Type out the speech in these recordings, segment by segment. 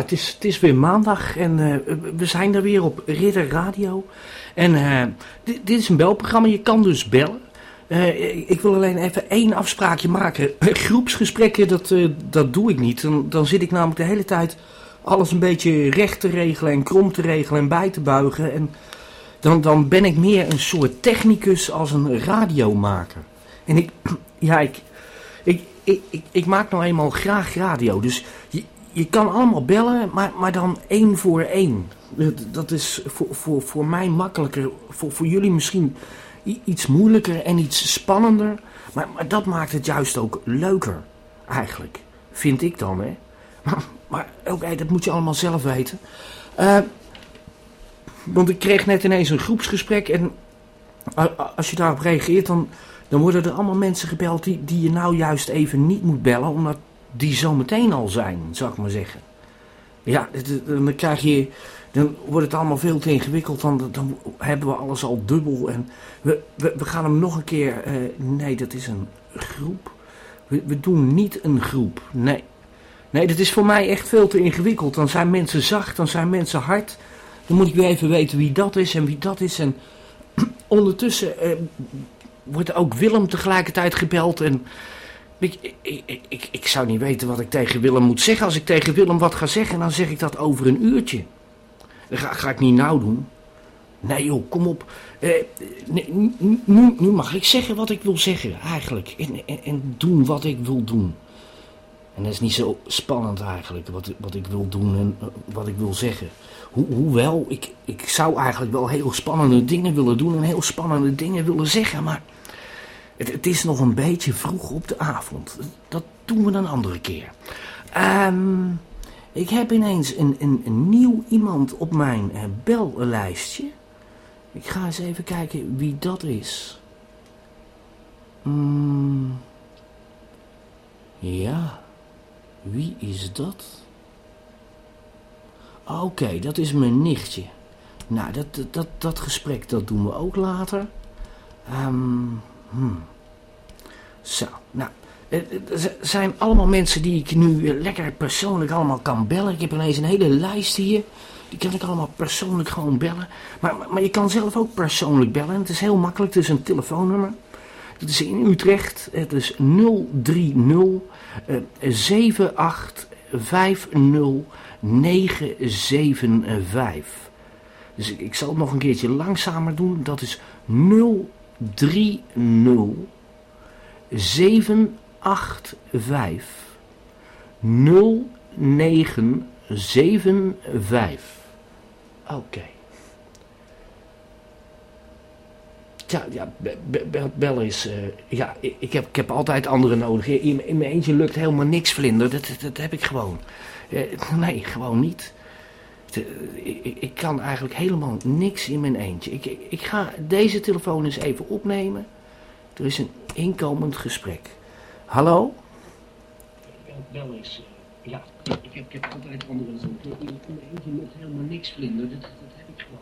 het is, het is weer maandag en eh, we zijn er weer op Ridder Radio. En eh, dit, is een belprogramma, je kan dus bellen. Eh, ik wil alleen even één afspraakje maken. Groepsgesprekken, dat, dat doe ik niet. Dan, dan zit ik namelijk de hele tijd alles een beetje recht te regelen en krom te regelen en bij te buigen. En dan, dan ben ik meer een soort technicus als een radiomaker. En ik, ja, ik, ik, ik, ik maak nou eenmaal graag radio. Dus je, kan allemaal bellen, maar, maar dan één voor één. Dat, is voor, voor, voor mij makkelijker. Voor, voor jullie misschien iets moeilijker en iets spannender. Maar, maar dat maakt het juist ook leuker, eigenlijk. Vind ik dan, hè. Maar, maar oké, dat moet je allemaal zelf weten. Eh, want ik kreeg net ineens een groepsgesprek en als je daarop reageert, dan, dan worden er allemaal mensen gebeld die, die je nou juist even niet moet bellen, omdat die zo meteen al zijn, zou ik maar zeggen. Ja, dan krijg je, dan wordt het allemaal veel te ingewikkeld, dan, dan hebben we alles al dubbel en we, we, we gaan hem nog een keer, eh, nee, dat is een groep. We, we doen niet een groep, nee. Nee, dat is voor mij echt veel te ingewikkeld. Dan zijn mensen zacht, dan zijn mensen hard. Dan moet ik weer even weten wie dat is en wie dat is. En ondertussen eh, wordt ook Willem tegelijkertijd gebeld. En ik, ik, ik, ik, zou niet weten wat ik tegen Willem moet zeggen. Als ik tegen Willem wat ga zeggen, dan zeg ik dat over een uurtje. Dat ga, ga ik niet nou doen. Nee joh, kom op. Eh, nu, nu, mag ik zeggen wat ik wil zeggen, eigenlijk. En, en, en doen wat ik wil doen. En dat is niet zo spannend eigenlijk, wat, wat ik wil doen en eh, wat ik wil zeggen. Ho, hoewel, ik, ik zou eigenlijk wel heel spannende dingen willen doen en heel spannende dingen willen zeggen, maar het, het is nog een beetje vroeg op de avond. Dat doen we een andere keer. Ehm, ik heb ineens een, een, een nieuw iemand op mijn eh, bellijstje. Ik ga eens even kijken wie dat is. Mm, ja, wie is dat? Oké, dat is mijn nichtje. Nou, dat, dat, dat, gesprek dat doen we ook later. Ehm, hmm. Zo, nou. eh, Er zijn allemaal mensen die ik nu eh, lekker persoonlijk allemaal kan bellen. Ik heb ineens een hele lijst hier. Die kan ik allemaal persoonlijk gewoon bellen. Maar, maar, je kan zelf ook persoonlijk bellen. Het is heel makkelijk, het is een telefoonnummer. Dat is in Utrecht. Het is 030 uh, 7850 975. Dus ik, ik zal het nog een keertje langzamer doen. Dat is 030 785 0975. Oké. Ja, ja be, be, bellen is... Uh, ja, ik heb, ik heb altijd anderen nodig. In, mijn eentje lukt helemaal niks, Vlinder. Dat, dat, heb ik gewoon. Uh, nee, gewoon niet. Ik, ik, kan eigenlijk helemaal niks in mijn eentje. Ik, ik, ga deze telefoon eens even opnemen. Er is een inkomend gesprek. Hallo? Bel eens. Ja, ik heb, ik heb altijd anderen zoeken. In mijn eentje lukt helemaal niks, Vlinder. Dat, dat heb ik gewoon.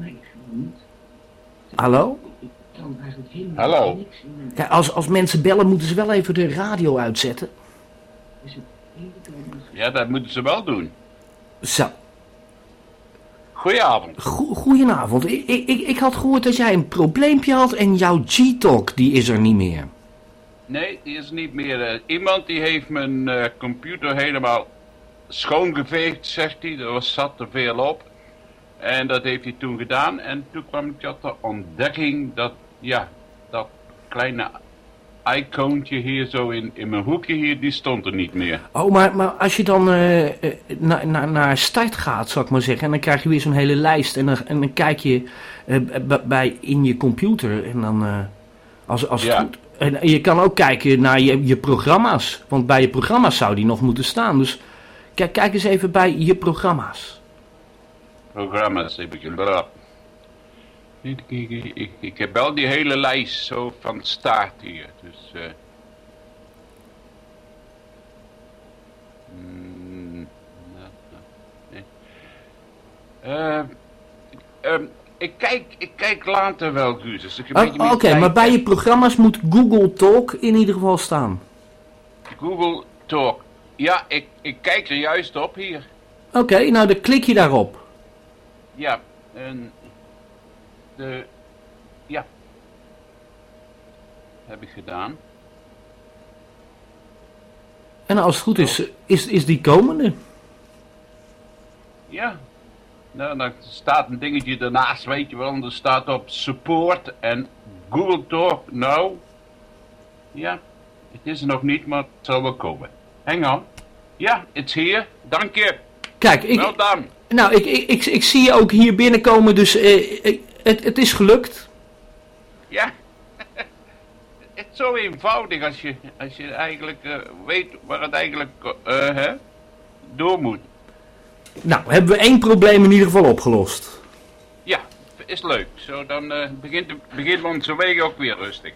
Nee, gewoon niet. Hallo? Hallo? Ja, als, als mensen bellen moeten ze wel even de radio uitzetten. Ja, dat moeten ze wel doen. Zo. Goedenavond. Go goedenavond. Ik, ik, ik had gehoord dat jij een probleempje had en jouw G-Talk die is er niet meer. Nee, die is niet meer. Uh, iemand die heeft mijn uh, computer helemaal schoongeveegd, zegt hij. Er was, zat er veel op. En dat heeft hij toen gedaan. En toen kwam ik tot de ontdekking dat, ja, dat kleine icoontje hier zo in, in mijn hoekje hier, die stond er niet meer. Oh, maar, maar als je dan uh, naar na, naar start gaat, zou ik maar zeggen, en dan krijg je weer zo'n hele lijst en dan, en dan kijk je uh, bij in je computer en dan, uh, als, als het goed... En je kan ook kijken naar je, je programma's, want bij je programma's zou die nog moeten staan. Dus kijk, kijk eens even bij je programma's programma's heb ik er ik, ik, ik, heb wel die hele lijst zo van start hier. Dus, uh, mm, uh, uh, ik, kijk, ik kijk later wel, Guus. Oh, Oké, okay, maar bij je programma's moet Google Talk in ieder geval staan. Google Talk. Ja, ik, ik kijk er juist op hier. Oké, nou dan klik je daarop. Ja, en de, ja, heb ik gedaan. En als het goed is, is, is die komende? Ja, nou, dan staat een dingetje ernaast, weet je wel, er staat op support en Google Talk, nou, ja, het is er nog niet, maar het zal wel komen. Hang on. Ja, it's here. Dank je. Kijk, ik... Nou, ik, ik, ik, ik zie je ook hier binnenkomen, dus eh, het, het is gelukt. Ja, het is zo eenvoudig als je, als je eigenlijk uh, weet waar het eigenlijk uh, hè, door moet. Nou, hebben we één probleem in ieder geval opgelost. Ja, is leuk. Zo, dan uh, begint, begint onze week ook weer rustig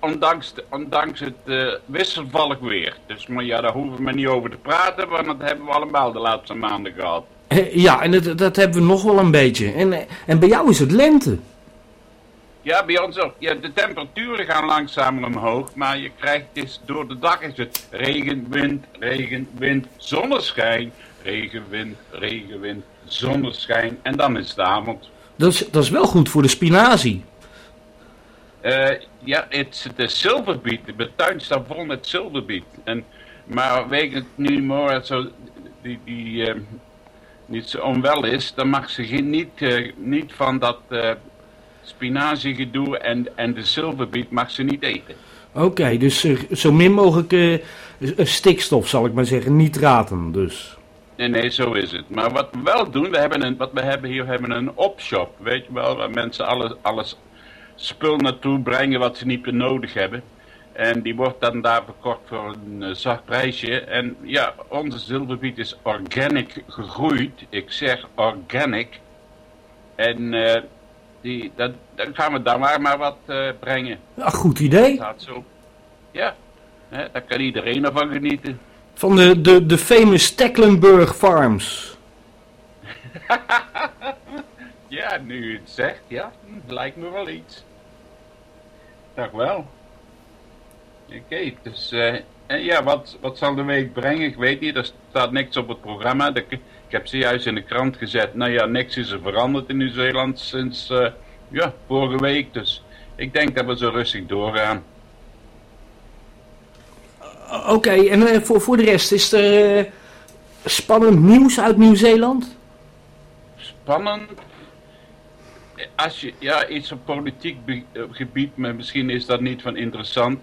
ondanks, ondanks het uh, wisselvallig weer. Dus maar ja, daar hoeven we niet over te praten, want dat hebben we allemaal de laatste maanden gehad. Eh, ja, en dat, dat hebben we nog wel een beetje. En, eh, en bij jou is het lente. Ja, bij ons ook. Ja, de temperaturen gaan langzamer omhoog, maar je krijgt dus door de dag is het regen, wind, regen, wind, zonneschijn, regen, wind, regen, wind, zonneschijn en dan is het avond. Dat is, dat is wel goed voor de spinazie. Uh, ja, het de zilverbiet. De tuin staat vol met zilverbiet. En, maar weet het nu maar zo, die, die uh, niet zo onwel is, dan mag ze geen, niet, uh, niet van dat uh, spinaziegedoe en, en de zilverbiet mag ze niet eten. Oké, okay, dus zo min mogelijk stikstof zal ik maar zeggen, nitraten dus. Nee, nee, zo is het. Maar wat we wel doen, we hebben een, wat we hebben hier, we hebben een opshop, weet je wel, waar mensen alles, alles spul naartoe brengen wat ze niet meer nodig hebben. En die wordt dan daar verkocht voor een uh, zacht prijsje. En ja, onze zilverbiet is organic gegroeid. Ik zeg organic. En uh, die, dat, dan gaan we daar maar, maar wat uh, brengen. Ja, goed idee. Dat zo. Ja, hè, daar kan iedereen ervan genieten. Van de, de, de famous Tecklenburg Farms. ja, nu je het zegt, ja, hm, lijkt me wel iets. Dag wel. Oké, dus uh, en ja, wat, wat zal de week brengen? Ik weet niet, er staat niks op het programma. De, ik heb ze juist in de krant gezet. Nou ja, niks is er veranderd in Nieuw-Zeeland sinds uh, ja, vorige week. Dus ik denk dat we zo rustig doorgaan. Oké, en eh, voor, voor de rest, is er eh, spannend nieuws uit Nieuw-Zeeland? Spannend. Als je, ja, iets op politiek eh, gebied, maar misschien is dat niet van interessant.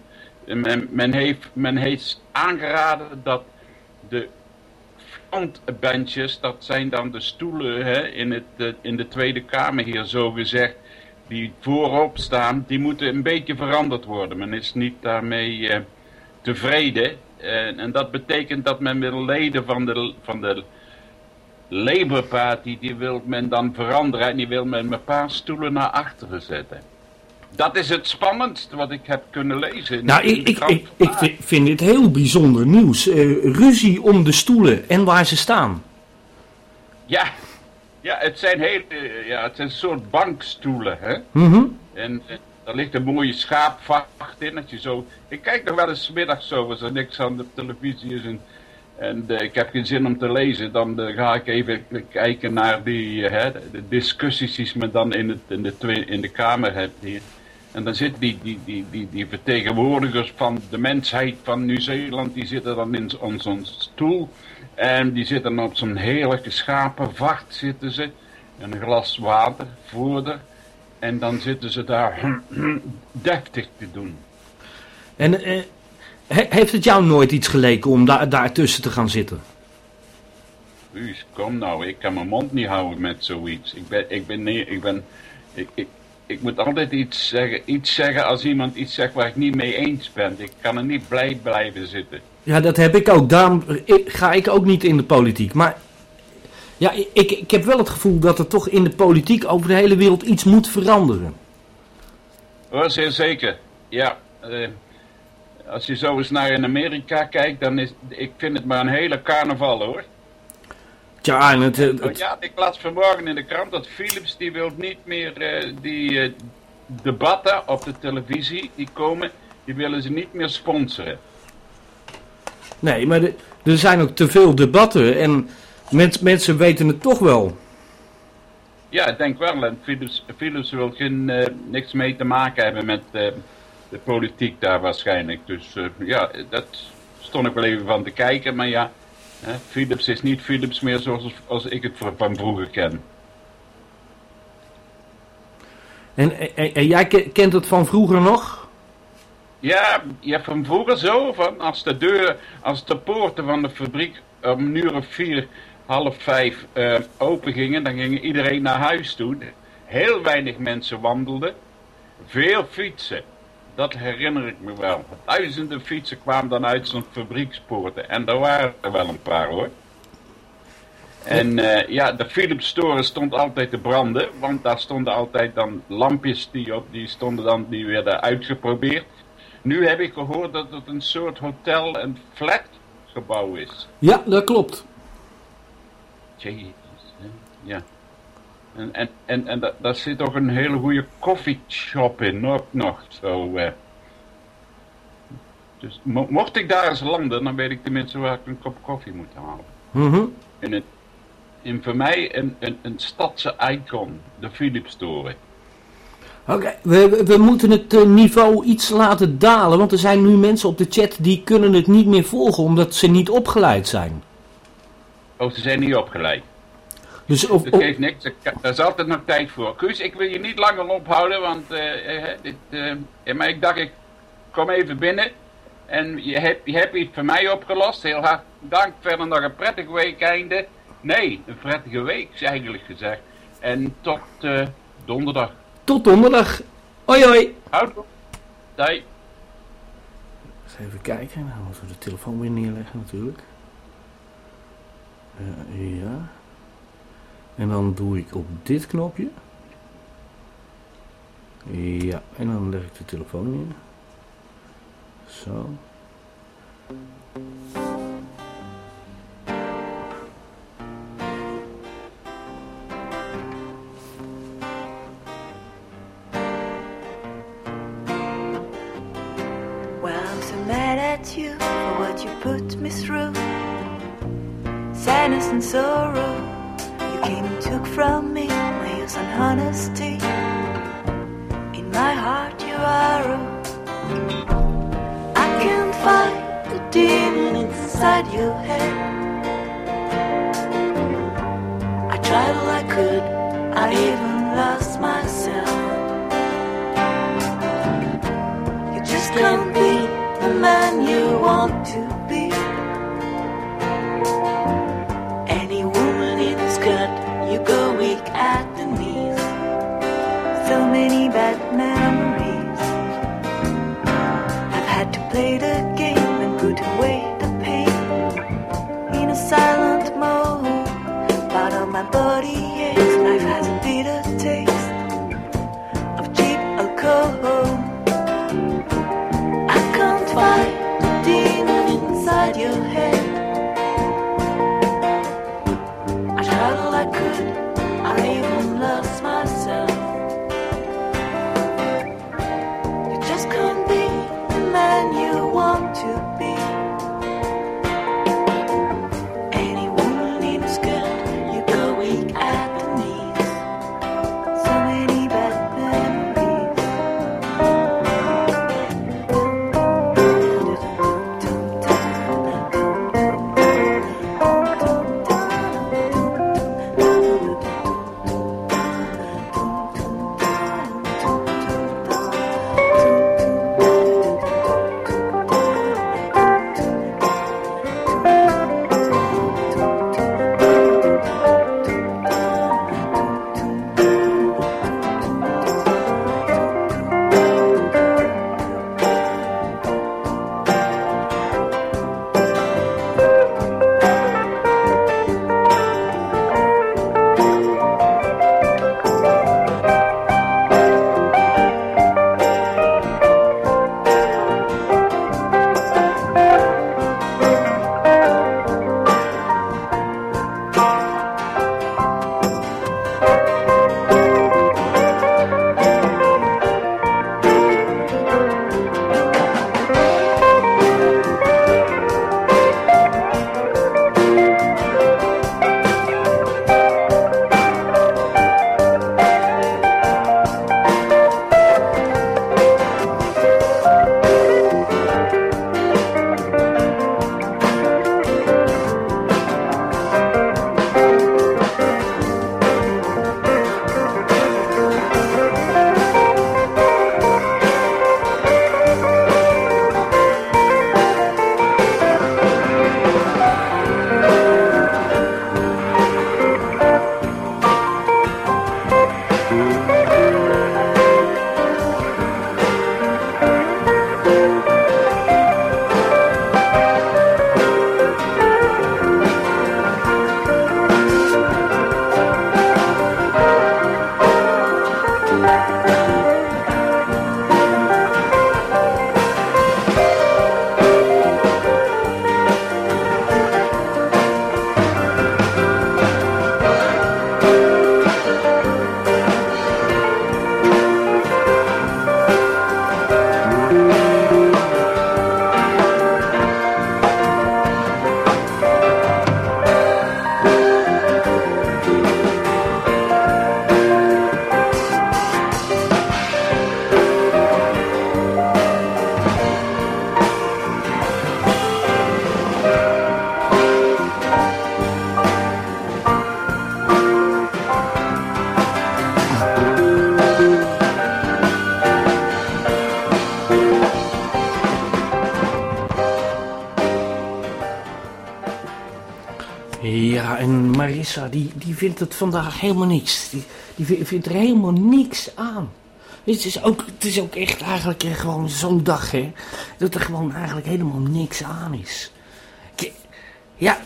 Men, men, heeft, men heeft aangeraden dat de frontbenches, dat zijn dan de stoelen hè, in, het, eh, in de Tweede Kamer hier zo gezegd, die voorop staan, die moeten een beetje veranderd worden. Men is niet daarmee eh, tevreden. En, dat betekent dat men wil leden van de, van de Labour Party, die wil men dan veranderen en die wil men een paar stoelen naar achteren zetten. Dat is het spannendste wat ik heb kunnen lezen. Nou, ik, ik, ik, ik vi- vind dit heel bijzonder nieuws. Eh, ruzie om de stoelen en waar ze staan. Ja, ja, het zijn hele, ja, het zijn een soort bankstoelen, hè. Mhm. En eh, daar ligt een mooie schaapvacht in, dat je zo... Ik kijk nog wel eens 's middags zo, als er niks aan de televisie is en, en eh, ik heb geen zin om te lezen, dan eh, ga ik even kijken naar die, eh, hè, de discussies die men dan in, het, in, de, twee, in de Kamer hebt hier. En dan zitten die, die, die, die, die vertegenwoordigers van de mensheid van Nieuw-Zeeland, die zitten dan in zo- zo'n stoel. En die zitten dan op zo'n heerlijke schapenvacht zitten ze. En een glas water voor. En dan zitten ze daar deftig te doen. En eh, he- heeft het jou nooit iets geleken om daar daar tussen te gaan zitten? Uus, kom nou, ik kan mijn mond niet houden met zoiets. Ik ben, ik ben, nee, ik ben, ik, ik, ik moet altijd iets zeggen, iets zeggen als iemand iets zegt waar ik niet mee eens ben. Ik kan er niet blij blijven zitten. Ja, dat heb ik ook. Daarom ga ik ook niet in de politiek. Maar ja, ik, ik heb wel het gevoel dat er toch in de politiek over de hele wereld iets moet veranderen. Hoor, zeer zeker. Ja, eh, als je zo eens naar in Amerika kijkt, dan is, ik vind het maar een hele carnaval hoor. Tja, en het, het- Oh, ja, ik las vanmorgen in de krant dat Philips, die wil niet meer eh, die eh, debatten op de televisie, die komen, die willen ze niet meer sponsoren. nee, maar de- er zijn ook te veel debatten en mens- mensen weten het toch wel. Ja, ik denk wel. En Philips, Philips wil geen, eh, niks mee te maken hebben met de politiek daar waarschijnlijk. Dus ja, dat stond ik wel even van te kijken. Maar ja, hè, Philips is niet Philips meer zoals als ik het van- vroeger ken. En, en, en jij ke- kent het van vroeger nog? Ja, hebt van vroeger zo, van als de deur, als de poorten van de fabriek om een uur of vier, half vijf eh, open gingen, dan ging iedereen naar huis toe. Heel weinig mensen wandelden, veel fietsen. Dat herinner ik me wel. Duizenden fietsen kwamen dan uit zo'n fabriekspoorten. En daar waren er wel een paar hoor. En eh, ja, de Philips Store stond altijd te branden, want daar stonden altijd dan lampjes die op, die stonden dan, die werden uitgeprobeerd. Nu heb ik gehoord dat het een soort hotel en flatgebouw is. Ja, dat klopt. Jezus, ja. En, en, en, en da- daar zit ook een hele goede shop in, ook nog zo. eh. Dus mo- mocht ik daar eens landen, dan weet ik tenminste waar ik een kop koffie moet halen. Mhm. In, het, in voor mij een, een, een stadse icon, de Philips Toren. Oké, we, we- we moeten het eh, niveau iets laten dalen, want er zijn nu mensen op de chat die kunnen het niet meer volgen omdat ze niet opgeleid zijn. Oh, ze zijn niet opgeleid. Dus of, Dat geeft niks, daar is altijd nog tijd voor. Guus, ik wil je niet langer ophouden, want eh, eh, dit, eh, maar ik dacht, ik kom even binnen. En je hebt, je hebt iets voor mij opgelost. Heel hard dank. Verder nog een prettig weekeinde. Nee, een prettige week, is eigenlijk gezegd. En tot donderdag. tot donderdag. Hoi hoi. Houd op. Eens even kijken, nou moeten we de telefoon weer neerleggen natuurlijk. Eh, ja. En dan doe ik op dit knopje. Ja, en dan leg ik de telefoon in. Zo. Die, die vindt het vandaag helemaal niks. Die, die vi- vindt er helemaal niks aan. Het is ook, het is ook echt eigenlijk gewoon zo'n dag, hè. Dat er gewoon eigenlijk helemaal niks aan is. Ja,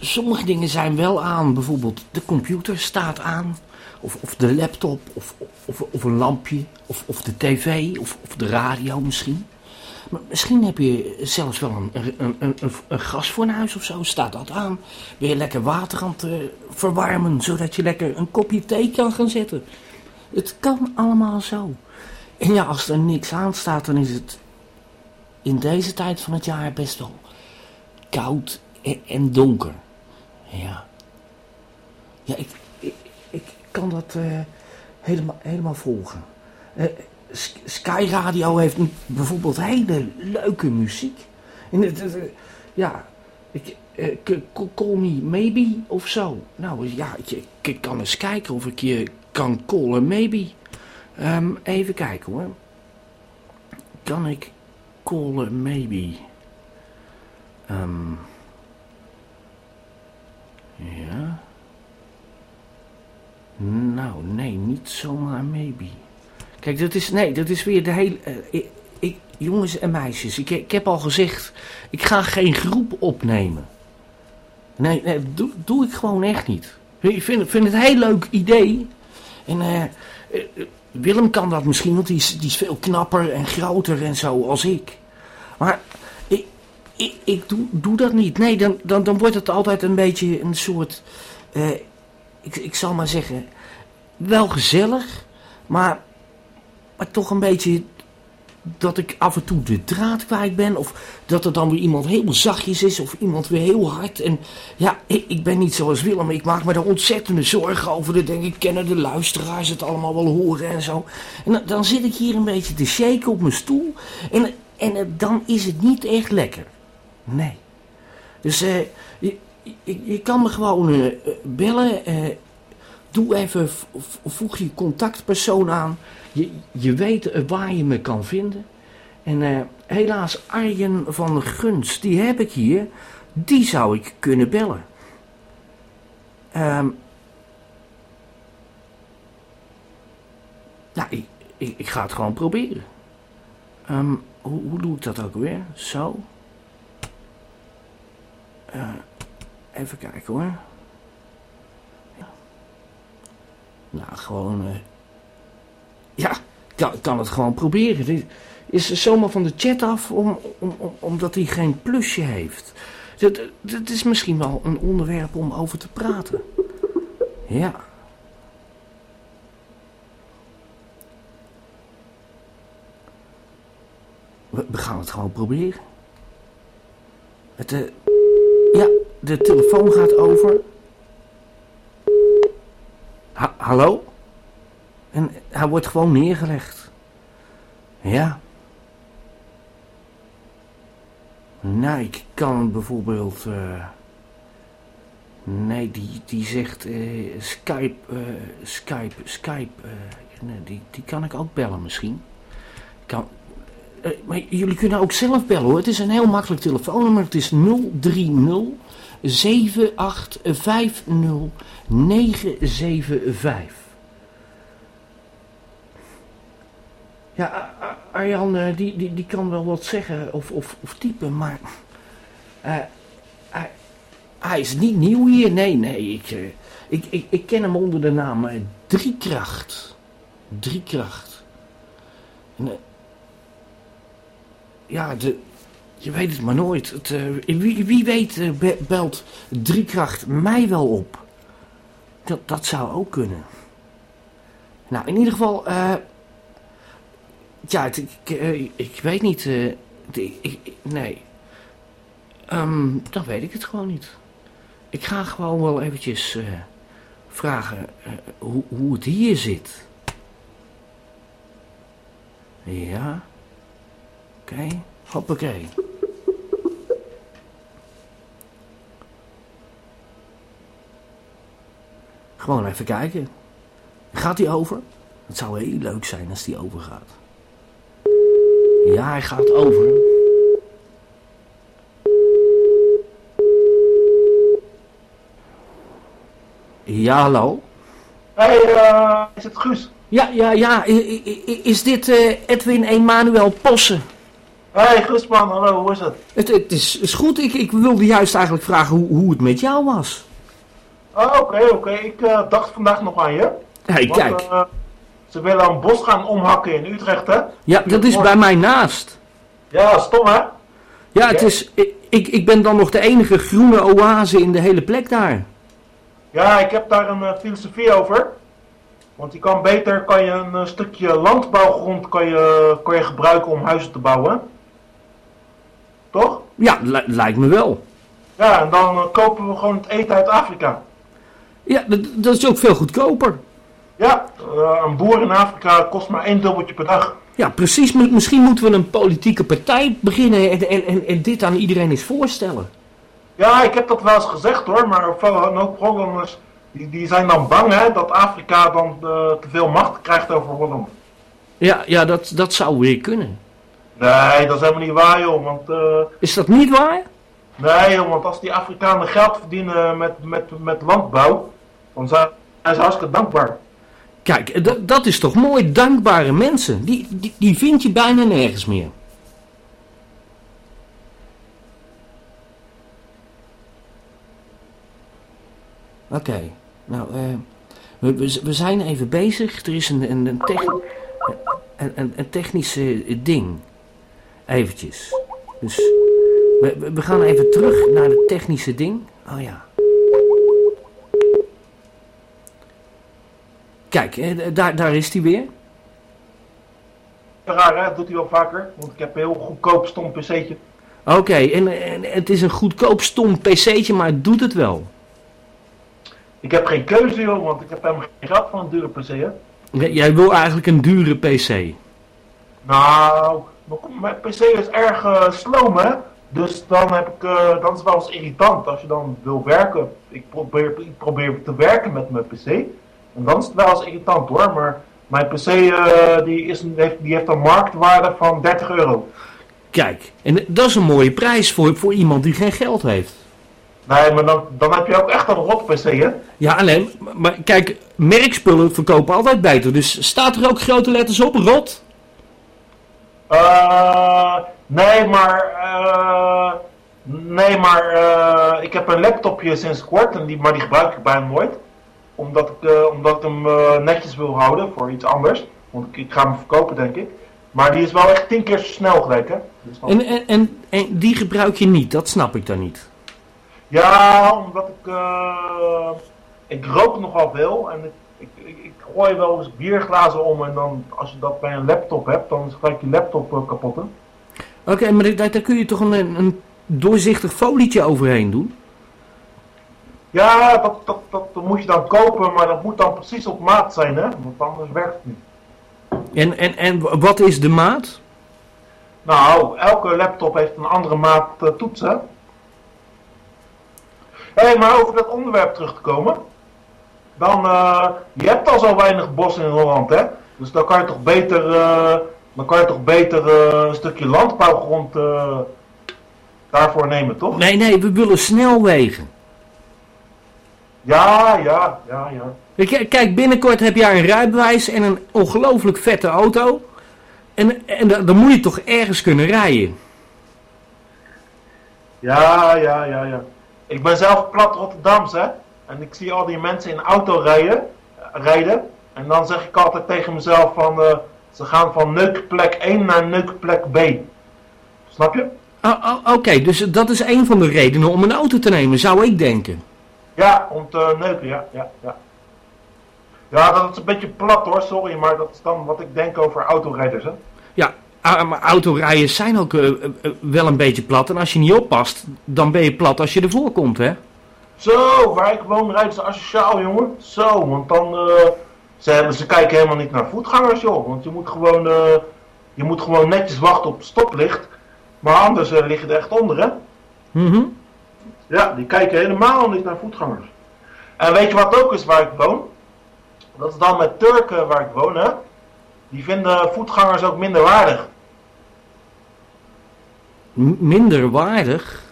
sommige dingen zijn wel aan. Bijvoorbeeld de computer staat aan. Of, of de laptop, of, of, of een lampje, of, of de tv, of, of de radio misschien. Misschien heb je zelfs wel een, een, een, een, of zo, staat dat aan. Ben je lekker water aan het eh, verwarmen, zodat je lekker een kopje thee kan gaan zetten. Het kan allemaal zo. En ja, als er niks aan staat, dan is het in deze tijd van het jaar best wel koud en, donker. Ja. Ja, ik, ik, ik kan dat eh, helemaal, helemaal volgen. S- Sky Radio heeft bijvoorbeeld hele leuke muziek. En het, ja, ik, k- call me maybe of zo. Nou ja, ik, ik kan eens kijken of ik je kan callen maybe. Ehm, even kijken hoor. Kan ik callen maybe? Ehm, ja. Nou, nee, niet zomaar maybe. Kijk, dat is, nee, dat is weer de hele... eh, jongens en meisjes, ik, ik heb al gezegd, ik ga geen groep opnemen. Nee, nee doe, doe ik gewoon echt niet. Ik vind, vind het een heel leuk idee. En eh, eh, Willem kan dat misschien, want die is, is veel knapper en groter en zo als ik. Maar ik, ik, ik doe, doe dat niet. Nee, dan, dan, dan wordt het altijd een beetje een soort... eh, ik, ik zal maar zeggen, wel gezellig, maar, maar toch een beetje dat ik af en toe de draad kwijt ben. Of dat er dan weer iemand heel zachtjes is of iemand weer heel hard. En ja, ik, ik ben niet zoals Willem. Ik maak me daar ontzettende zorgen over. Dan denk ik, kennen de luisteraars het allemaal wel horen en zo. En dan, zit ik hier een beetje te shaken op mijn stoel. En, en dan is het niet echt lekker. Nee. Dus eh, je, je, kan me gewoon eh, bellen. eh, doe even, voeg je contactpersoon aan. Je, je weet waar je me kan vinden. En eh, helaas, Arjen van Guns, die heb ik hier. Die zou ik kunnen bellen. Ehm nou, ik, ik, ik ga het gewoon proberen. Ehm, hoe, hoe doe ik dat ook weer? Zo. Eh, even kijken hoor. Nou, gewoon. eh, kan, kan het gewoon proberen. Dit is zomaar van de chat af om, om, om- omdat hij geen plusje heeft. Dat, dat is misschien wel een onderwerp om over te praten. Ja. We, gaan het gewoon proberen. Het, eh, ja, de telefoon gaat over. Ha- hallo? En hij wordt gewoon neergelegd. Ja. Nou, ik kan bijvoorbeeld... eh, nee, die, die zegt eh, Skype, eh, Skype, Skype. nee, die, die kan ik ook bellen misschien. Kan, maar jullie kunnen ook zelf bellen hoor. Het is een heel makkelijk telefoonnummer. Het is 030 7850 975. Ja, Arjan, eh, die, die, die kan wel wat zeggen of, of, of typen, maar eh, hij, hij is niet nieuw hier. Nee, nee, ik, eh, ik, ik, ken hem onder de naam Driekracht. Driekracht. En, ja, je weet het maar nooit. Het, wie, wie weet be- belt Driekracht mij wel op. Dat, dat zou ook kunnen. Nou, in ieder geval... ja, eh, ik weet niet. eh, ik, nee. Ehm, dan weet ik het gewoon niet. Ik ga gewoon wel eventjes eh, vragen hoe, hoe het hier zit. Ja. Oké. Hoppakee. Gewoon even kijken. Gaat hij over? Het zou heel leuk zijn als die overgaat. Ja, hij gaat over. Ja, hallo? Hey, eh, is het Guus? Ja, ja, ja. Is dit eh, Edwin Emanuel Possen? Hey, Guus man, hallo, hoe is het? Het, het is, is goed. Ik, ik wilde juist eigenlijk vragen hoe, hoe het met jou was. Oh, oké, oké, ik eh, dacht vandaag nog aan je. Hey, kijk. Ze willen een bos gaan omhakken in Utrecht, hè? Ja, dat is bij mij naast. Ja, stom hè? Ja, het is, ik, ik, ben dan nog de enige groene oase in de hele plek daar. Ja, ik heb daar een eh, filosofie over. Want je kan beter kan je een eh, stukje landbouwgrond kan je, kan je gebruiken om huizen te bouwen. Toch? Ja, li- lijkt me wel. Ja, en dan eh, kopen we gewoon het eten uit Afrika. Ja, dat, dat is ook veel goedkoper. Ja, eh, een boer in Afrika kost maar één dubbeltje per dag. Ja, precies. Misschien moeten we een politieke partij beginnen en, en, en, en dit aan iedereen eens voorstellen. Ja, ik heb dat wel eens gezegd hoor, maar veel hoop Hollanders die, die zijn dan bang hè, dat Afrika dan eh, te veel macht krijgt over Holland. Ja, ja dat, dat zou weer kunnen. Nee, dat is helemaal niet waar joh, want, eh, Is dat niet waar? nee, joh, want als die Afrikanen geld verdienen met, met, met landbouw, dan zijn ze hartstikke dankbaar. Kijk, eh, dat is toch mooi. Dankbare mensen. Die, die, die vind je bijna nergens meer. Oké. Nou, eh, we, we, zijn even bezig. Er is een, een, een, techn- een, een, een technische ding. Eventjes. Dus we- we gaan even terug naar het technische ding. Oh ja. Kijk, eh, daar, daar is hij weer. Raar hè, dat doet hij wel vaker, want ik heb een heel goedkoop stom pc'tje. Oké, en, en het is een goedkoop stom pc'tje, maar het doet het wel. Ik heb geen keuze joh, want ik heb helemaal geen geld voor een dure pc hè. Jij wil eigenlijk een dure pc. Nou, mijn pc is erg eh sloom hè. Dus dan heb ik, eh dan is het wel eens irritant als je dan wil werken. Ik probeer, ik probeer te werken met mijn pc. En dan is het wel eens irritant hoor. Maar mijn pc eh, die, is, heeft, die heeft een marktwaarde van 30 euro. Kijk, en dat is een mooie prijs voor, voor iemand die geen geld heeft. Nee, maar dan, dan heb je ook echt een rot pc hè. Ja, alleen, maar kijk, merkspullen verkopen altijd beter. Dus staat er ook grote letters op, rot? Eh, nee, maar, eh, nee, maar ik heb een laptopje sinds kort, en die, maar die gebruik ik bijna nooit. Omdat ik, eh, omdat ik hem eh, netjes wil houden voor iets anders. Want ik, ik ga hem verkopen, denk ik. Maar die is wel echt tien keer zo snel gelijk. Dus dan- En, en, en, en die gebruik je niet, dat snap ik dan niet. Ja, omdat ik, eh, ik rook nogal veel en ik, ik, ik, ik gooi wel eens bierglazen om en dan, als je dat bij een laptop hebt, dan is gelijk je laptop kapot. Oké, maar daar, daar kun je toch een, een doorzichtig folietje overheen doen? Ja, dat, dat, dat, dat moet je dan kopen, maar dat moet dan precies op maat zijn, hè? Want anders werkt het niet. En, en, en wat is de maat? Nou, elke laptop heeft een andere maat eh, toetsen. Hé, hey, maar over dat onderwerp terug te komen. Dan, eh, je hebt al zo weinig bos in Holland, hè? Dus dan kan je toch beter, eh, dan kan je toch beter een stukje landbouwgrond daarvoor nemen, toch? Nee, nee, we willen snelwegen. Ja, ja, ja, ja. Kijk, binnenkort heb jij een rijbewijs en een ongelooflijk vette auto. En, en da- dan moet je toch ergens kunnen rijden. Ja, ja, ja, ja. Ik ben zelf plat Rotterdams, hè. En ik zie al die mensen in auto rijden, rijden. En dan zeg ik altijd tegen mezelf van... eh, ze gaan van neukplek 1 naar neukplek B. Snap je? Oh, oh, Oké, dus dat is een van de redenen om een auto te nemen, zou ik denken. Ja, om te neuken, ja, ja, ja. Ja, dat is een beetje plat hoor, sorry. Maar dat is dan wat ik denk over autorijders, hè. Ja, ah, maar autorijden zijn ook eh, eh, eh, wel een beetje plat. En als je niet oppast, dan ben je plat als je ervoor komt, hè? Zo, waar ik woon rijden ze asociaal, jongen. Zo, want dan... ze, hebben, ze kijken helemaal niet naar voetgangers, joh. Want je moet gewoon, eh, je moet gewoon netjes wachten op stoplicht. Maar anders eh, lig je er echt onder, hè. Mhm. Ja, die kijken helemaal niet naar voetgangers. En weet je wat ook is waar ik woon? Dat is dan met Turken waar ik woon, hè. Die vinden voetgangers ook minder waardig. M- minder waardig.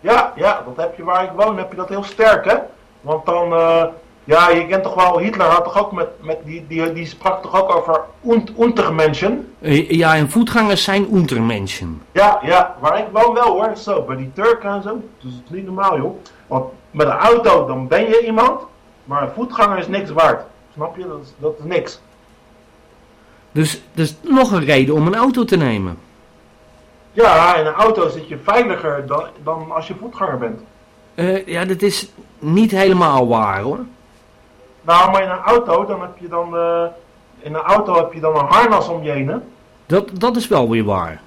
Ja, ja, dat heb je waar ik woon, heb je dat heel sterk, hè? Want dan, eh, ja, je kent toch wel, Hitler had toch ook met, met die, die, die sprak toch ook over und, Untermenschen? Eh, ja, en voetgangers zijn untermenschen. Ja, ja, waar ik woon wel hoor, zo, bij die Turken en zo. Dus dat is niet normaal, joh. Want met een auto, dan ben je iemand, maar een voetganger is niks waard. Snap je? Dat is, dat is niks. Dus is nog een reden om een auto te nemen. Ja, in een auto zit je veiliger dan, dan als je voetganger bent. Eh, ja, dat is niet helemaal waar, hoor. Nou, maar in een auto, dan heb je dan, eh, in een auto heb je dan een harnas om je heen, hè? Dat, dat is wel weer waar.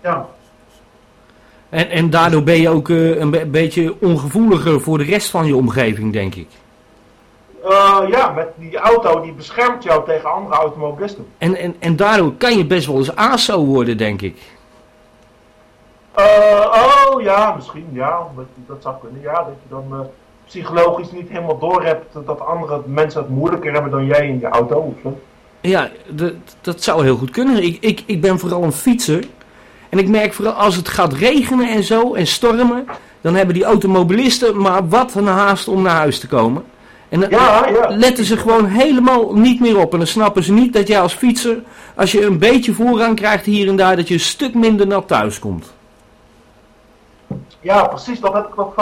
Ja. En, en daardoor ben je ook eh, een be- beetje ongevoeliger voor de rest van je omgeving, denk ik. Eh, ja, met die auto die beschermt jou tegen andere automobilisten. En, en, en daardoor kan je best wel eens ASO worden, denk ik. Oh ja, misschien ja, dat, dat zou kunnen. Ja, dat je dan psychologisch niet helemaal doorhebt dat andere mensen het moeilijker hebben dan jij in je auto of zo. Ja, dat, dat zou heel goed kunnen. Ik, ik, ik ben vooral een fietser. En ik merk vooral als het gaat regenen en zo en stormen, dan hebben die automobilisten maar wat een haast om naar huis te komen. En dan Ja, ja. letten ze gewoon helemaal niet meer op. En dan snappen ze niet dat jij als fietser, als je een beetje voorrang krijgt hier en daar, dat je een stuk minder nat thuis komt. Ja, precies, dat heb ik ook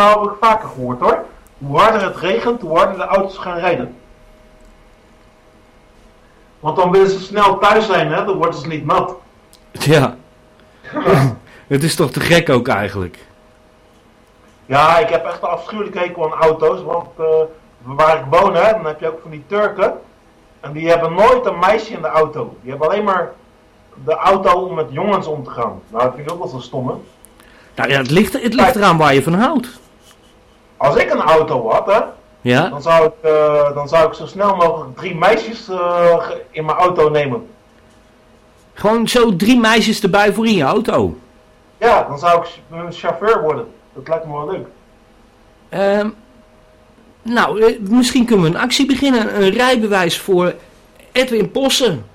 vaker gehoord hoor. Hoe harder het regent, hoe harder de auto's gaan rijden. Want dan willen ze snel thuis zijn, hè? dan worden ze niet nat. Ja. Het is toch te gek ook eigenlijk. Ja, ik heb echt een afschuwelijke hekel aan auto's, want eh, waar ik woon, hè, dan heb je ook van die Turken. En die hebben nooit een meisje in de auto. Die hebben alleen maar de auto om met jongens om te gaan. Nou, dat vind ik ook wel zo stom, hè. Nou ja, het ligt, het ligt eraan waar je van houdt. Als ik een auto had, hè, Ja? dan zou ik, eh, dan zou ik zo snel mogelijk drie meisjes eh, in mijn auto nemen. Gewoon zo drie meisjes erbij voor in je auto. Ja, dan zou ik een chauffeur worden. Dat lijkt me wel leuk. Ehm, nou, eh, misschien kunnen we een actie beginnen. Een rijbewijs voor Edwin Possen.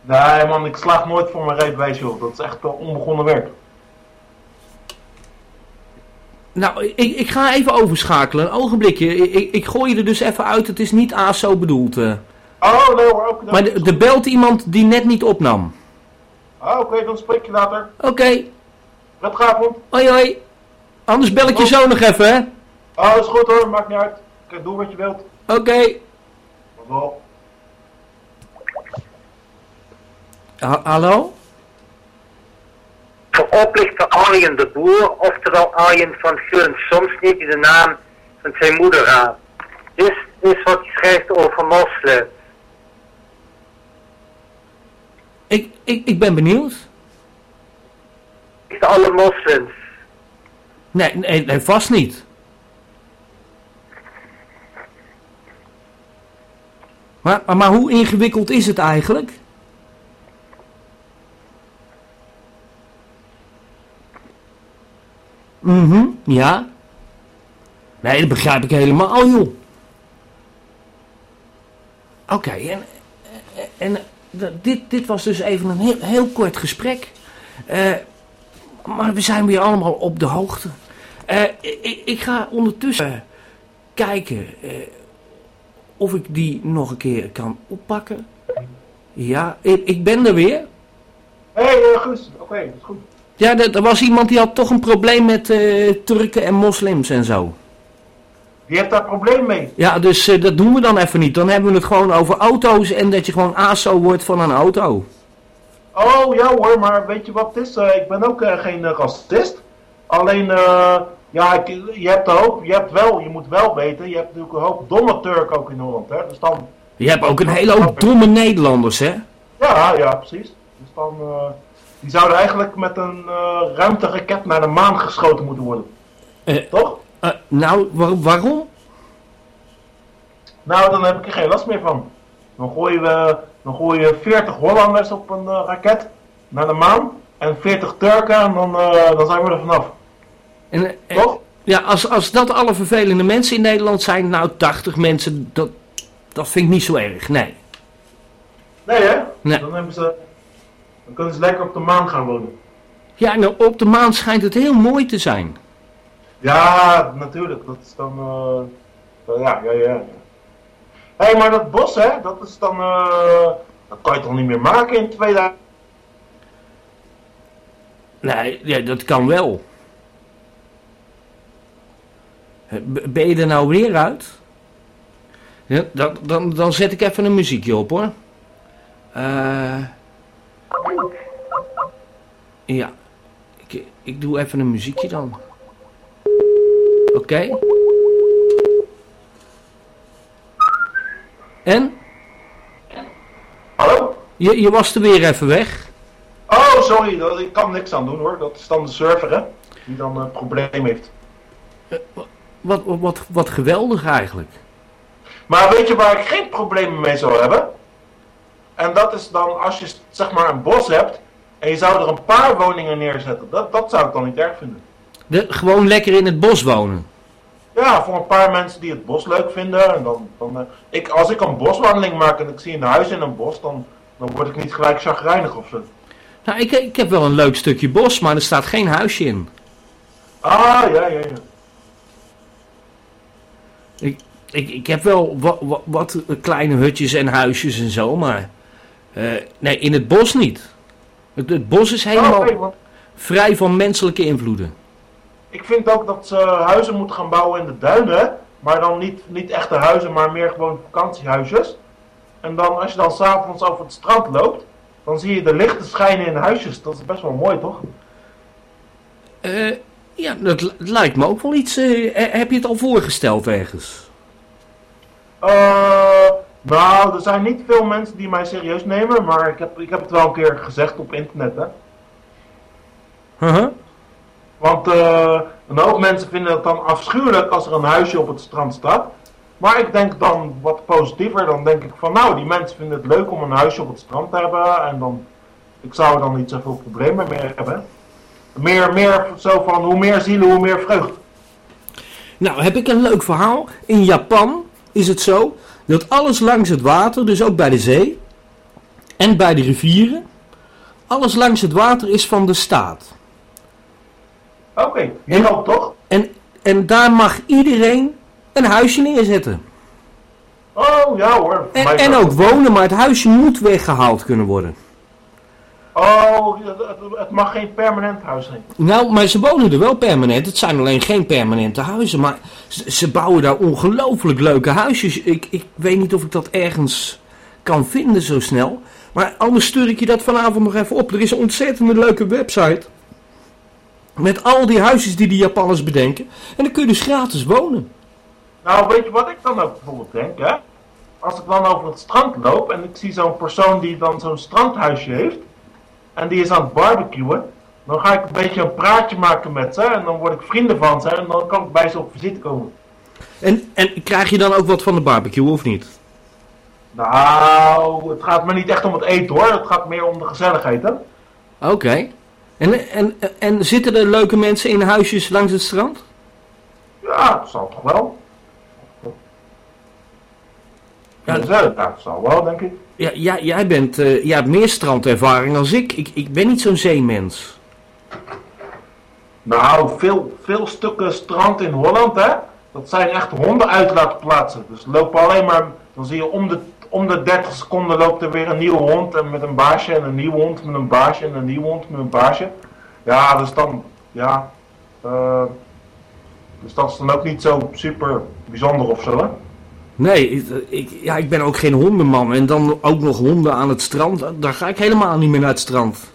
Nee man, ik slaag nooit voor mijn rijbewijs joh. Dat is echt onbegonnen werk. Nou, ik, ik ga even overschakelen. Een ogenblikje. Ik, ik, ik gooi je er dus even uit. Het is niet ASO bedoeld. eh. Oh nee hoor, ook. Maar er belt iemand die net niet opnam. Ah, Oké, dan spreek je later. Oké, Prettige avond. hoi hoi. Anders bel ik je zo nog even, hè? Oh, is goed hoor, maakt niet uit. Kijk, doe wat je wilt. Oké. Ha- hallo? Voor oplichter Arjen de Boer, oftewel Arjen van Gullen soms niet, die de naam van zijn moeder raadt. Dit is wat hij schrijft over moslims. Ik, ik, ik ben benieuwd. Niet alle moslims. Nee, nee, nee, vast niet. Maar, maar, maar hoe ingewikkeld is het eigenlijk? Mhm, ja. Nee, dat begrijp ik helemaal, joh. Oké, en, en dit, dit was dus even een heel, heel kort gesprek. Eh, maar we zijn weer allemaal op de hoogte. Eh, ik, ga ondertussen kijken eh, of ik die nog een keer kan oppakken. Ja, ik, ik ben er weer. Hé, hey, Guus. Oké, dat is goed. Ja, er, was iemand die had toch een probleem met eh, Turken en moslims en zo. Die heeft daar probleem mee. Ja, dus eh, dat doen we dan even niet. Dan hebben we het gewoon over auto's en dat je gewoon ASO wordt van een auto. Oh ja hoor, maar weet je wat het is? Eh, ik ben ook geen racist. Alleen, eh, ja, ik, je hebt een hoop, je hebt wel, je moet wel weten, je hebt natuurlijk een hoop domme Turken ook in Holland, hè. Dus dan, Je hebt ook een hele hoop domme Nederlanders, hè? ja, ja, precies. Dus dan, eh, die zouden eigenlijk met een eh ruimteraket naar de maan geschoten moeten worden. Eh. Toch? Eh, nou, waar- waarom? Nou, dan heb ik er geen last meer van. Dan gooien we, dan gooien we 40 Hollanders op een raket naar de maan. En 40 Turken en dan, dan zijn we er vanaf. En, Toch? ja, als, als dat alle vervelende mensen in Nederland zijn, nou 80 mensen, dat, dat vind ik niet zo erg, nee. Nee hè? Nee. Dan, hebben ze, dan kunnen ze lekker op de maan gaan wonen. Ja, nou, op de maan schijnt het heel mooi te zijn. Ja, natuurlijk. Dat is dan... eh, eh, ja, ja, ja. Hé, hey, maar dat bos hè, dat is dan... eh, dat kan je toch niet meer maken in 2000? Nee, ja, dat kan wel. Ben je er nou weer uit? Ja, dan, dan, dan zet ik even een muziekje op hoor. Eh ja, ik, ik doe even een muziekje dan. Oké. En? Hallo? Je, je was er weer even weg. Oh, sorry, dat, ik kan niks aan doen hoor. Dat is dan de server hè, die dan een probleem heeft. Wat, wat, wat, wat geweldig eigenlijk. Maar weet je waar ik geen problemen mee zou hebben? En dat is dan als je zeg maar een bos hebt en je zou er een paar woningen neerzetten. Dat, dat zou ik dan niet erg vinden. De, gewoon lekker in het bos wonen. Ja, voor een paar mensen die het bos leuk vinden. En dan, dan, eh, ik, als ik een boswandeling maak en ik zie een huis in een bos, dan, dan word ik niet gelijk chagrijnig of zo. Nou, ik, ik heb wel een leuk stukje bos, maar er staat geen huisje in. Ah, ja, ja, ja. Ik, ik, ik heb wel wat, wat, wat kleine hutjes en huisjes en zo, maar... eh, nee, in het bos niet. Het, het bos is helemaal Oh, want vrij van menselijke invloeden. ik vind ook dat ze huizen moeten gaan bouwen in de duinen. Maar dan niet, niet echte huizen, maar meer gewoon vakantiehuisjes. En dan als je dan s'avonds over het strand loopt, dan zie je de lichten schijnen in huisjes. Dat is best wel mooi, toch? Eh, ja, dat li- lijkt me ook wel iets. eh, heb je het al voorgesteld ergens? Eh, nou, er zijn niet veel mensen die mij serieus nemen, maar ik heb, ik heb het wel een keer gezegd op internet, hè. Huh? Want eh, een hoop mensen vinden het dan afschuwelijk als er een huisje op het strand staat. Maar ik denk dan wat positiever, dan denk ik van nou, die mensen vinden het leuk om een huisje op het strand te hebben. En dan, ik zou er dan niet zoveel problemen mee hebben. Meer, meer zo van, hoe meer zielen, hoe meer vreugd. Nou, heb ik een leuk verhaal. In Japan is het zo dat alles langs het water, dus ook bij de zee en bij de rivieren, alles langs het water is van de staat. Oké, hier ook toch? En, en daar mag iedereen een huisje neerzetten. Oh ja hoor. En, en ook wonen, maar het huisje moet weggehaald kunnen worden. Oh, het, mag geen permanent huis zijn. Nou, maar ze wonen er wel permanent. Het zijn alleen geen permanente huizen. Maar ze, ze bouwen daar ongelooflijk leuke huisjes. Ik, ik weet niet of ik dat ergens kan vinden zo snel. Maar anders stuur ik je dat vanavond nog even op. Er is een ontzettend leuke website. Met al die huisjes die de Japanners bedenken. En dan kun je dus gratis wonen. Nou, weet je wat ik dan ook bijvoorbeeld denk, hè? Als ik dan over het strand loop en ik zie zo'n persoon die dan zo'n strandhuisje heeft. En die is aan het barbecuen. Dan ga ik een beetje een praatje maken met ze. En dan word ik vrienden van ze. En dan kan ik bij ze op visite komen. En, en krijg je dan ook wat van de barbecue of niet? Nou, het gaat me niet echt om het eten hoor. Het gaat meer om de gezelligheid, hè? Oké. En, en, en zitten er leuke mensen in huisjes langs het strand? Ja, dat zal toch wel. Ja, dat zal wel, denk ik. Ja, jij, jij, bent, eh, jij hebt meer strandervaring dan ik. ik. Ik ben niet zo'n zeemens. Nou, veel, veel stukken strand in Holland, hè? Dat zijn echt hondenuitlaatplaatsen. Dus er lopen alleen maar, dan zie je om de, om de 30 seconden loopt er weer een nieuwe hond en met een baasje en een nieuwe hond met een baasje en een nieuwe hond met een baasje. Ja, dus dan, ja. eh, dus dat is dan ook niet zo super bijzonder of zo? Nee, ik, ik- ja, ik ben ook geen hondenman. En dan ook nog honden aan het strand. Daar ga ik helemaal niet meer naar het strand.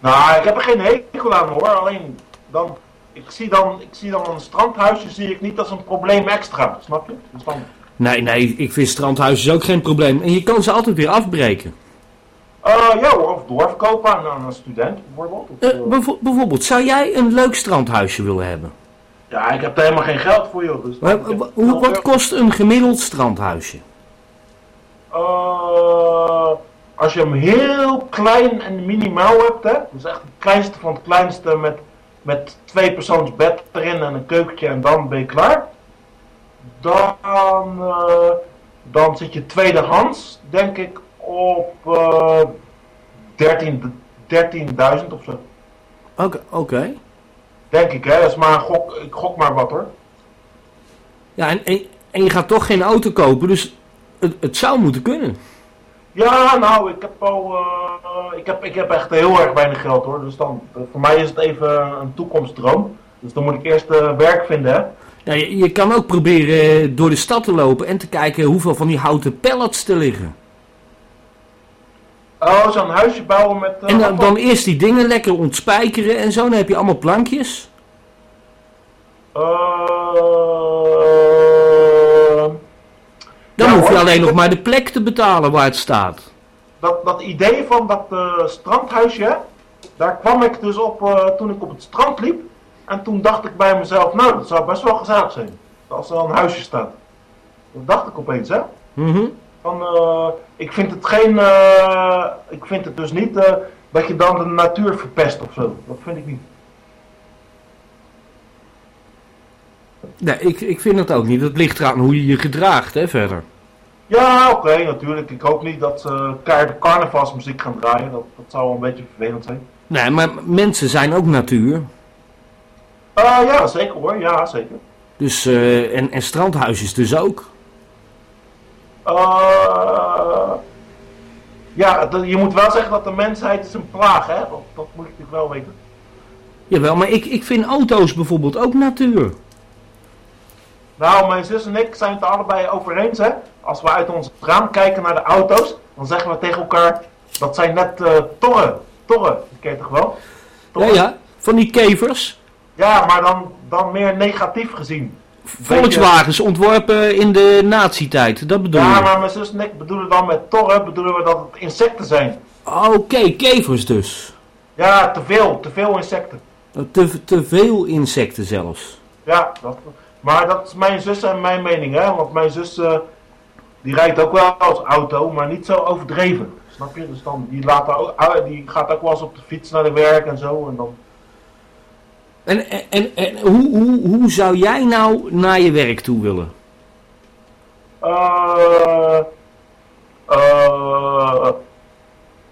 Nou, ik heb er geen hekel aan hoor. Alleen dan, ik zie dan, ik zie dan een strandhuisje zie ik niet als een probleem extra, snap je? Dus dan, Nee, nee, ik vind strandhuisjes ook geen probleem. En je kan ze altijd weer afbreken. eh, ja hoor, of doorverkopen aan, aan een student bijvoorbeeld. Of, Eh, eh, bijvo- bijvoorbeeld, zou jij een leuk strandhuisje willen hebben? Ja, ik heb er helemaal geen geld voor joh. Dus Maar, hoe, wat kost een gemiddeld strandhuisje? Eh, als je hem heel klein en minimaal hebt, hè, dus echt het kleinste van het kleinste met, met twee persoons bed erin en een keukentje en dan ben je klaar. Dan, eh, dan zit je tweedehands, denk ik, op eh 13 13.000 of zo. Oké, oké. Denk ik, hè. Dat is maar een gok, ik gok maar wat hoor. Ja, en, en, en je gaat toch geen auto kopen, dus het, het zou moeten kunnen. Ja, nou, ik heb al, eh, ik, heb, ik heb echt heel erg weinig geld hoor. Dus dan, voor mij is het even een toekomstdroom. Dus dan moet ik eerst eh, werk vinden, hè. Ja, je, je kan ook proberen door de stad te lopen en te kijken hoeveel van die houten pallets te liggen. Oh, zo'n huisje bouwen met... eh, En dan, eerst die dingen lekker ontspijkeren en zo. Dan heb je allemaal plankjes. Eh, Dan Ja, hoef je hoor. alleen nog maar de plek te betalen waar het staat. dat, dat idee van dat eh, strandhuisje, daar kwam ik dus op eh, toen ik op het strand liep. En toen dacht ik bij mezelf, nou, dat zou best wel gezellig zijn. Als er een huisje staat. Dat dacht ik opeens, hè. Mhm. Van, eh, ik vind het geen, eh, ik vind het dus niet eh, dat je dan de natuur verpest of zo. Dat vind ik niet. Nee, ik, ik vind het ook niet. Het ligt eraan hoe je je gedraagt, hè, verder. Ja, oké, natuurlijk. Ik hoop niet dat ze keiharde carnavalsmuziek gaan draaien. Dat, dat zou wel een beetje vervelend zijn. Nee, maar mensen zijn ook natuur. Eh, ja, zeker hoor. Ja, zeker. Dus, eh, en, en strandhuisjes dus ook. Eh, ja, je moet wel zeggen dat de mensheid is een plaag, hè. Dat, dat moet je natuurlijk wel weten. Jawel, maar ik, ik vind auto's bijvoorbeeld ook natuur. Nou, mijn zus en ik zijn het er allebei over eens, hè. Als we uit ons raam kijken naar de auto's, dan zeggen we tegen elkaar, dat zijn net eh torren. Torren, ken je toch wel? Ja, Torren. ja, van die kevers. Ja, maar dan, dan meer negatief gezien. Volkswagens ontworpen in de nazi-tijd, dat bedoel Ja, je? maar mijn zus en ik bedoelen dan met torren, bedoelen we dat het insecten zijn. Oké, kevers dus. Ja, te veel, te veel insecten. Te, te veel insecten zelfs. Ja, dat, maar dat is mijn zus en mijn mening, hè. Want mijn zus, eh, die rijdt ook wel als auto, maar niet zo overdreven. Snap je? Dus dan, die, laat ah, die gaat ook wel eens op de fiets naar de werk en zo. En dan, En, en, en, en hoe, hoe, hoe zou jij nou naar je werk toe willen? Eh, eh,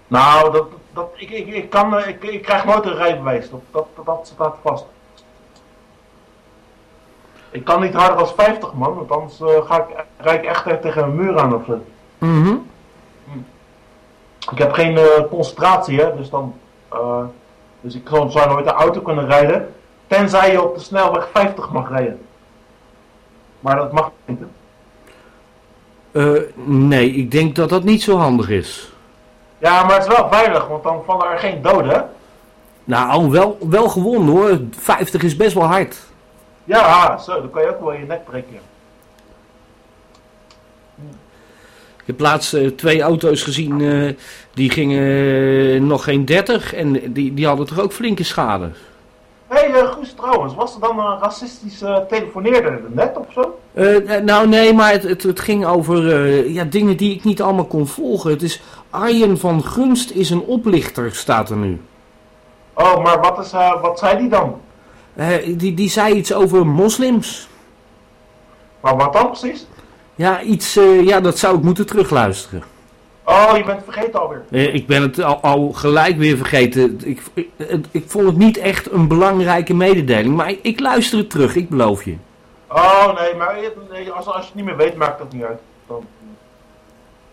nou, dat, dat, ik, ik, ik, kan, ik, ik krijg nooit een rijbewijs. Dat, dat, dat, staat vast. Ik kan niet harder dan 50 man, want anders eh, ga ik, rijd ik echt tegen een muur aan of zo. Mhm. Ik heb geen concentratie, hè, dus dan. dus ik zou nooit de auto kunnen rijden. Tenzij je op de snelweg 50 mag rijden. Maar dat mag niet. Eh, nee, ik denk dat dat niet zo handig is. Ja, maar het is wel veilig, want dan vallen er geen doden. Nou, wel, wel gewonnen hoor. 50 is best wel hard. Ja, zo, dan kan je ook wel je nek breken. Ik heb laatst eh, twee auto's gezien, eh, die gingen nog geen 30 en die, die hadden toch ook flinke schade. Hé, hey, eh, Guus, trouwens, was er dan een racistische telefoneerder net of zo? Eh, eh, nou nee, maar het, het, het ging over eh, ja, dingen die ik niet allemaal kon volgen. Het is Arjen van Gunst is een oplichter, staat er nu. Oh, maar wat, is, eh, wat zei die dan? Eh, die, die zei iets over moslims. Maar wat dan precies? Ja, iets, eh, ja, dat zou ik moeten terugluisteren. Oh, je bent het vergeten alweer. Eh, ik ben het al, al gelijk weer vergeten. Ik, ik, vond het niet echt een belangrijke mededeling, maar ik, ik luister het terug, ik beloof je. Oh, nee, maar als, als je het niet meer weet, maakt dat niet uit. Dan,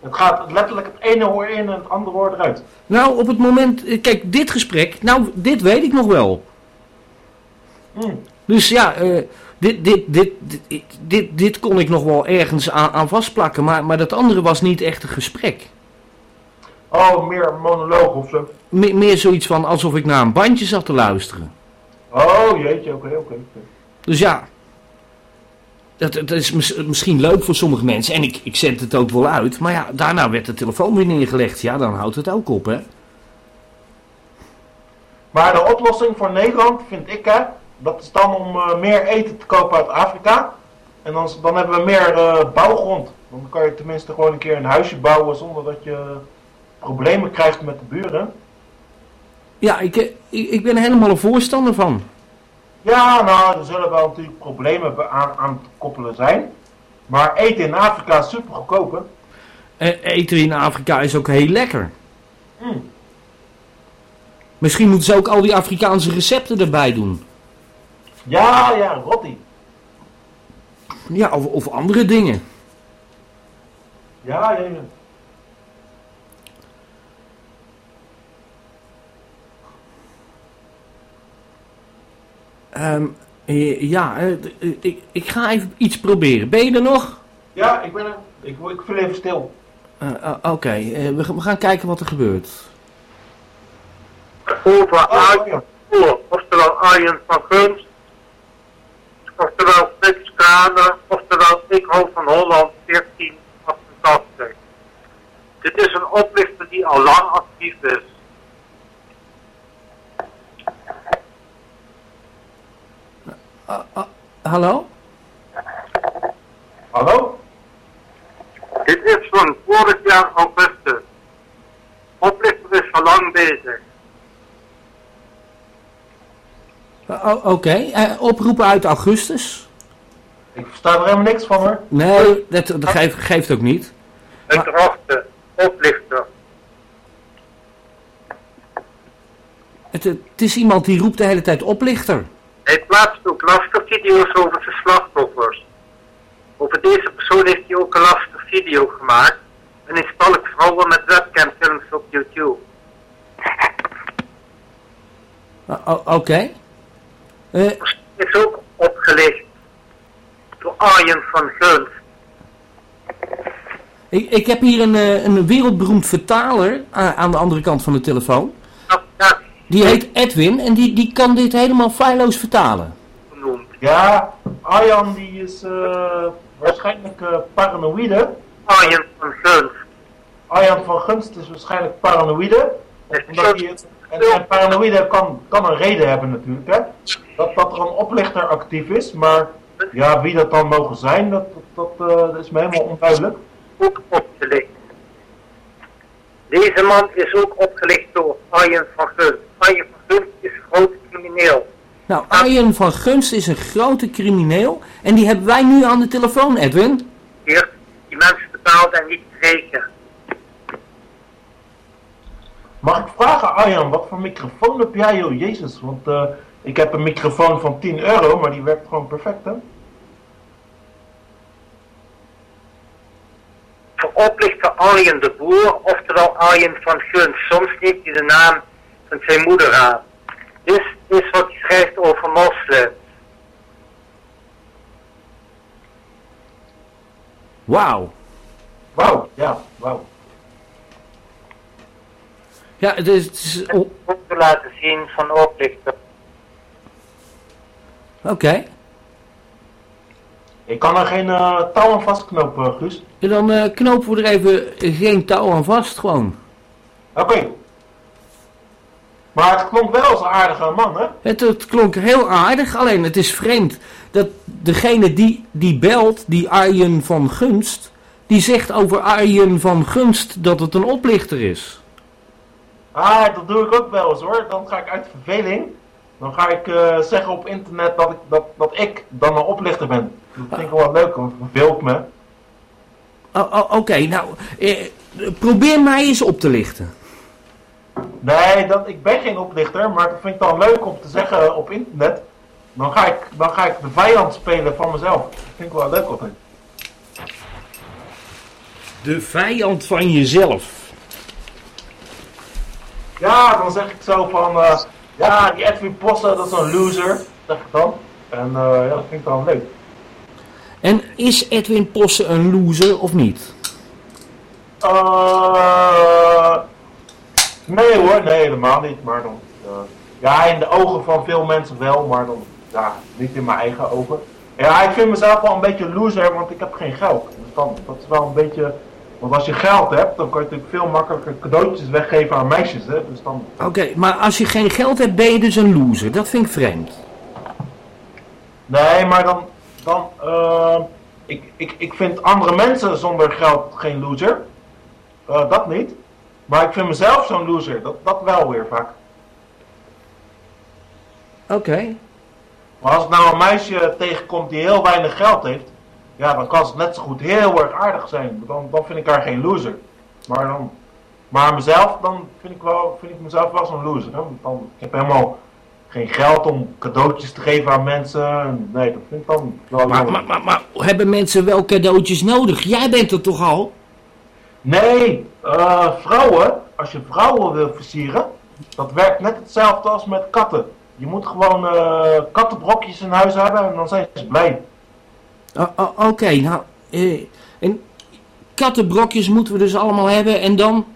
het gaat letterlijk het ene hoor in en het andere hoor eruit. Nou, op het moment, eh, kijk, dit gesprek, nou, dit weet ik nog wel. Hm. Dus ja, eh, dit, dit, dit, dit, dit, dit kon ik nog wel ergens aan, aan vastplakken, maar, maar dat andere was niet echt een gesprek. Oh, meer een monoloog of zo. Me- meer zoiets van alsof ik naar een bandje zat te luisteren. Oh, jeetje, oké, oké. Dus ja, dat, dat is mis- misschien leuk voor sommige mensen en ik, ik zend het ook wel uit. Maar ja, daarna werd de telefoon weer neergelegd. Ja, dan houdt het ook op, hè. Maar de oplossing voor Nederland vind ik, hè, dat is dan om eh, meer eten te kopen uit Afrika. En dan, dan hebben we meer eh, bouwgrond. Dan kan je tenminste gewoon een keer een huisje bouwen zonder dat je problemen krijgt met de buren. Ja, ik, eh, ik, ik ben er helemaal een voorstander van. Ja, nou, er zullen wel natuurlijk problemen aan, aan te koppelen zijn. Maar eten in Afrika is super goedkoop, hè. Eh, eten in Afrika is ook heel lekker. Mm. Misschien moeten ze ook al die Afrikaanse recepten erbij doen. Ja, ja, rotti. Ja, of, of andere dingen. Ja, ja, ja. Ehm, eh, ja, eh, eh, ik, ik ga even iets proberen. Ben je er nog? Ja, ik ben er. Ik, ik viel even stil. Oké, we, gaan- we gaan kijken wat er gebeurt. Over Oh, Arjen oftewel Arjen van Gunst, oftewel Frits Kramer, oftewel Ik van Holland 1488. Dit is een oplichter die al lang actief is. Ah, ah, hallo? Hallo? jaar augustus. Oplichter is al lang bezig. O- Oké, eh, oproepen uit augustus? Ik versta er helemaal niks van hoor. Nee, dat, dat geeft, geeft ook niet. De hoogte. Oplichter. Het, het is iemand die roept de hele tijd oplichter. Hij plaatst ook lastervideo's over zijn slachtoffers. Over deze persoon heeft hij ook een lastervideo gemaakt. En hij stalkt vrouwen met webcamfilms op YouTube. Oké. Eh, Hij is ook opgelicht door Arjen van Gunst. ik, ik heb hier een, eh, een wereldberoemd vertaler aan de andere kant van de telefoon. Die heet Edwin en die, die kan dit helemaal feilloos vertalen. Ja, Arjan die is eh, waarschijnlijk eh, paranoïde. Arjen van Gunst. Arjan van Gunst is waarschijnlijk paranoïde. Omdat hij en, en paranoïde kan, kan een reden hebben natuurlijk, hè. Dat, dat er een oplichter actief is, maar ja, wie dat dan mogen zijn, dat, dat, dat, eh, dat is me helemaal onduidelijk. ook opgelicht. Deze man is ook opgelicht door Arjen van Gunst. Arjen van Gunst is een grote crimineel. Nou, Arjen van Gunst is een grote crimineel en die hebben wij nu aan de telefoon, Edwin. Hier, die mensen betaalt en niet rekenen. Mag ik vragen, Arjan, wat voor microfoon heb jij, joh, jezus? Want eh, ik heb een microfoon van 10 euro, maar die werkt gewoon perfect, hè? Voor oplichter Arjen de Boer, oftewel Arjen van Gunst. Soms neemt hij de naam van zijn moeder aan. Dit is wat hij schrijft over moslims. Wauw. Wauw, ja, wauw. Ja, het is... het is- o- Ook te laten zien van oplichter. Oké. Ik kan er geen eh, touw aan vastknopen, Guus. En dan eh, knopen we er even geen touw aan vast, gewoon. Oké. Maar het klonk wel als een aardige man, hè? Het, het klonk heel aardig, alleen het is vreemd dat degene die, die belt, die Arjen van Gunst, die zegt over Arjen van Gunst dat het een oplichter is. Ah, dat doe ik ook wel eens hoor. Dan ga ik uit verveling. Dan ga ik eh, zeggen op internet dat ik, dat, dat ik dan een oplichter ben. Dat vind ik wel leuk, want verveelt me. Oké, nou, eh, probeer mij eens op te lichten. Nee, dat, ik ben geen oplichter, maar dat vind ik dan leuk om te zeggen op internet. Dan ga ik, dan ga ik de vijand spelen van mezelf. Dat vind ik wel leuk altijd. De vijand van jezelf. Ja, dan zeg ik zo van, eh, ja, die Edwin Posse, dat is een loser, zeg ik dan. En eh, ja, dat vind ik dan leuk. En is Edwin Posse een loser of niet? Eh, nee hoor, nee helemaal niet, maar dan, eh, ja, in de ogen van veel mensen wel, maar dan, ja, niet in mijn eigen ogen. Ja, ik vind mezelf wel een beetje loser, want ik heb geen geld. Dus dan, dat is wel een beetje, want als je geld hebt, dan kan je natuurlijk veel makkelijker cadeautjes weggeven aan meisjes, hè. Dus dan, Oké, maar als je geen geld hebt, ben je dus een loser. Dat vind ik vreemd. Nee, maar dan, dan eh, ik, ik, ik vind andere mensen zonder geld geen loser. Eh, dat niet. Maar ik vind mezelf zo'n loser. Dat, dat wel weer vaak. Oké. Maar als ik nou een meisje tegenkomt die heel weinig geld heeft. Ja, dan kan ze net zo goed heel erg aardig zijn. Dan, dan vind ik haar geen loser. Maar dan, maar mezelf, dan vind ik, wel, vind ik mezelf wel zo'n loser. Hè? Dan, ik heb helemaal geen geld om cadeautjes te geven aan mensen. Nee, dat vind ik dan wel Maar, maar, maar, maar hebben mensen wel cadeautjes nodig? Jij bent er toch al? Nee, eh, vrouwen, als je vrouwen wil versieren, dat werkt net hetzelfde als met katten. Je moet gewoon eh, kattenbrokjes in huis hebben en dan zijn ze blij. Oké, nou, eh, en kattenbrokjes moeten we dus allemaal hebben en dan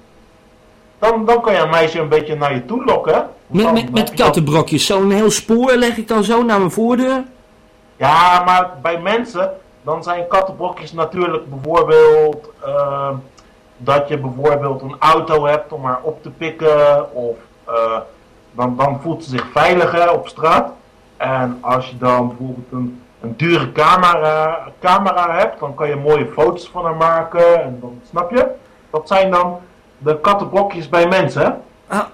Dan, dan kan je een meisje een beetje naar je toe lokken. met, met, met kattenbrokjes. Zo'n heel spoor leg ik dan zo naar mijn voordeur. Ja, maar bij mensen, dan zijn kattenbrokjes natuurlijk bijvoorbeeld eh, dat je bijvoorbeeld een auto hebt om haar op te pikken. Of eh, dan, dan voelt ze zich veiliger op straat. En als je dan bijvoorbeeld een, een dure camera, camera hebt, dan kan je mooie foto's van haar maken. En dan, snap je? Dat zijn dan de kattenblokjes bij mensen,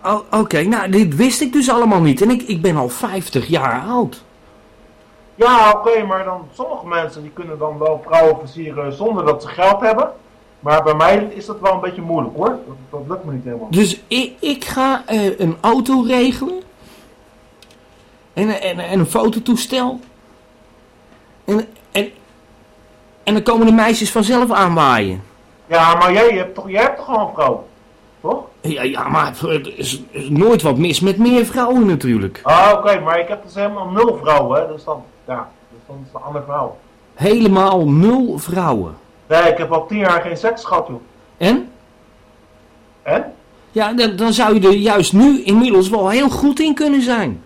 oh, Oké, nou dit wist ik dus allemaal niet. En ik, ik ben al 50 jaar oud. Ja, oké, maar dan sommige mensen die kunnen dan wel vrouwen versieren zonder dat ze geld hebben. Maar bij mij is dat wel een beetje moeilijk hoor. Dat, dat lukt me niet helemaal. Dus ik, ik ga eh, een auto regelen. En, en, en een fototoestel. En, en, en dan komen de meisjes vanzelf aanwaaien. Ja, maar jij hebt toch, jij hebt toch gewoon een vrouw? Toch? Ja, ja maar er is, is nooit wat mis met meer vrouwen natuurlijk. Ah, oké, maar ik heb dus helemaal nul vrouwen, hè. Dus dan, ja, dus dan is het een ander verhaal. Helemaal nul vrouwen. Nee, ik heb al tien jaar geen seks gehad, joh. En? En? Ja, dan, dan zou je er juist nu inmiddels wel heel goed in kunnen zijn.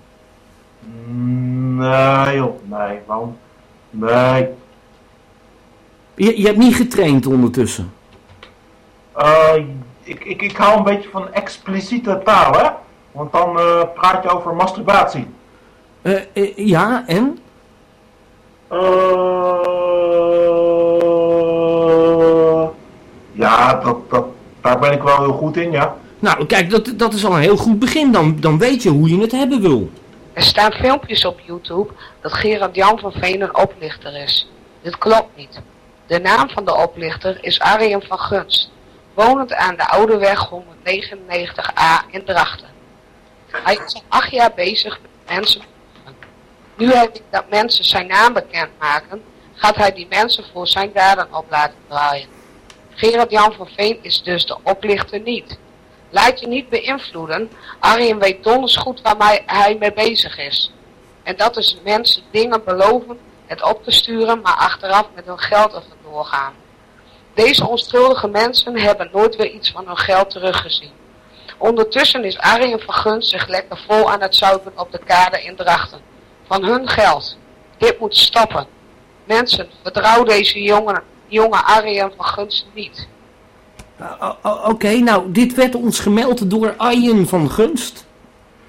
Nee, joh. Nee, waarom? Nee. Je, je hebt niet getraind ondertussen. Eh, ik, ik, ik hou een beetje van expliciete taal, hè? Want dan eh, praat je over masturbatie. Eh, eh, ja, en? Eh, ja, dat, dat, daar ben ik wel heel goed in, ja. Nou, kijk, dat, dat is al een heel goed begin. Dan, dan weet je hoe je het hebben wil. Er staan filmpjes op YouTube dat Gerard Jan van Veen een oplichter is. Dit klopt niet. De naam van de oplichter is Arjen van Gunst, wonend aan de Oude Weg 199a in Drachten. Hij is al acht jaar bezig met mensen. Nu hij dat mensen zijn naam bekendmaken, gaat hij die mensen voor zijn daden op laten draaien. Gerard Jan van Veen is dus de oplichter niet. Laat je niet beïnvloeden. Arjen weet donders goed waar hij mee bezig is. En dat is mensen dingen beloven, het op te sturen, maar achteraf met hun geld er vandoor gaan. Deze onschuldige mensen hebben nooit weer iets van hun geld teruggezien. Ondertussen is Arjen van Gunst zich lekker vol aan het zuipen op de kade in Drachten. Van hun geld. Dit moet stoppen. Mensen, vertrouw deze jongen, jonge Arjen van Gunst niet. O- o- Oké, nou, dit werd ons gemeld door Arjen van Gunst.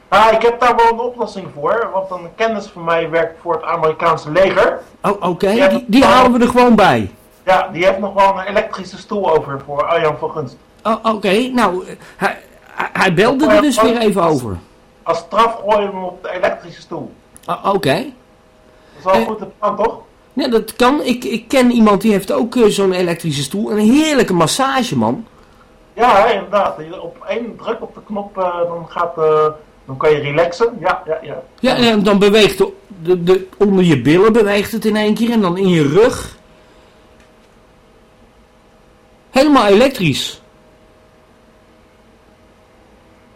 Ah, ik heb daar wel een oplossing voor, want een kennis van mij werkt voor het Amerikaanse leger. O- Oké, die, die halen we er gewoon bij. Ja, die heeft nog wel een elektrische stoel over voor Arjan van Gunst. O- Oké, nou, hij, hij- belde er dus weer even over. Als straf gooi je hem op de elektrische stoel. O- Oké. Dat is wel Eh. goed te plan, toch? Ja, dat kan. Ik, ik ken iemand die heeft ook eh, zo'n elektrische stoel. Een heerlijke massage, man. Ja, inderdaad. Je- Op één druk op de knop, eh, dan, gaat, eh, dan kan je relaxen. Ja, ja, ja. Ja, en dan beweegt de, de, de, onder je billen beweegt het in één keer en dan in je rug. Helemaal elektrisch.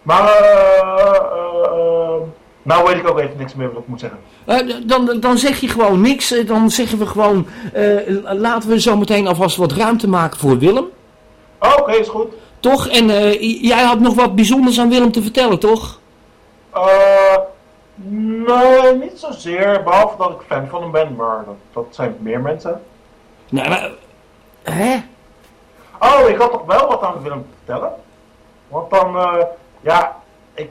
Maar, eh, nou weet ik ook even niks meer wat ik moet zeggen. Eh, dan, dan zeg je gewoon niks. Eh, Dan zeggen we gewoon, eh, laten we zo meteen alvast wat ruimte maken voor Willem. Oh, Oké, is goed. Toch? En jij had nog wat bijzonders aan Willem te vertellen, toch? Eh, nee, niet zozeer. Behalve dat ik fan van hem ben, maar dat, dat zijn meer mensen. Nou, maar, hè? Oh, ik had toch wel wat aan Willem te vertellen. Want dan, eh, ja, ik,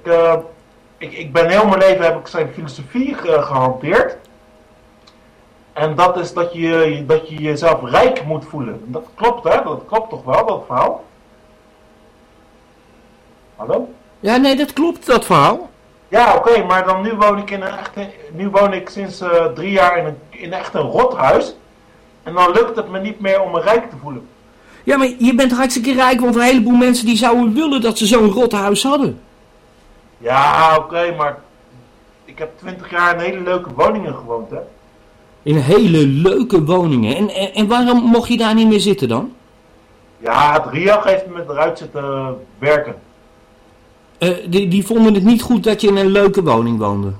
ik, ik ben heel mijn leven heb ik zijn filosofie ge- gehanteerd. En dat is dat je, dat je jezelf rijk moet voelen. Dat klopt, hè? Dat klopt toch wel, dat verhaal? Hallo? Ja, nee, dat klopt, dat verhaal. Ja, oké, maar dan nu woon ik in een echte, nu woon ik sinds eh, drie jaar in een, in echt een rothuis. En dan lukt het me niet meer om me rijk te voelen. Ja, maar je bent hartstikke rijk, want een heleboel mensen die zouden willen dat ze zo'n rot huis hadden. Ja, oké, maar ik heb twintig jaar in hele leuke woningen gewoond, hè. In hele leuke woningen. En, en, en waarom mocht je daar niet meer zitten dan? Ja, het RIAG heeft me eruit zitten werken. Eh, die, die vonden het niet goed dat je in een leuke woning woonde.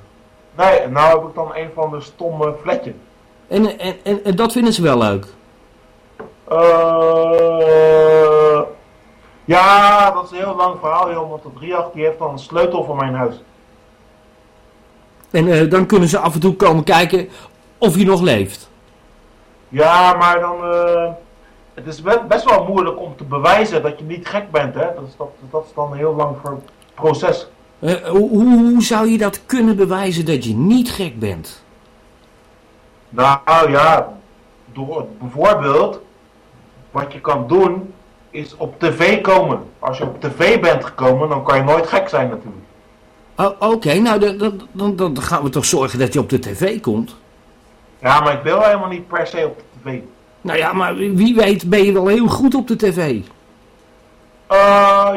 Nee, en nou heb ik dan een van de stomme fletje. En, en, en, en dat vinden ze wel leuk. Eh, ja, dat is een heel lang verhaal, joh, want het RIAG die heeft dan een sleutel voor mijn huis. En eh, dan kunnen ze af en toe komen kijken of je nog leeft. Ja, maar dan. eh, het is be- best wel moeilijk om te bewijzen dat je niet gek bent, hè? Dat is, dat, dat is dan een heel lang proces. Eh, hoe, hoe hoe zou je dat kunnen bewijzen dat je niet gek bent? Nou ja, door bijvoorbeeld, wat je kan doen, is op tv komen. Als je op tv bent gekomen, dan kan je nooit gek zijn natuurlijk. Oh, Oké, nou dan, dan, dan, dan gaan we toch zorgen dat je op de tv komt. Ja, maar ik wil helemaal niet per se op de tv. Nou ja, maar wie weet ben je wel heel goed op de tv. Eh,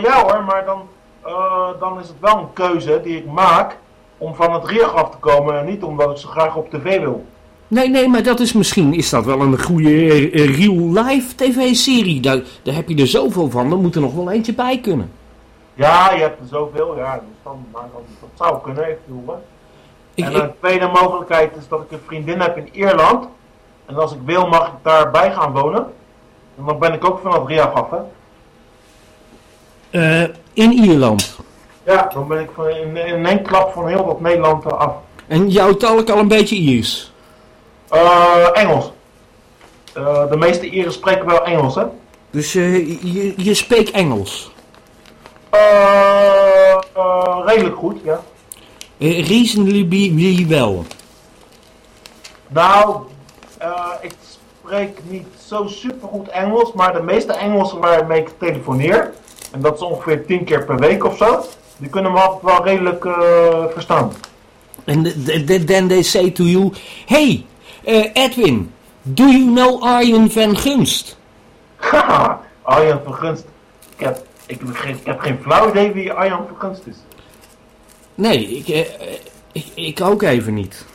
ja hoor, maar dan, eh, dan is het wel een keuze die ik maak om van het RIAG af te komen en niet omdat ik zo graag op tv wil. Nee, nee, maar dat is misschien is dat wel een goede eh, real-life tv-serie. Daar, daar heb je er zoveel van, er moet er nog wel eentje bij kunnen. Ja, je hebt er zoveel, ja, dus dan, maar dat zou kunnen hè. Ik, en een tweede mogelijkheid is dat ik een vriendin heb in Ierland. En als ik wil mag ik daarbij gaan wonen. En dan ben ik ook van het RIAG af, hè. eh, in Ierland. Ja, dan ben ik van, in, in één klap van heel wat Nederland eh, af. En jouw taal ik al een beetje Iers. Eh, Engels. Eh, de meeste Ieren spreken wel Engels, hè. Dus eh, je, je spreekt Engels. Eh, redelijk goed, ja. Reasonably wel. Nou, ik spreek niet zo supergoed Engels, maar de meeste Engelsen waarmee ik telefoneer, en dat is ongeveer tien keer per week of zo, die kunnen me altijd wel redelijk verstaan. Th- then they say to you, Hey, eh, Edwin, do you know Arjen van Gunst? Haha, Arjan van Gunst. Ik heb, ik, heb geen, ik heb geen flauw idee wie Arjan van Gunst is. Nee, ik, eh, ik, ik ook even niet.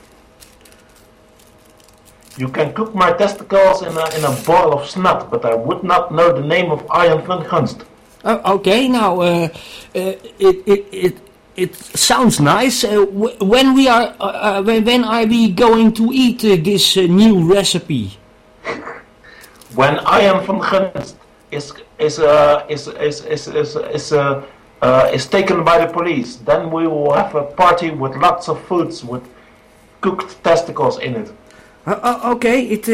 You can cook my testicles in a, in a bowl of snot, but I would not know the name of Arjan van Gunst. Oh, Oké, nou, eh, eh, it, it, it, it sounds nice. Uh, wh- when we are, uh, uh, when, when are we going to eat uh, this uh, new recipe? When Arjan van Gunst is is is is is is is uh, is taken by the police, then we will have a party with lots of foods with cooked testicles in it. Uh, uh, okay, it, uh,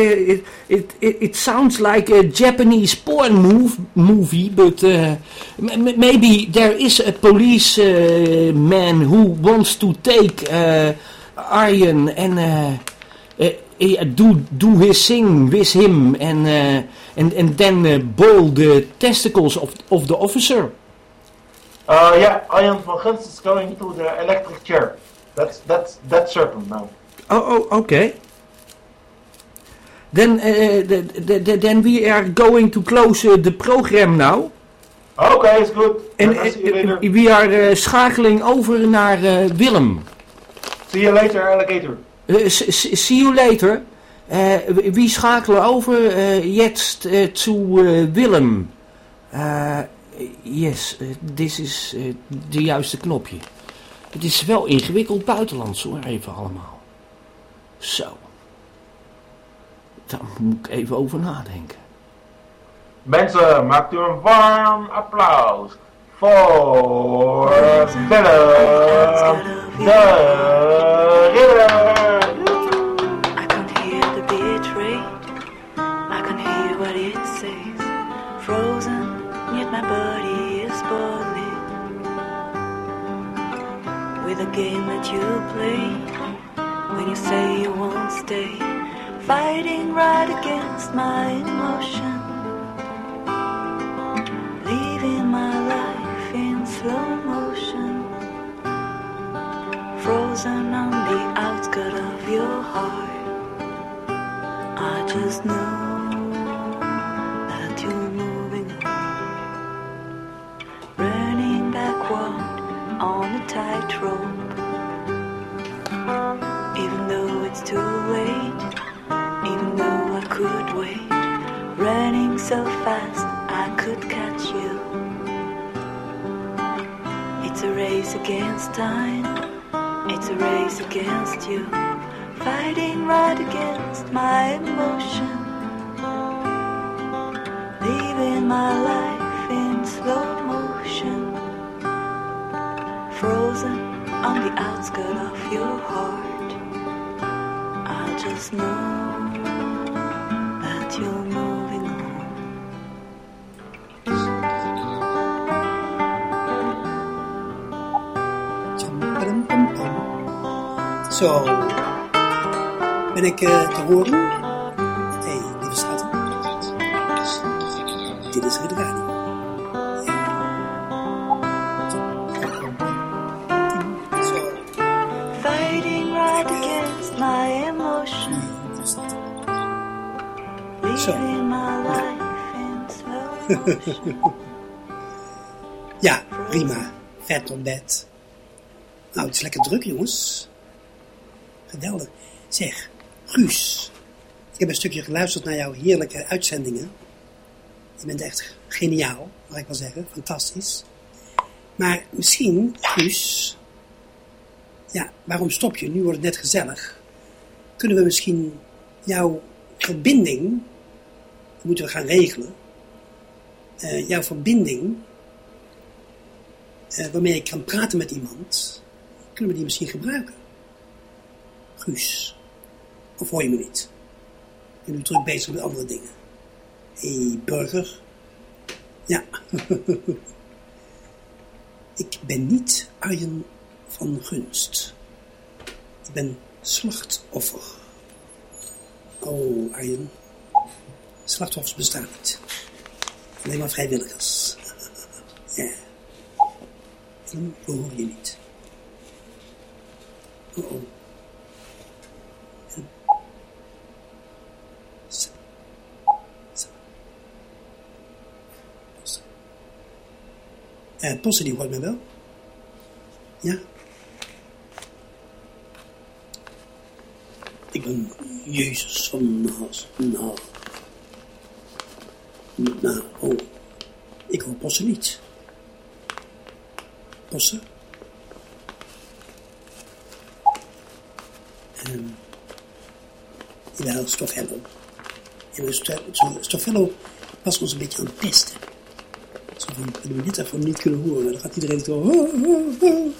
it, it, it, sounds like a Japanese porn move, movie, but uh, maybe there is a police uh, man who wants to take uh, Arjen and uh, do do his thing with him and uh, and and then uh, boil the testicles of of the officer. Uh, yeah, Arjan van Gunst is going to the electric chair. That's that's that's certain now. Oh, oh okay. Then, uh, the, the, the, then we are going to close uh, the program now. Okay, it's good. En eh, we are eh, schakeling over naar eh, Willem. See you later, alligator. Eh, see you later. Eh, we- schakelen over eh jetzt eh, to eh, Willem. Eh, yes, eh, dit is eh, de juiste knopje. Het is wel ingewikkeld buitenlands hoor, even allemaal. Zo. Daar moet ik even over nadenken. Mensen, maakt u een warm applaus voor Willem de Ridder. I can hear the beat rate. I can hear what it says. Frozen, yet my body is boiling. With a game that you play. When you say you won't stay. Fighting right against my emotion. Leaving my life in slow motion. Frozen on the outskirts of your heart. I just know that you're moving on. Running backward on a tightrope. Even though it's too late, could wait. Running so fast I could catch you. It's a race against time. It's a race against you, fighting right against my emotion, leaving my life in slow motion, frozen on the outskirts of your heart. I just know that you're moving on. Tjam-padam-pam-pam. Zo. Ben ik eh, te horen? Ja, prima. Vet bed. Nou, het is lekker druk, jongens. Geweldig. Zeg, Guus. Ik heb een stukje geluisterd naar jouw heerlijke uitzendingen. Je bent echt geniaal, mag ik wel zeggen. Fantastisch. Maar misschien, Guus... Ja, waarom stop je? Nu wordt het net gezellig. Kunnen we misschien jouw verbinding... Moeten we gaan regelen. Eh, jouw verbinding eh, waarmee ik kan praten met iemand, kunnen we die misschien gebruiken. Guus. Of hoor je me niet? Ik ben nu druk bezig met andere dingen. Hé, hey, burger. Ja. ik ben niet Arjen van Gunst. Ik ben slachtoffer. Oh, Arjen. Slachtoffers bestaan niet. Alleen maar vrijwilligers. ja. Dan hoor je niet. Oh oh. Ja. Zo. Posse. Eh, Posse die hoort mij wel. Ja. Ik ben Jezus van Naas. Nou. Oh. Ik hoor Posse niet. Posse. Ehm jawel, Stoffello. En Sto- Sto- Stoffello was ons een beetje aan het pesten. Zo van, we hebben dit daarvoor niet kunnen horen. Dan gaat iedereen zo... "Oh, oh, oh."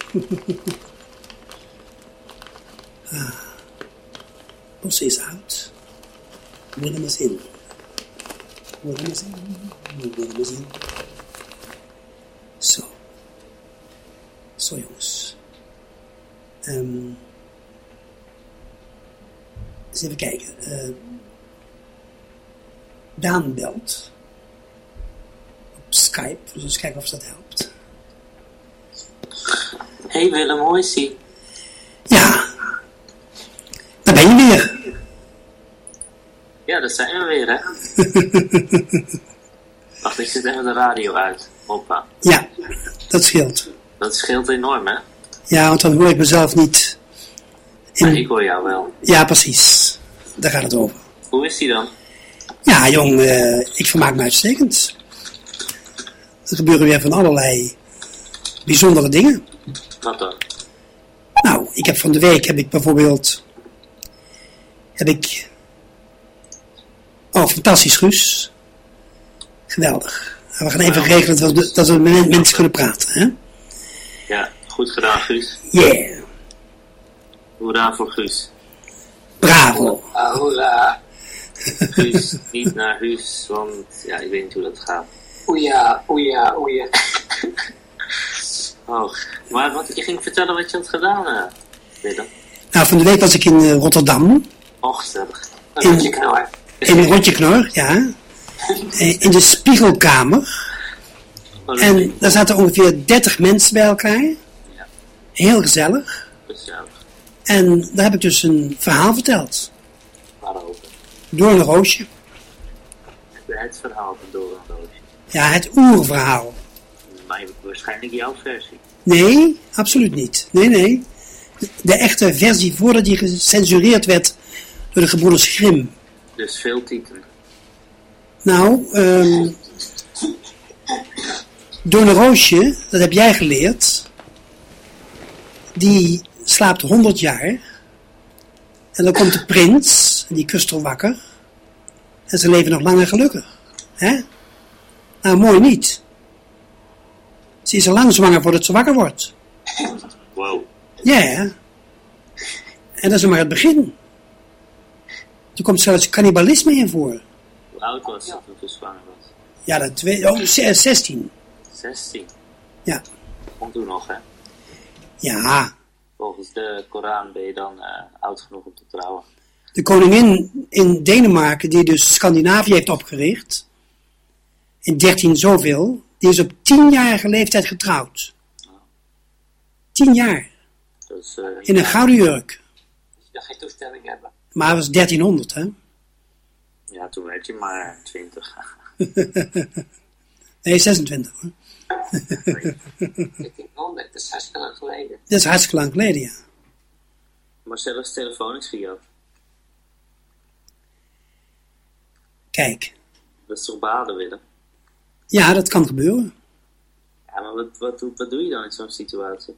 Ah. Posse is oud. Willem is in. Is in. Zo. Zo jongens. Ehm eens even kijken. Eh, Daan belt. Op Skype. Dus eens kijken of dat helpt. Hey Willem, hoe is ie? Ja. Daar ben je weer. Ja, dat zijn we weer, hè? Wacht, ik zet even de radio uit. Hoppa. Ja, dat scheelt. Dat scheelt enorm, hè? Ja, want dan hoor ik mezelf niet. Maar In... ik hoor jou wel. Ja, precies. Daar gaat het over. Hoe is die dan? Ja, jong, eh, ik vermaak me uitstekend. Er gebeuren weer van allerlei bijzondere dingen. Wat dan? Nou, ik heb van de week heb ik bijvoorbeeld. Heb ik. Oh, fantastisch, Guus. Geweldig. We gaan even regelen dat we, dat we met mensen kunnen praten, hè? Ja, goed gedaan, Guus. Yeah. Hoera voor Guus. Bravo. Ah, hoera. Guus, niet naar Guus, want ja, ik weet niet hoe dat gaat. Oeja, oeja, oeja. Oh, maar wat, je ging vertellen wat je had gedaan, Willem. Nou, van de week was ik in eh, Rotterdam. Oh, gezellig. Een rondje knor. In Rotjeknor, ja. Eh, In de spiegelkamer. Oh. En daar zaten ongeveer 30 mensen bij elkaar. Ja. Heel gezellig. Gezellig. En daar heb ik dus een verhaal verteld. Waarover? Door een roosje. Het verhaal van Dora en Roosje? Ja, het oerverhaal. Maar waarschijnlijk jouw versie. Nee, absoluut niet. Nee, nee. De echte versie voordat die gecensureerd werd door de gebroeders Grimm. Dus veel titelen. Nou, ehm Doorn Roosje, dat heb jij geleerd. Die slaapt 100 jaar. En dan komt de prins, en die kust er wakker. En ze leven nog lang en gelukkig. hè? Nou, mooi niet. Ze is al lang zwanger voordat ze wakker wordt. Wow. Ja, en dat is maar het begin. Er komt zelfs cannibalisme in voor. Hoe oud was ze toen ze zwanger was? Ja, dat twee, oh, ze- 16. 16. Ja. Komt toen nog, hè? Ja, Volgens de Koran ben je dan eh, oud genoeg om te trouwen. de koningin in Denemarken, die dus Scandinavië heeft opgericht, in 13 zoveel, die is op 10-jarige leeftijd getrouwd. 10 jaar, Dus eh, in een gouden jurk. Als je geen toestemming hebben. Maar dat was 1300, hè? ja, toen werd je maar 20. nee, 26 hoor. Ik denk, oh, dat is hartstikke lang geleden. Dat is hartstikke lang geleden, ja. maar zelfs telefoon is gejat. Kijk. Dat is toch baden willen? Ja, dat kan gebeuren. Ja, maar wat, wat, wat doe je dan in zo'n situatie?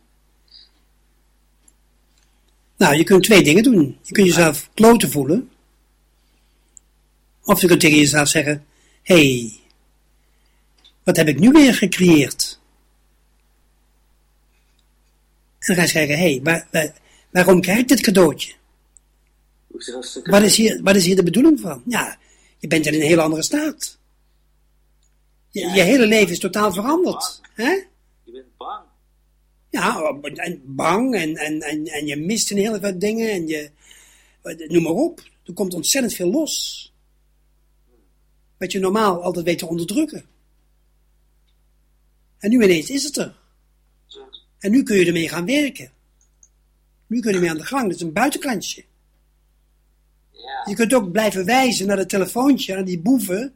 Nou, je kunt twee dingen doen. Je kunt jezelf kloten voelen. Of je kunt tegen jezelf zeggen, hé, hey, wat heb ik nu weer gecreëerd? En dan ga je zeggen, hé, hey, waar, waar- waarom krijg ik dit cadeautje? Wat is, hier, wat is hier de bedoeling van? Ja, je bent in een hele andere staat. Je, je hele leven is totaal veranderd. Hè? Ja, en bang en, en, en, en je mist een hele wat dingen en je, noem maar op. Er komt ontzettend veel los. Wat je normaal altijd weet te onderdrukken. En nu ineens is het er. En nu kun je ermee gaan werken. Nu kun je ermee aan de gang. Dat is een buitenkantje. Ja, Je kunt ook blijven wijzen naar dat telefoontje, naar die boeven.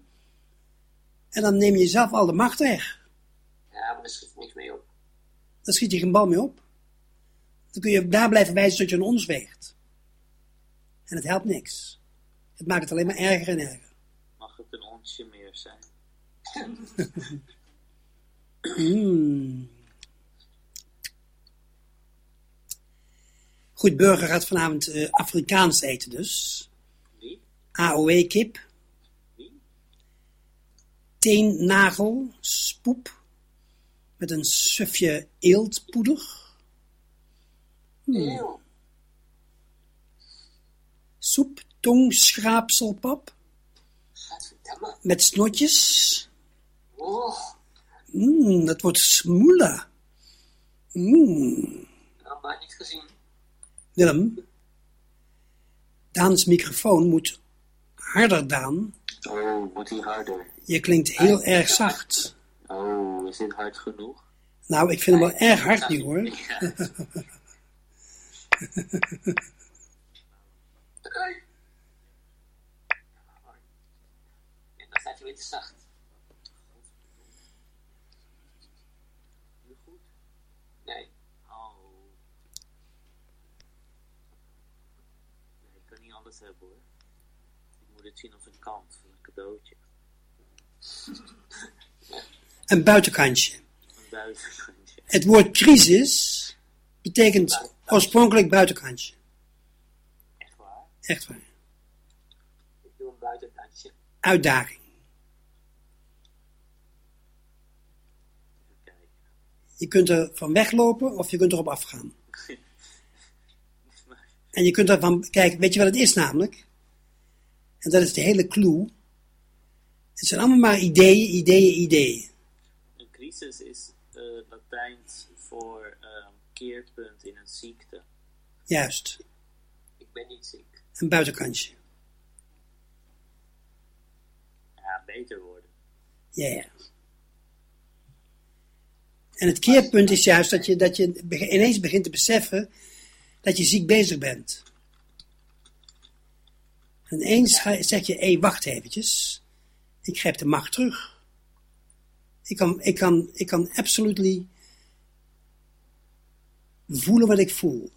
En dan neem je jezelf al de macht weg. ja, maar daar schiet niks mee op. Dan schiet je geen bal mee op. Dan kun je daar blijven wijzen tot je een ons weegt. En het helpt niks. Het maakt het alleen maar erger en erger. Mag het een onsje meer zijn? Goed, Burger gaat vanavond eh, Afrikaans eten dus. Wie? AOE-kip. Wie? Teennagel, spoep. Met een sufje eeltpoeder. Eeuw. Soep, tongschraapselpap. Gadverdamme. Met snotjes. Mmm, dat wordt smoela. Mmm. nou, maar niet gezien. Willem. Daans microfoon moet harder, Daan. Oh, moet hij harder? Je klinkt heel erg zacht. Oh, is dit hard genoeg? Nou, ik vind hem wel erg hard nu hoor. Ja. En dan staat je weer te zacht. Goed? Nee. Oh. Nee, ik kan niet alles hebben hoor. Ik moet het zien als een kans, een cadeautje. Een buitenkantje. Een buitenkantje. Het woord crisis betekent oorspronkelijk buitenkantje. Echt waar? Echt waar. Ik doe een buitenkantje. Uitdaging. Je kunt er van weglopen of je kunt erop afgaan. En je kunt ervan kijken, weet je wat het is namelijk? En dat is de hele clue. Het zijn allemaal maar ideeën, ideeën, ideeën. Crisis is eh, Latijns voor ehm, keerpunt in een ziekte. Juist. Ik ben niet ziek. Een buitenkantje. Ja, beter worden. Ja, ja. En het keerpunt is juist dat je, dat je ineens begint te beseffen dat je ziek bezig bent. En ineens ga, zeg je, hé, hey, wacht eventjes. Ik grijp de macht terug. Ik kan, ik kan, ik kan absolutely voelen wat ik voel.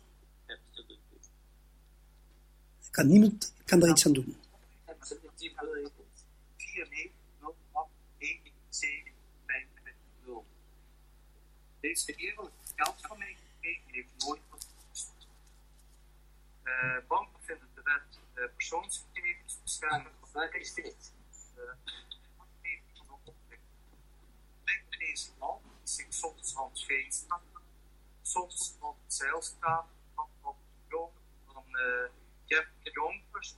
Ik kan niemand kan er iets aan doen. Hebben ze het die berekend? 4908750. Deze eerlijk geld van mij gekregen heeft nooit. Uh, banken vinden de wet uh, persoonsgegevensbescherming Waar is dit? Deze man zich soms van feesten, soms van zeilstraat, van van van uh, Jeff Jonkers,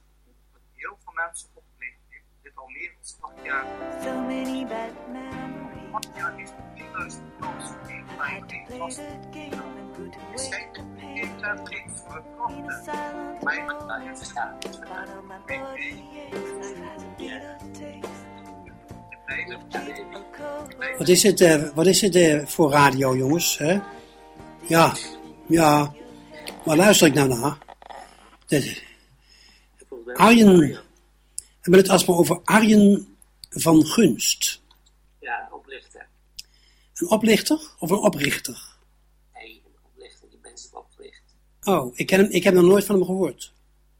heel veel mensen opgelicht heeft. Dit al meer dan acht jaar. So many bad memories. Acht jaar is het 4000 doos in mijn leven vast. Ik zei, ik heb geen verkocht. Mijn bedrijf is. Wat is het, eh, wat is het eh, voor radio, jongens? Hè? Ja, ja. Waar luister ik nou naar? De, Arjen, hebben het alsmaar over Arjen van Gunst. Ja, oplichter. Een oplichter of een oprichter? Nee, een oplichter die mensen oplicht. Oh, ik, ken hem, ik heb nog nooit van hem gehoord.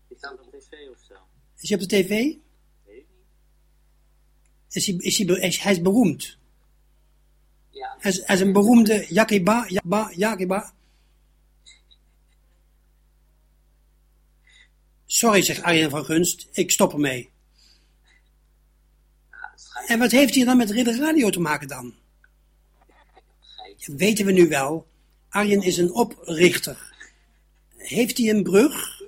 Die staat op tv of zo. Is hij op de tv? Is hij, is hij, is, hij is beroemd. Ja, Hij is, hij is een beroemde Yakiba, Yakiba, Yakiba. Sorry, zegt Arjen van Gunst, ik stop ermee. En wat heeft hij dan met Ridder Radio te maken dan? Ja, weten we nu wel. Arjen is een oprichter. Heeft hij een brug?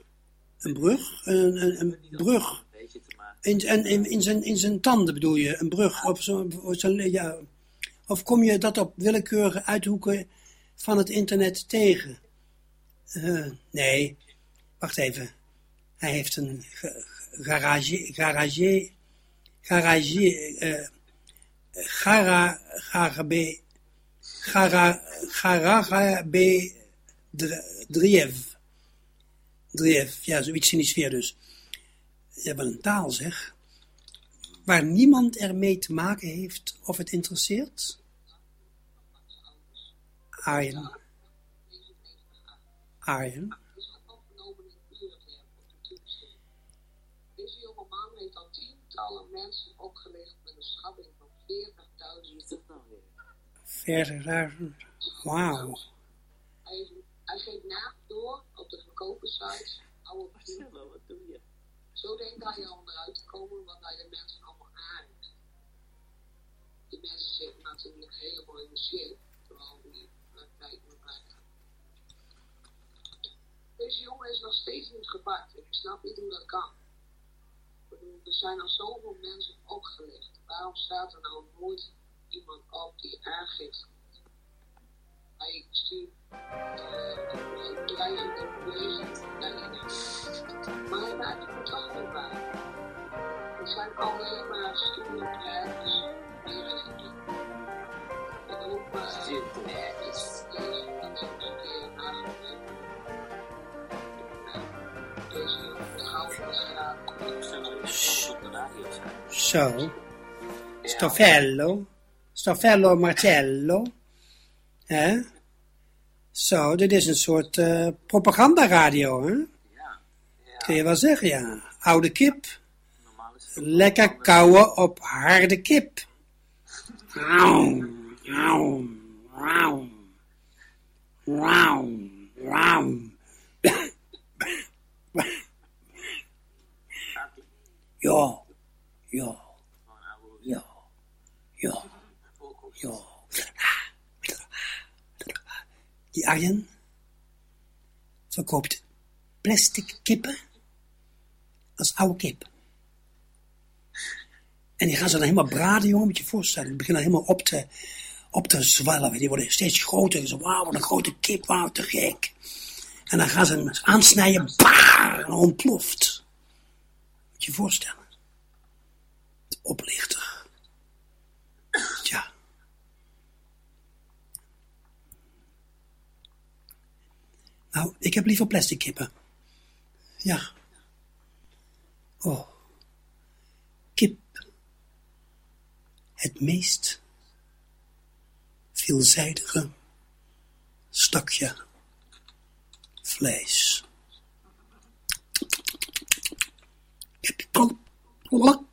Een brug? Een, een, een brug? Een beetje te maken. In, in, in, zijn, in zijn tanden bedoel je? Een brug? Of, zo, of, zo, ja. of kom je dat op willekeurige uithoeken van het internet tegen? Eh, nee, wacht even. Hij heeft een ga- garage, garage, garage, eh, gara, Driev. Driev, ja, zoiets in die sfeer dus. Ja, wat een taal zeg. Waar niemand ermee te maken heeft of het interesseert. Arjen. Arjen. Deze jonge man heeft al tientallen mensen opgelicht met een schatting van 40.000 40.000. Wauw. Hij, hij geeft na door op de verkopersites oude papier. Marcelo, wat doe je? Zo denkt al eruit te komen wat hij de mensen allemaal aanneemt. Die mensen zitten natuurlijk helemaal in de shit, terwijl die praktijk moet blijven. Deze jongen is nog steeds niet gepakt. Ik snap niet hoe dat kan. Er zijn al zoveel mensen opgelicht. Waarom staat er nou nooit iemand op die aangifte doet? Hij stuurt uh, dreigende berichten naar iedereen. Maar hij maakt het toch niet waar. Het zijn alleen maar stoere praatjes die richting. Ik hoop uh, Stuur praatjes. deze mensen een keer nagedacht. Deze jongen gauw misgaan. Marcelo, je moet op de radio zijn. Zo. Stoffello. Stoffello Marcello. Hè? Zo, dit is een soort eh propagandaradio, hè? Ja. Kun je wel zeggen, ja. Oude kip. Normaal is het Lekker kauwen op harde kip. Auw, auw, auw. Auw, auw. Ja, ja, gewoon oude ja, ja, ja. Die Arjen verkoopt plastic kippen als oude kip. En die gaan ze dan helemaal braden, jongen, moet je je voorstellen. Die beginnen helemaal op te, op te zwellen. Die worden steeds groter. Zo, wauw, wat een grote kip, wauw, te gek. En dan gaan ze hem aansnijden, baar, en ontploft. Moet je je voorstellen. De oplichter. Tja. Nou, ik heb liever plastic kippen. Ja. Oh. Kip. Het meest veelzijdige stakje vlees. Semtex.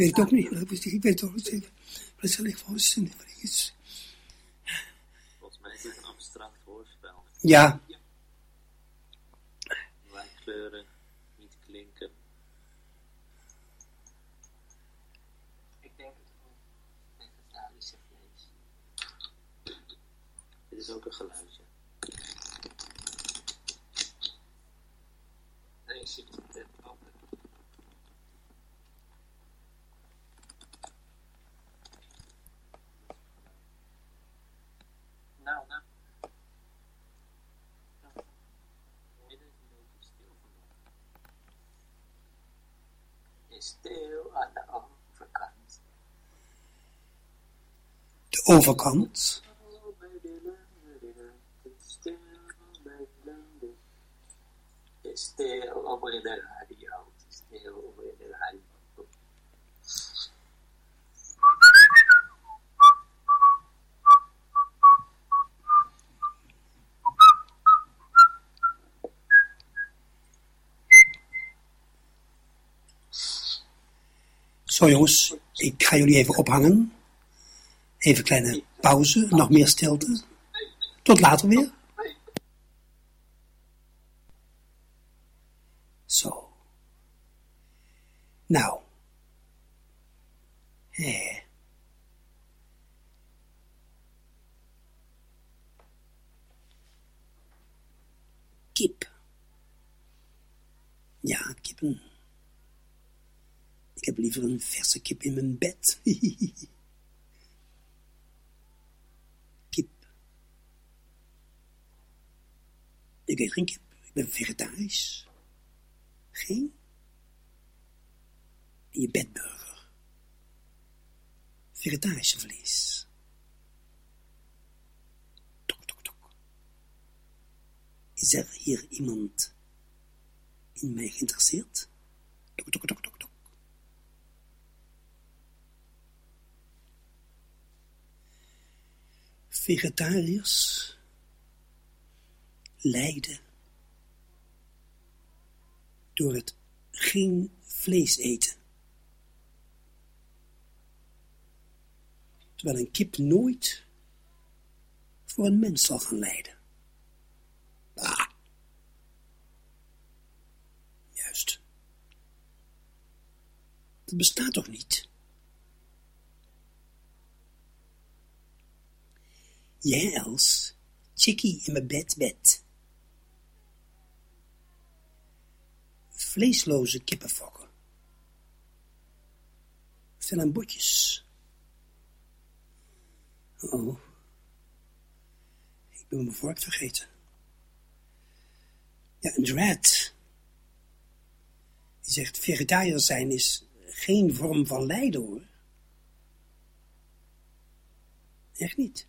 weet het ook niet. Dat Ik weet het ook niet. Wat zal ik voor zin? iets? Volgens mij is dit een abstract hoorspel. Ja, stil aan de overkant. De overkant. Stil over de radio. Stil over Zo jongens, ik ga jullie even ophangen. Even kleine pauze, nog meer stilte. Tot later weer. Zo. Nou. Hé. Kip. Ja, kippen. Ik heb liever een verse kip in mijn bed. kip. Ik eet geen kip. Ik ben vegetarisch. Geen? Je bedburger. Vegetarische vlees. Tok, tok, tok. Is er hier iemand in mij geïnteresseerd? Tok, tok, tok, tok, tok. Vegetariërs lijden door het geen vlees eten. Terwijl een kip nooit voor een mens zal gaan lijden. Ah. Juist. Dat bestaat toch niet? Jij, Els, chickie in mijn bed, bed. Vleesloze kippenfokken. Vel botjes. Oh. Ik ben mijn vork vergeten. Ja, een dread. Die zegt, vegetariër zijn is geen vorm van lijden, hoor. Echt niet.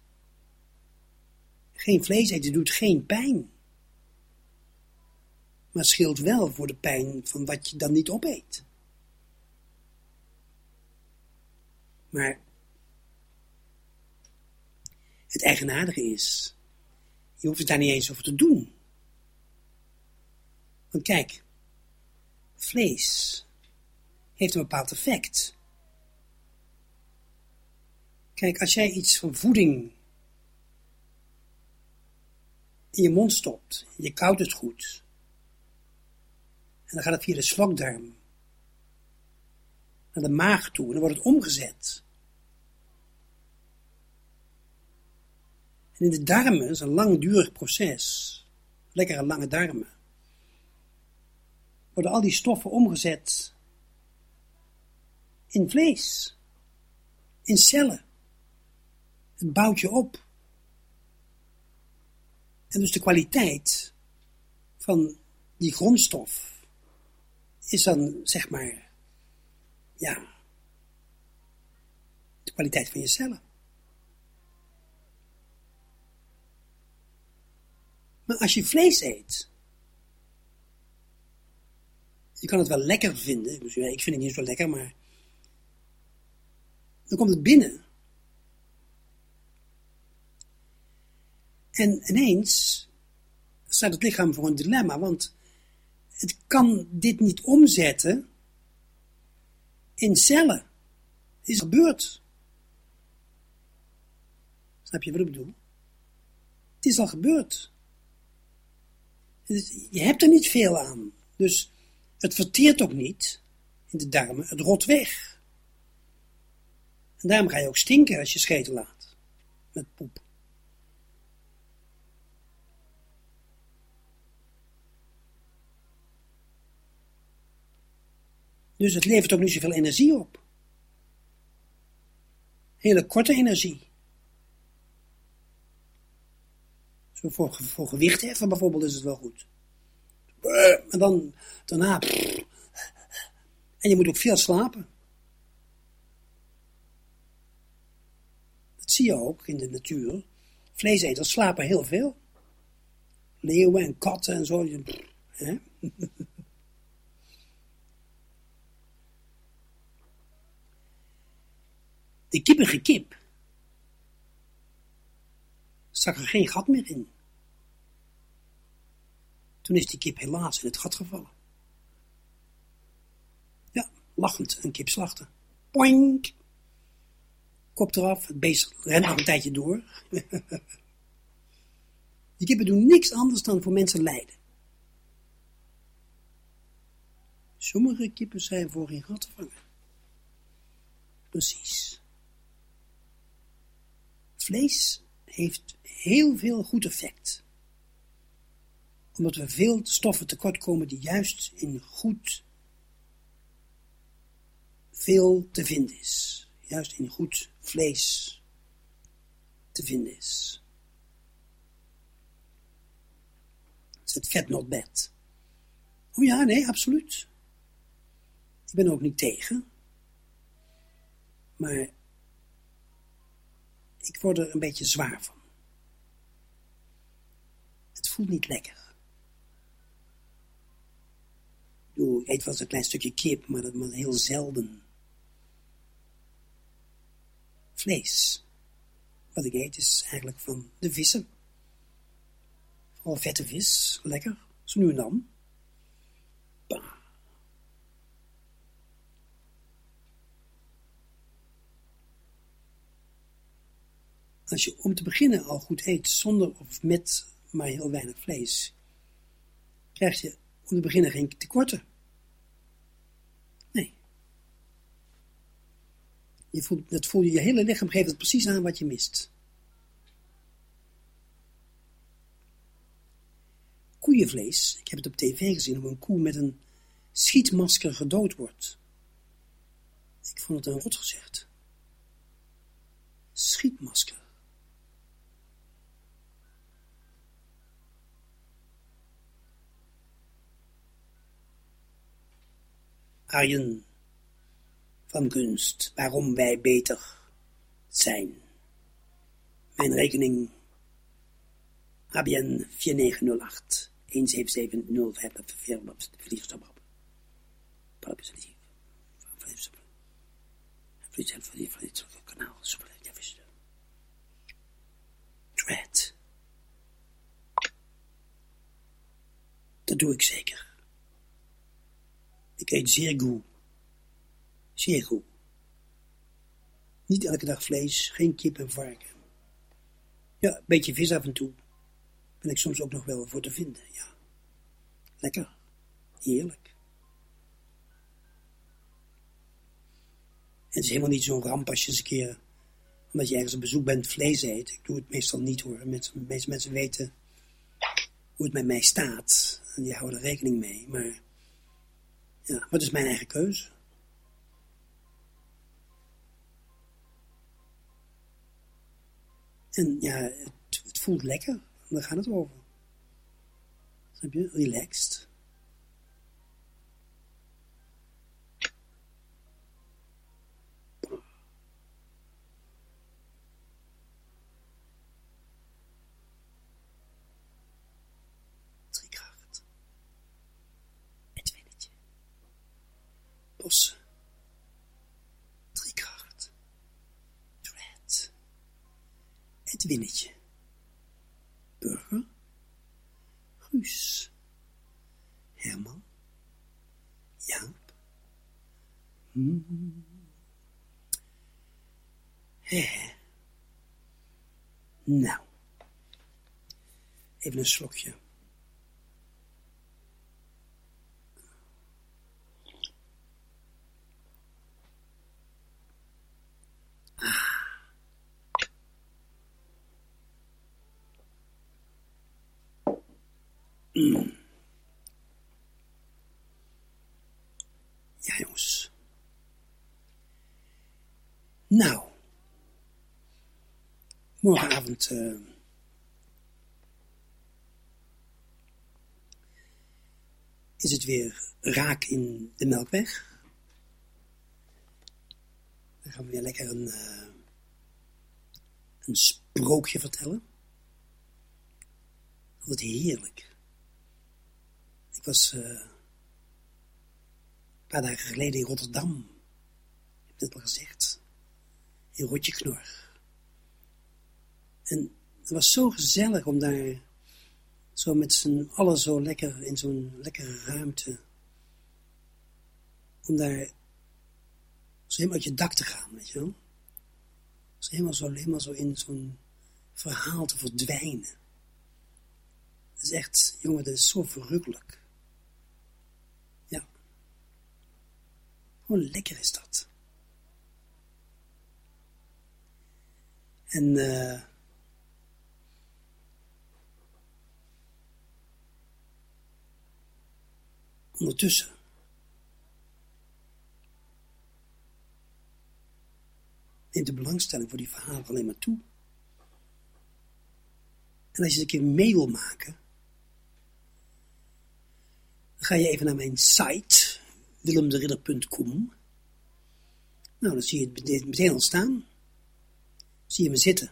Geen vlees eten doet geen pijn. Maar scheelt wel voor de pijn van wat je dan niet opeet. Maar het eigenaardige is, je hoeft het daar niet eens over te doen. Want kijk, vlees heeft een bepaald effect. Kijk, als jij iets van voeding in je mond stopt, je koudt het goed, en dan gaat het via de slokdarm naar de maag toe en dan wordt het omgezet. En in de darmen, is een langdurig proces, lekkere lange darmen, worden al die stoffen omgezet in vlees, in cellen. Het bouwt je op. En dus de kwaliteit van die grondstof is dan, zeg maar, ja, de kwaliteit van je cellen. Maar als je vlees eet, je kan het wel lekker vinden, ik vind het niet zo lekker, maar dan komt het binnen. En ineens staat het lichaam voor een dilemma, want het kan dit niet omzetten in cellen. Het is gebeurd. Snap je wat ik bedoel? Het is al gebeurd. Je hebt er niet veel aan. Dus het verteert ook niet in de darmen. Het rot weg. En daarom ga je ook stinken als je scheten laat. Met poep. Dus het levert ook niet zoveel energie op. Hele korte energie. Zo voor, voor gewicht bijvoorbeeld is het wel goed. En dan daarna. En je moet ook veel slapen. Dat zie je ook in de natuur. Vleeseters slapen heel veel. Leeuwen en katten en zo. Hè? De kippige kip stak er geen gat meer in. Toen is die kip helaas in het gat gevallen. Ja, lachend een kip slachten. Poink! Kop eraf, het beest rent nog een tijdje door. die kippen doen niks anders dan voor mensen lijden. Sommige kippen zijn voor geen gat te vangen. Precies. Vlees heeft heel veel goed effect. Omdat we veel stoffen tekort komen die juist in goed veel te vinden is. Juist in goed vlees te vinden is. Is het vet not bad? Oh ja, nee, absoluut. Ik ben ook niet tegen. Maar ik word er een beetje zwaar van. Het voelt niet lekker. Ik eet wel eens een klein stukje kip, maar dat maar heel zelden. Vlees. Wat ik eet is eigenlijk van de vissen. Vooral vette vis, lekker, zo nu en dan. Bah. Als je om te beginnen al goed eet, zonder of met maar heel weinig vlees, krijg je om te beginnen geen tekorten. Nee. Je dat voel je, je hele lichaam geeft het precies aan wat je mist. Koeienvlees, ik heb het op tv gezien hoe een koe met een schietmasker gedood wordt. Ik vond het een rot gezegd. Schietmasker. Arjen van Gunst, waarom wij beter zijn. Mijn rekening ABN 4908 1770 op de vliegstap op. Kanaal, Dread. Dat doe ik zeker. Ik eet zeer goed. Zeer goed. Niet elke dag vlees, geen kip en varken. Ja, een beetje vis af en toe. Ben ik soms ook nog wel voor te vinden, ja. Lekker. Heerlijk. Het is helemaal niet zo'n ramp als je eens een keer, omdat je ergens op bezoek bent, vlees eet. Ik doe het meestal niet hoor. De meeste mensen weten hoe het met mij staat. En die houden er rekening mee. Maar ja, maar is mijn eigen keuze. En ja, het, voelt lekker. Daar gaat het over. Snap je? Relaxed. Even een slokje. Mm. Ja, jongens. Nou. Morgenavond... Uh, is het weer raak in de Melkweg. Dan gaan we weer lekker een, eh, een sprookje vertellen. Wat heerlijk. Ik was eh, een paar dagen geleden in Rotterdam. Ik heb het al gezegd. In Rotjeknor. En het was zo gezellig om daar zo met z'n allen zo lekker in zo'n lekkere ruimte. Om daar zo helemaal uit je dak te gaan, weet je wel. Zo helemaal zo, helemaal zo in zo'n verhaal te verdwijnen. Dat is echt, jongen, dat is zo verrukkelijk. Ja. Hoe lekker is dat? En eh ondertussen neemt de belangstelling voor die verhalen alleen maar toe. En als je eens een keer mee wil maken, dan ga je even naar mijn site, willemderidder.com. Nou, dan zie je het meteen al staan. Zie je me zitten.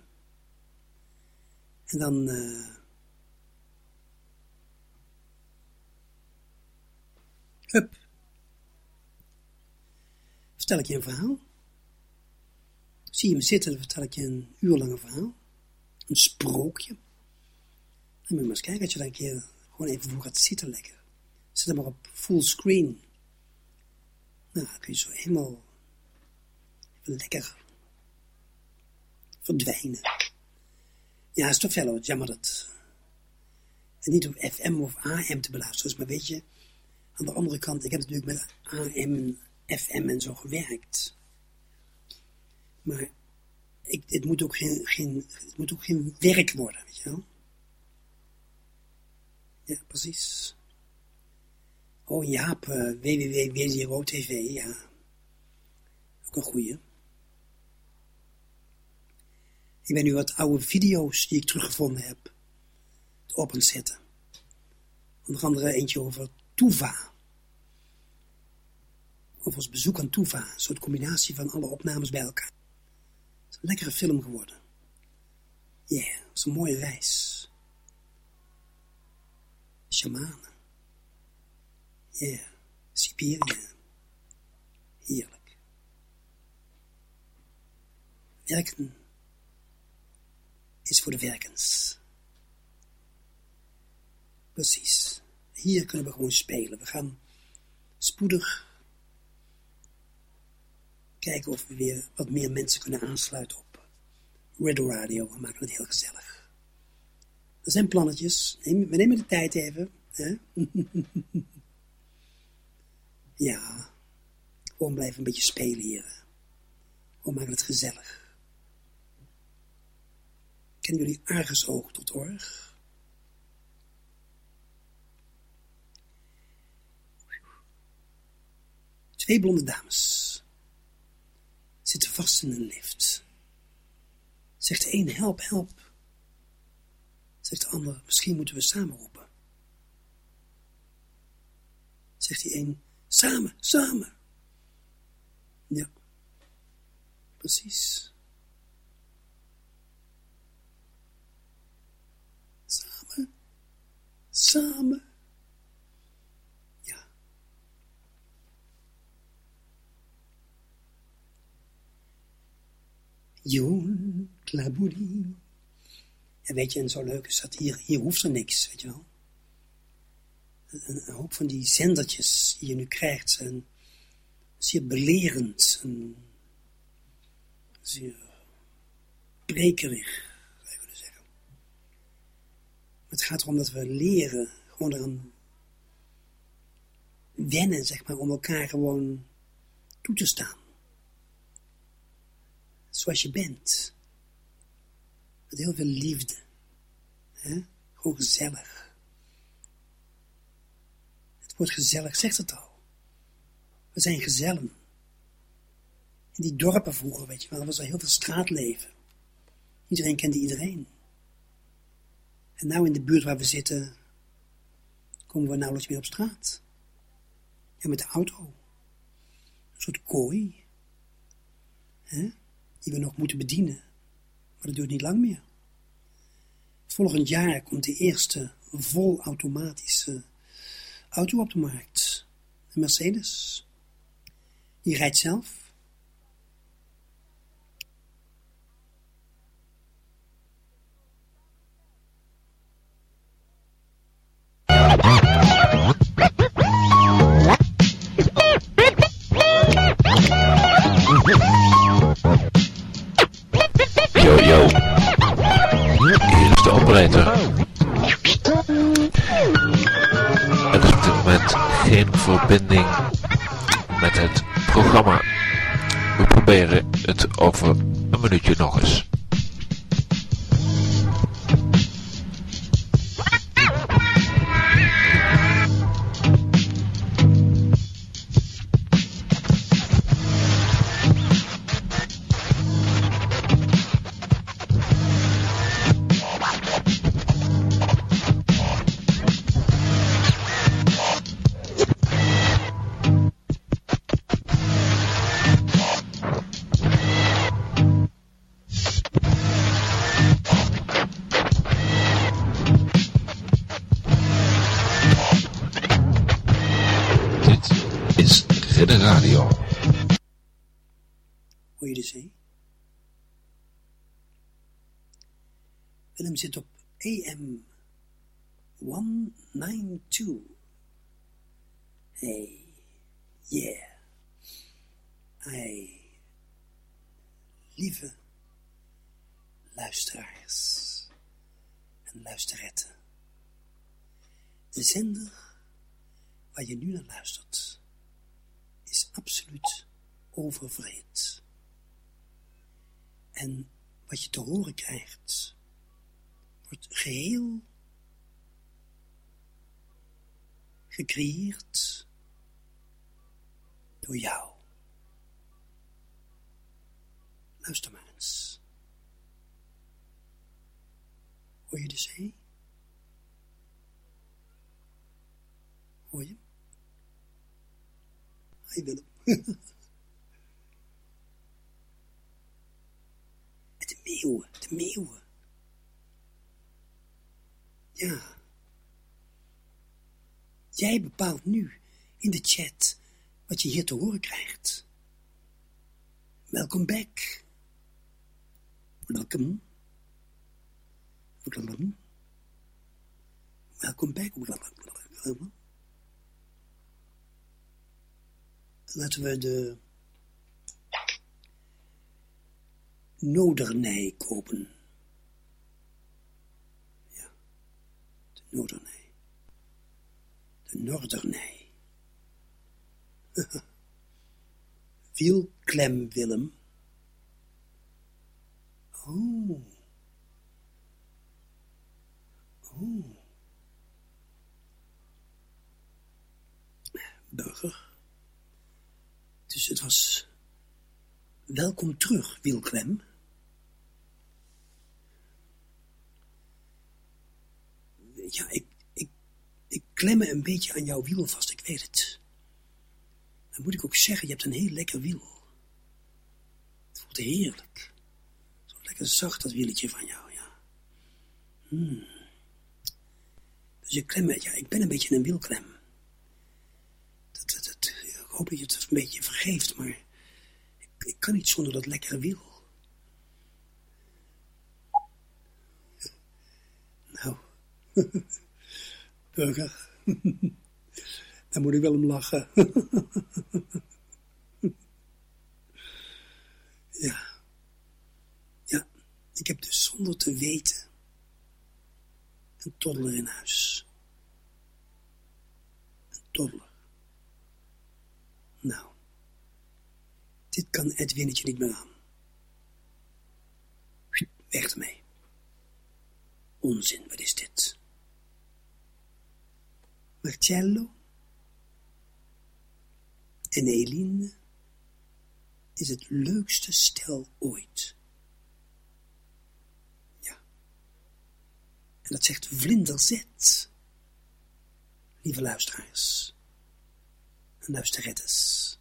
En dan... eh, Vertel ik je een verhaal. Zie je me zitten, dan vertel ik je een uur lang een verhaal. Een sprookje. Dan moet je maar eens kijken dat je daar een keer gewoon even voor gaat zitten lekker. Zet hem maar op full screen. Nou, dan kun je zo helemaal lekker verdwijnen. Ja, is toch wel jammer dat het niet op FM of AM te beluisteren is, maar weet je, aan de andere kant, ik heb natuurlijk met AM en FM en zo gewerkt. Maar ik, het, moet ook geen, geen, het moet ook geen werk worden, weet je wel. Ja, precies. Oh, Jaap, uh, www.WZRO-TV, ja. Ook een goeie. Ik ben nu wat oude video's die ik teruggevonden heb op het zetten. Onder andere eentje over Tuva. Over ons bezoek aan Tuva. Een soort combinatie van alle opnames bij elkaar. Het is een lekkere film geworden. Ja, yeah, het een mooie reis. Shamanen. Ja, yeah. Siberië. Heerlijk. Werken is voor de werkens. Precies. Hier kunnen we gewoon spelen. We gaan spoedig kijken of we weer wat meer mensen kunnen aansluiten op Riddle Radio. We maken het heel gezellig. Er zijn plannetjes. We nemen de tijd even. Hè? ja. Gewoon blijven een beetje spelen hier. We maken het gezellig. Kennen jullie Argusoog tot org? Twee blonde dames zitten vast in een lift. Zegt de een, help, help. Zegt de ander, misschien moeten we samen roepen. Zegt die een, samen, samen. Ja, precies. Samen, samen. Joen, klaboelie. En weet je, en zo leuk is dat hier, hier hoeft er niks, weet je wel. Een, hoop van die zendertjes die je nu krijgt zijn zeer belerend en zeer brekerig, zou je kunnen zeggen. Het gaat erom dat we leren, gewoon eraan wennen, zeg maar, om elkaar gewoon toe te staan zoals je bent. Met heel veel liefde. Gewoon gezellig. Het woord gezellig zegt het al. We zijn gezellen. In die dorpen vroeger, weet je wel, was er heel veel straatleven. Iedereen kende iedereen. En nou in de buurt waar we zitten, komen we nauwelijks meer op straat. Ja, met de auto. Een soort kooi. Hè? Die we nog moeten bedienen. Maar dat duurt niet lang meer. Volgend jaar komt de eerste volautomatische auto op de markt. Een Mercedes. Die rijdt zelf. Yo. Hier is de operator. Er is op dit moment geen verbinding met het programma. We proberen het over een minuutje nog eens. Zit op AM 192. Hey, yeah. Hey, lieve luisteraars en luisteretten. De zender waar je nu naar luistert is absoluut overvreed. En wat je te horen krijgt, wordt geheel gecreëerd door jou. Luister maar eens. Hoor je de zee? Hoor je? Hij Willem. de meeuwen, de meeuwen. Ja. Jij bepaalt nu in de chat wat je hier te horen krijgt. Welkom back. Welkom. Welkom. Welkom back. Laten we de Nodernij kopen. De Nodernij. De Noordernij. Wielklem Willem. Oh. Oh. Burger. Dus het was welkom terug, Wielklem. Ja, ik, ik, ik klem me een beetje aan jouw wiel vast, ik weet het. Dan moet ik ook zeggen, je hebt een heel lekker wiel. Het voelt heerlijk. Zo lekker zacht, dat wieletje van jou, ja. Hmm. Dus je klem me, ja, ik ben een beetje een wielklem. Dat, dat, dat, ik hoop dat je het een beetje vergeeft, maar ik, ik kan niet zonder dat lekkere wiel. Nou, burger, dan moet ik wel om lachen. ja, ja, ik heb dus zonder te weten een toddler in huis. Een toddler. Nou, dit kan Edwinnetje niet meer aan. Weg ermee. Onzin, wat is dit? Marcello en Eline is het leukste stel ooit. Ja. En dat zegt Vlinder Z. Lieve luisteraars. En luisterettes.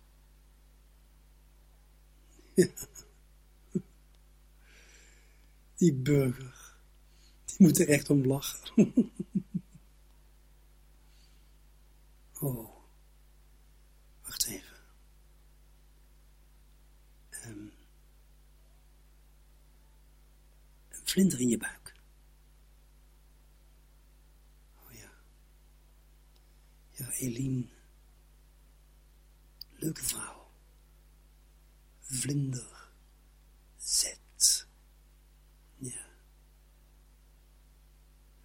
Die burger. Die moet er echt om lachen. oh. Wacht even. Ehm. een vlinder in je buik. Oh ja. Ja, Eline. Leuke vrouw. Vlinder. Z. Ja.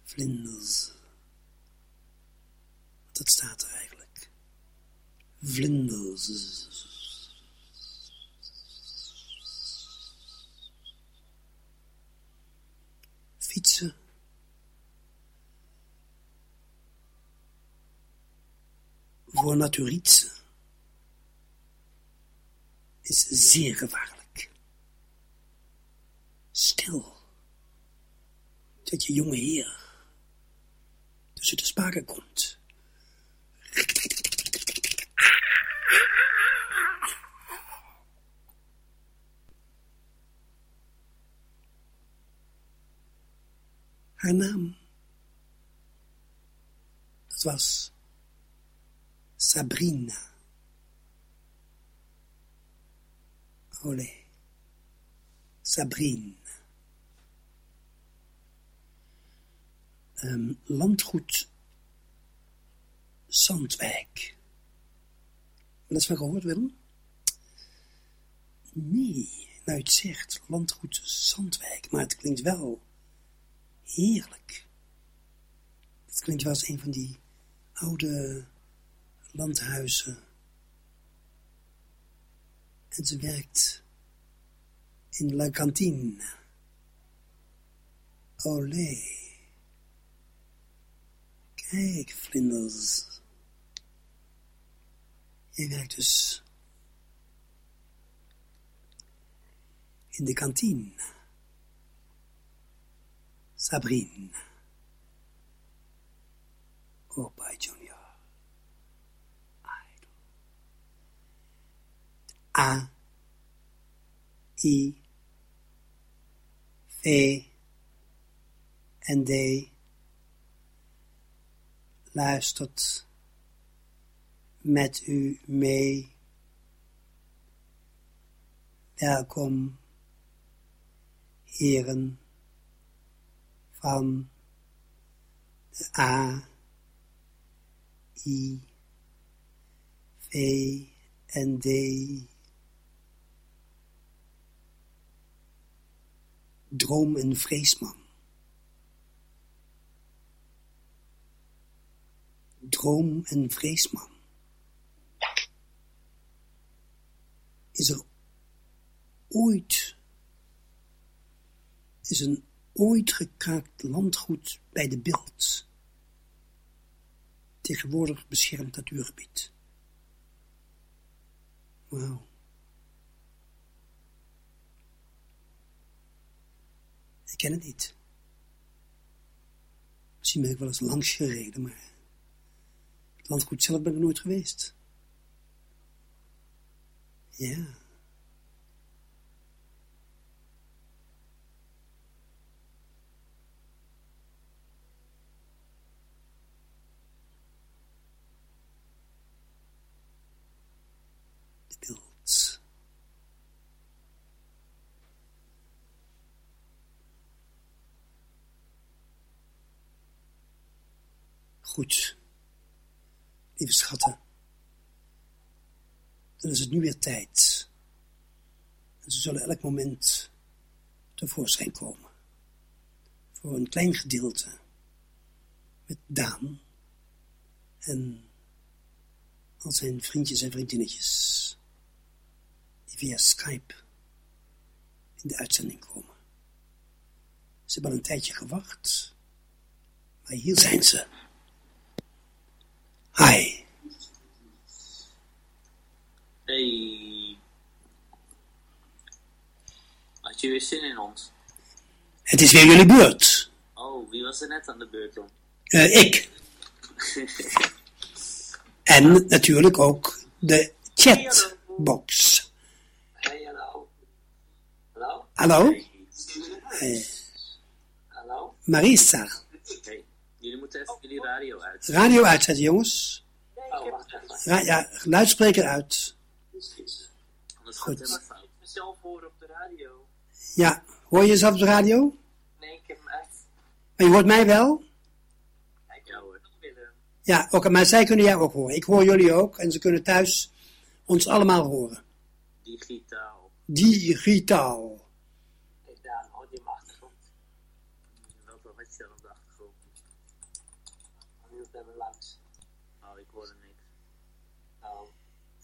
Vlinders. Dat staat er eigenlijk. Vlinders. Fietsen. Voor naturieten is zeer gevaarlijk. Stil dat je jonge heer tussen de spaken komt. Haar naam, dat was Sabrina. Olé, Sabrina. um, landgoed Zandwijk. Wel eens van gehoord, Willem? Nee, nou het zegt landgoed Zandwijk, maar het klinkt wel heerlijk. Het klinkt wel als een van die oude landhuizen. En ze werkt in La Cantine. Olé. Kijk, vlinders. Je werkt dus in de kantine. Sabrine. Bye, Junior. Idol. A. I. V. En D luistert met u mee. Welkom, heren van de A, I, V en D. Droom en vreesman. droom en vreesman. Is er ooit, is een ooit gekraakt landgoed bij de beeld, tegenwoordig beschermd natuurgebied. Wauw. Ik ken het niet. Misschien ben ik wel eens langs gereden, maar het landgoed zelf ben ik nooit geweest. Ja. Beeld. Goed lieve schatten. Dan is het nu weer tijd. En ze zullen elk moment tevoorschijn komen. Voor een klein gedeelte. Met Daan. En al zijn vriendjes en vriendinnetjes. Die via Skype in de uitzending komen. Ze hebben al een tijdje gewacht. Maar hier zijn ze. Hi. Hey. Had je weer zin in ons? Het is weer jullie beurt. Oh, wie was er net aan de beurt om? Eh, ik. En natuurlijk ook de chatbox. Hey, hallo. Hallo? Hallo? Eh, Hallo? Marisa. Hey, jullie moeten even jullie radio uit. Radio uitzetten, jongens. Oh, wacht even. Ra ja, luidspreker uit. Anders Goed. gaat het helemaal fout. mezelf horen op de radio. Ja, hoor je jezelf op de radio? Nee, ik heb hem uit. Maar je hoort mij wel? Ja hoor. Willem. Ja, oké, maar zij kunnen jij ook horen. Ik hoor jullie ook en ze kunnen thuis ons allemaal horen. Digitaal. Digitaal. Hey, Daan, hoor je mijn achtergrond? Wat wat had je dan op de achtergrond? Nu ben we langs. Oh, ik hoorde niks. Nou,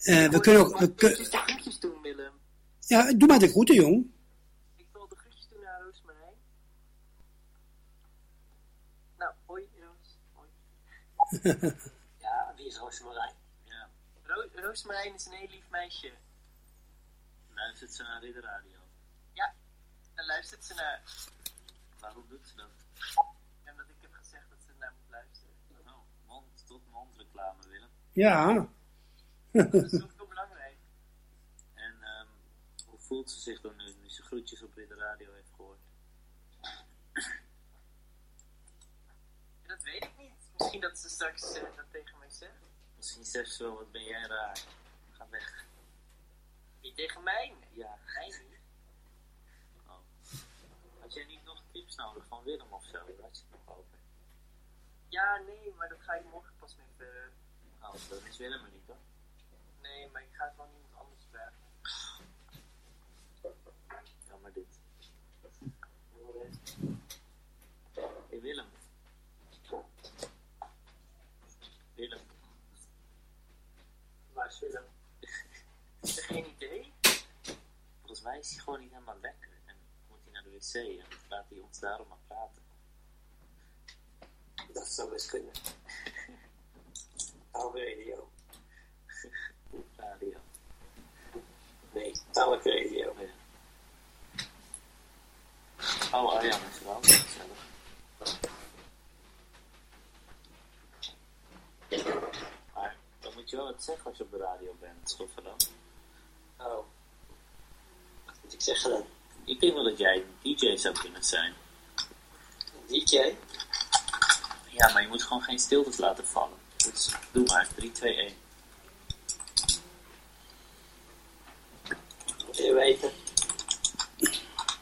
Eh, we kunnen ook... We kun- de groetjes doen, Willem. ja, doe maar de groeten, jong. Ik wil de groetjes doen naar Roosmarijn. Nou, hoi Roos. Hoi. ja, wie is Roosmarijn? Ja, Ro Roosmarijn is een heel lief meisje. luistert ze naar dit radio. Ja, en luistert ze naar. Waarom doet ze dat? Omdat ik heb gezegd dat ze naar moet luisteren. Oh, mond tot mond reclame, Willem. Ja. Dat is ook heel belangrijk. En ehm, hoe voelt ze zich dan nu, nu ze groetjes op dit radio heeft gehoord? Dat weet ik niet. Misschien dat ze straks eh, dat tegen mij zegt. Misschien zegt ze wel, wat ben jij raar. Ga weg. Niet tegen mij? Nee. Ja. Mij niet. Oh. Had jij niet nog tips nodig van Willem of zo? Daar had je het nog over. Ja, nee, maar dat ga ik morgen pas mee verder. Oh, dan is Willem er niet hoor. Nee, maar ik ga het wel iemand anders vragen. Ja, maar dit. Hey Willem. Willem. Waar is Willem? Geen idee? Volgens mij is hij gewoon niet helemaal lekker. En moet hij naar de wc en laat hij ons daarom maar praten. Dat zou best kunnen. Oude radio. Radio. Nee, talk radio. Oh, ja. Oh, Arjan is er ook. Gezellig. Maar dan moet je wel wat zeggen als je op de radio bent, Stoffer dan. Oh. Wat moet ik zeggen dan? Ik denk wel dat jij een DJ zou kunnen zijn. DJ? Ja, maar je moet gewoon geen stiltes laten vallen. Dus doe maar, 3, 2, 1. Je weten.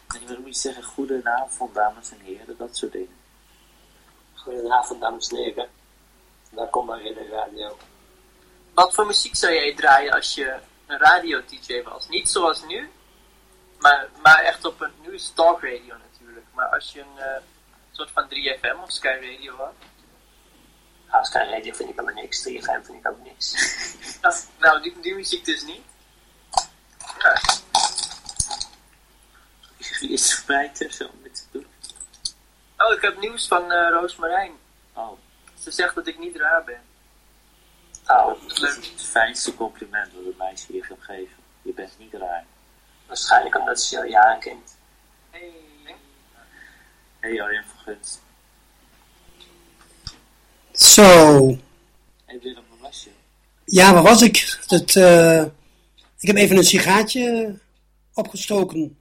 En dan moet je zeggen, goedenavond dames en heren, dat soort dingen. Goedenavond, dames en heren. Welkom bij in de radio. Wat voor muziek zou jij draaien als je een radio-dj was? Niet zoals nu, maar, maar echt op een... Nu is het talk radio natuurlijk. Maar als je een eh, soort van 3FM of Sky Radio had. Ah, Sky Radio vind ik helemaal niks. 3FM vind ik ook niks. Dat, nou, die, die muziek dus niet. Ja, is spijt er zo om dit te doen? Oh, ik heb nieuws van eh Roosmarijn. Oh, Ze zegt dat ik niet raar ben. Oh, Dat is leuk. het fijnste compliment dat een meisje je kan geven. Je bent niet raar. waarschijnlijk omdat ze jou jaren kent. Hey. Hé hey, Arjen van Gunst. Zo. Hé Willem, waar was je? Ja, waar was ik? Het, eh, ik heb even een sigaartje opgestoken.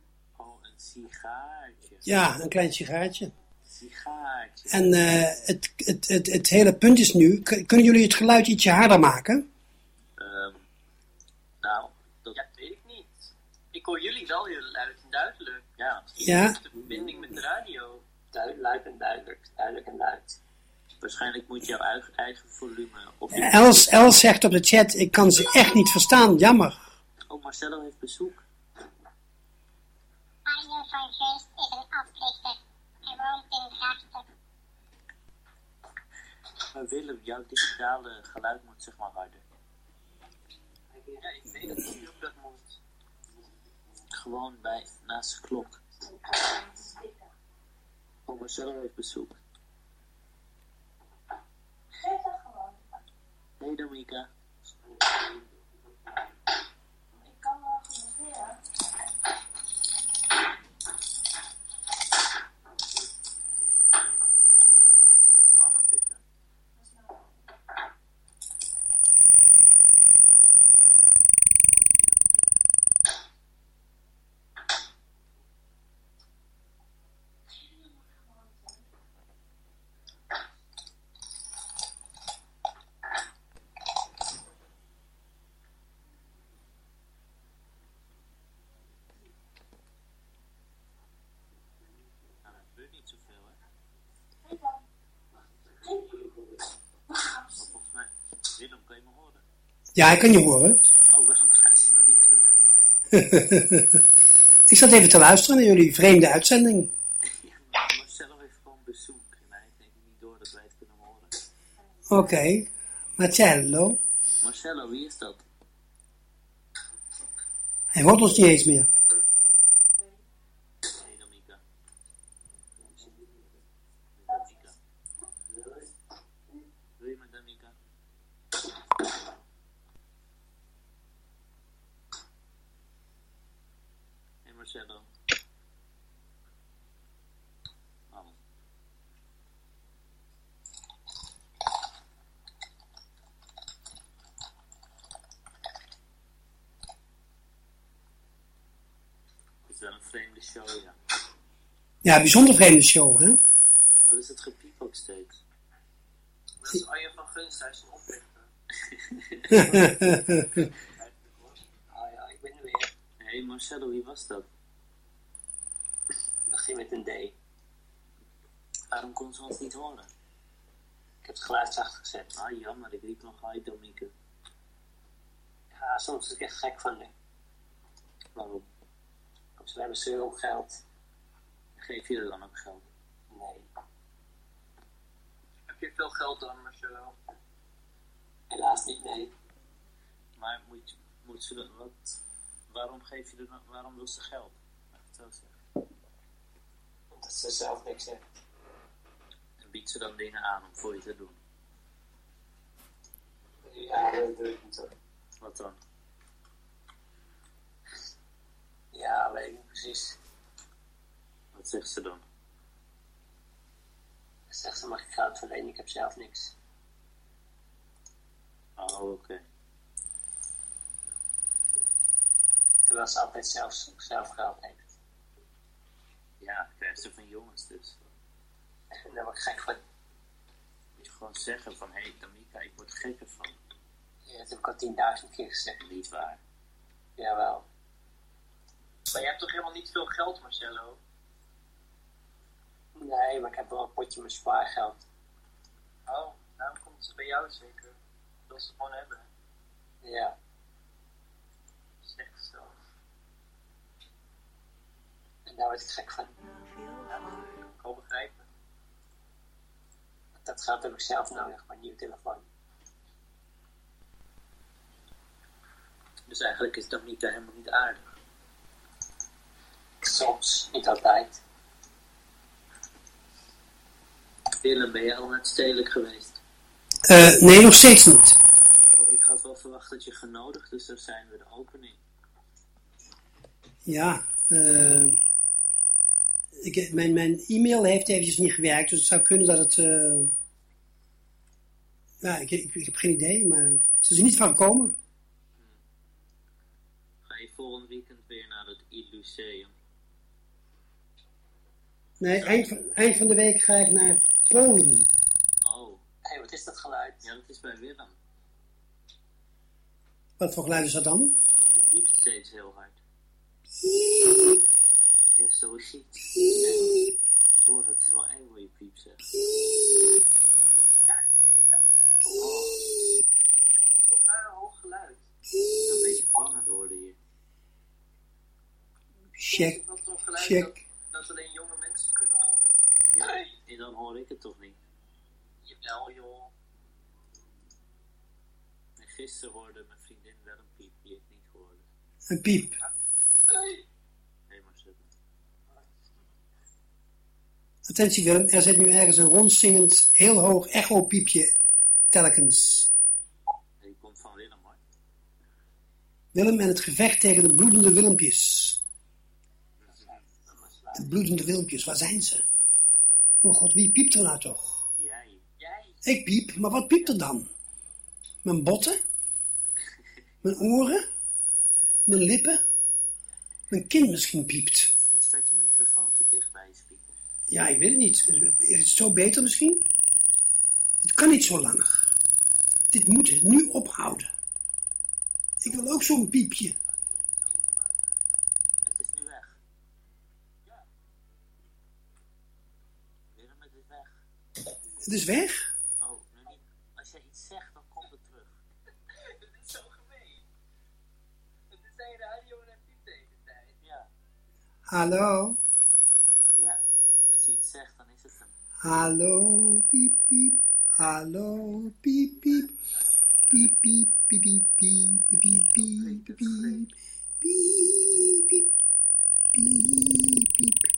Sigaartje. Ja, een klein sigaartje. Sigaartje. En eh, het, het, het, het hele punt is nu, kunnen jullie het geluid ietsje harder maken? Ehm, nou, dat, Ja, weet ik niet. Ik hoor jullie wel heel luid en duidelijk. ja, Ja, De verbinding met de radio. Duid, luid en duidelijk. Duidelijk en luid. waarschijnlijk moet jouw eigen, eigen volume op je... Els, Els zegt op de chat, ik kan ze echt niet verstaan, jammer. Oh, Marcelo heeft bezoek. Arjen van Geest is een oplichter. Hij woont in Grachten. Maar Willem, jouw digitale geluid moet zeg maar harder. Ja, ik weet dat niet of dat moet. Gewoon bij, naast de klok. Oh, Marcelo heeft bezoek. Hey Dominika. je me horen? Ja, ik kan je horen. Oh, waarom draait je nog niet terug? ik zat even te luisteren naar jullie vreemde uitzending. Ja, maar Marcelo heeft gewoon bezoek. En hij denk niet door dat wij het kunnen horen. Oké. Marcello. Marcelo, wie is dat? Hij hoort ons niet eens meer. Hey, Damika. Damika. Wil je met Damika? Hey Marcelo. Oh. Het is wel een vreemde show, ja. Ja, bijzonder vreemde show, hè? Wat is het gepiep ook steeds? Dat is Arjen van Gunst, hij is een oplichter. Ah ja, ik ben er weer. Hé hey Marcelo, wie was dat? Begin met een D. Waarom kon ze ons niet horen? Ik heb het geluid zacht gezet. Ah, jammer, ik riep nog hi Dominique. Ja, soms is ik echt gek van haar. Waarom? We hebben zoveel geld. Geef je er dan ook geld? Nee, Heb je veel geld dan, Marcelo? helaas niet, nee. Maar moet, moet ze dat, wat, waarom geef je er dan, waarom wil ze geld? Laat ik het zo zeggen. Omdat ze zelf niks heeft. En biedt ze dan dingen aan om voor je te doen? Ja, dat doe ik niet hoor. Wat dan? Ja, weet ik niet precies. Zegt ze dan? Zegt ze mag ik geld verlenen, ik heb zelf niks. Oh, oké. Terwijl ze altijd zelf, zelf geld heeft. Ja, krijgt ze van jongens dus. En daar word ik gek van. Moet je gewoon zeggen van, hé hey, Tamika, ik word gek ervan. Ja, dat heb ik al tienduizend keer gezegd. Niet waar. Jawel. Maar je hebt toch helemaal niet veel geld, Marcelo? Nee, maar ik heb wel een potje met spaargeld. Oh, daarom komt ze bij jou zeker. Wil ze het gewoon hebben. Ja. Slecht gesteld. En daar word ik gek van. Ja, ik kan begrijpen. Dat geld heb ik zelf nodig een nieuwe telefoon. Dus eigenlijk is Tamika helemaal niet aardig. Soms, niet altijd. Willem, ben je al net stedelijk geweest? Eh, nee, nog steeds niet. Oh, ik had wel verwacht dat je genodigd is zou zijn bij de opening. Ja, eh, ik, mijn, mijn e-mail heeft eventjes niet gewerkt, dus het zou kunnen dat het... eh, ja, ik, ik, ik heb geen idee, maar het is er niet van gekomen. Ga je volgend weekend weer naar het Illuseum? Nee, eind van, eind van de week ga ik naar Polen. Oh, Hé, hey, wat is dat geluid? ja, dat is bij Willem. Wat voor geluid is dat dan? Je piept steeds heel hard. Ja, zo is het. Oh, dat is wel eng hoe je piept zegt. Ja, inderdaad. Oh. Tot daar een hoog geluid. Een beetje bang het worden hier. Check, check. Dat, alleen jonge mensen kunnen horen. Ja, en dan hoor ik het toch niet. Jawel, joh. En gisteren hoorde mijn vriendin wel een piep die ik niet hoorde. Een piep. Hey. Nee, maar ze. Attentie Willem, er zit nu ergens een rondzingend, heel hoog echo-piepje telkens. Die komt van Willem hoor. Willem en het gevecht tegen de bloedende Willempjes. De bloedende Willempjes, waar zijn ze? Oh god, wie piept er nou toch? Jij. Jij. Ik piep, maar wat piept er dan? Mijn botten? Mijn oren? Mijn lippen? Mijn kin misschien piept. Misschien staat je microfoon te dicht bij je speaker. Ja, ik weet het niet. Is het zo beter misschien? Dit kan niet zo langer. Dit moet nu ophouden. Ik wil ook zo'n piepje. Het is weg. Oh, als jij iets zegt, dan komt het terug. Het is zo gemeen. Het is zijn radio en piep de tijd. Ja. Hallo? Ja, als je iets zegt, dan is het hem. Hallo, piep, piep. Hallo, piep, piep. Piep, piep, piep, piep, piep, piep, piep, piep, piep, piep, piep, piep.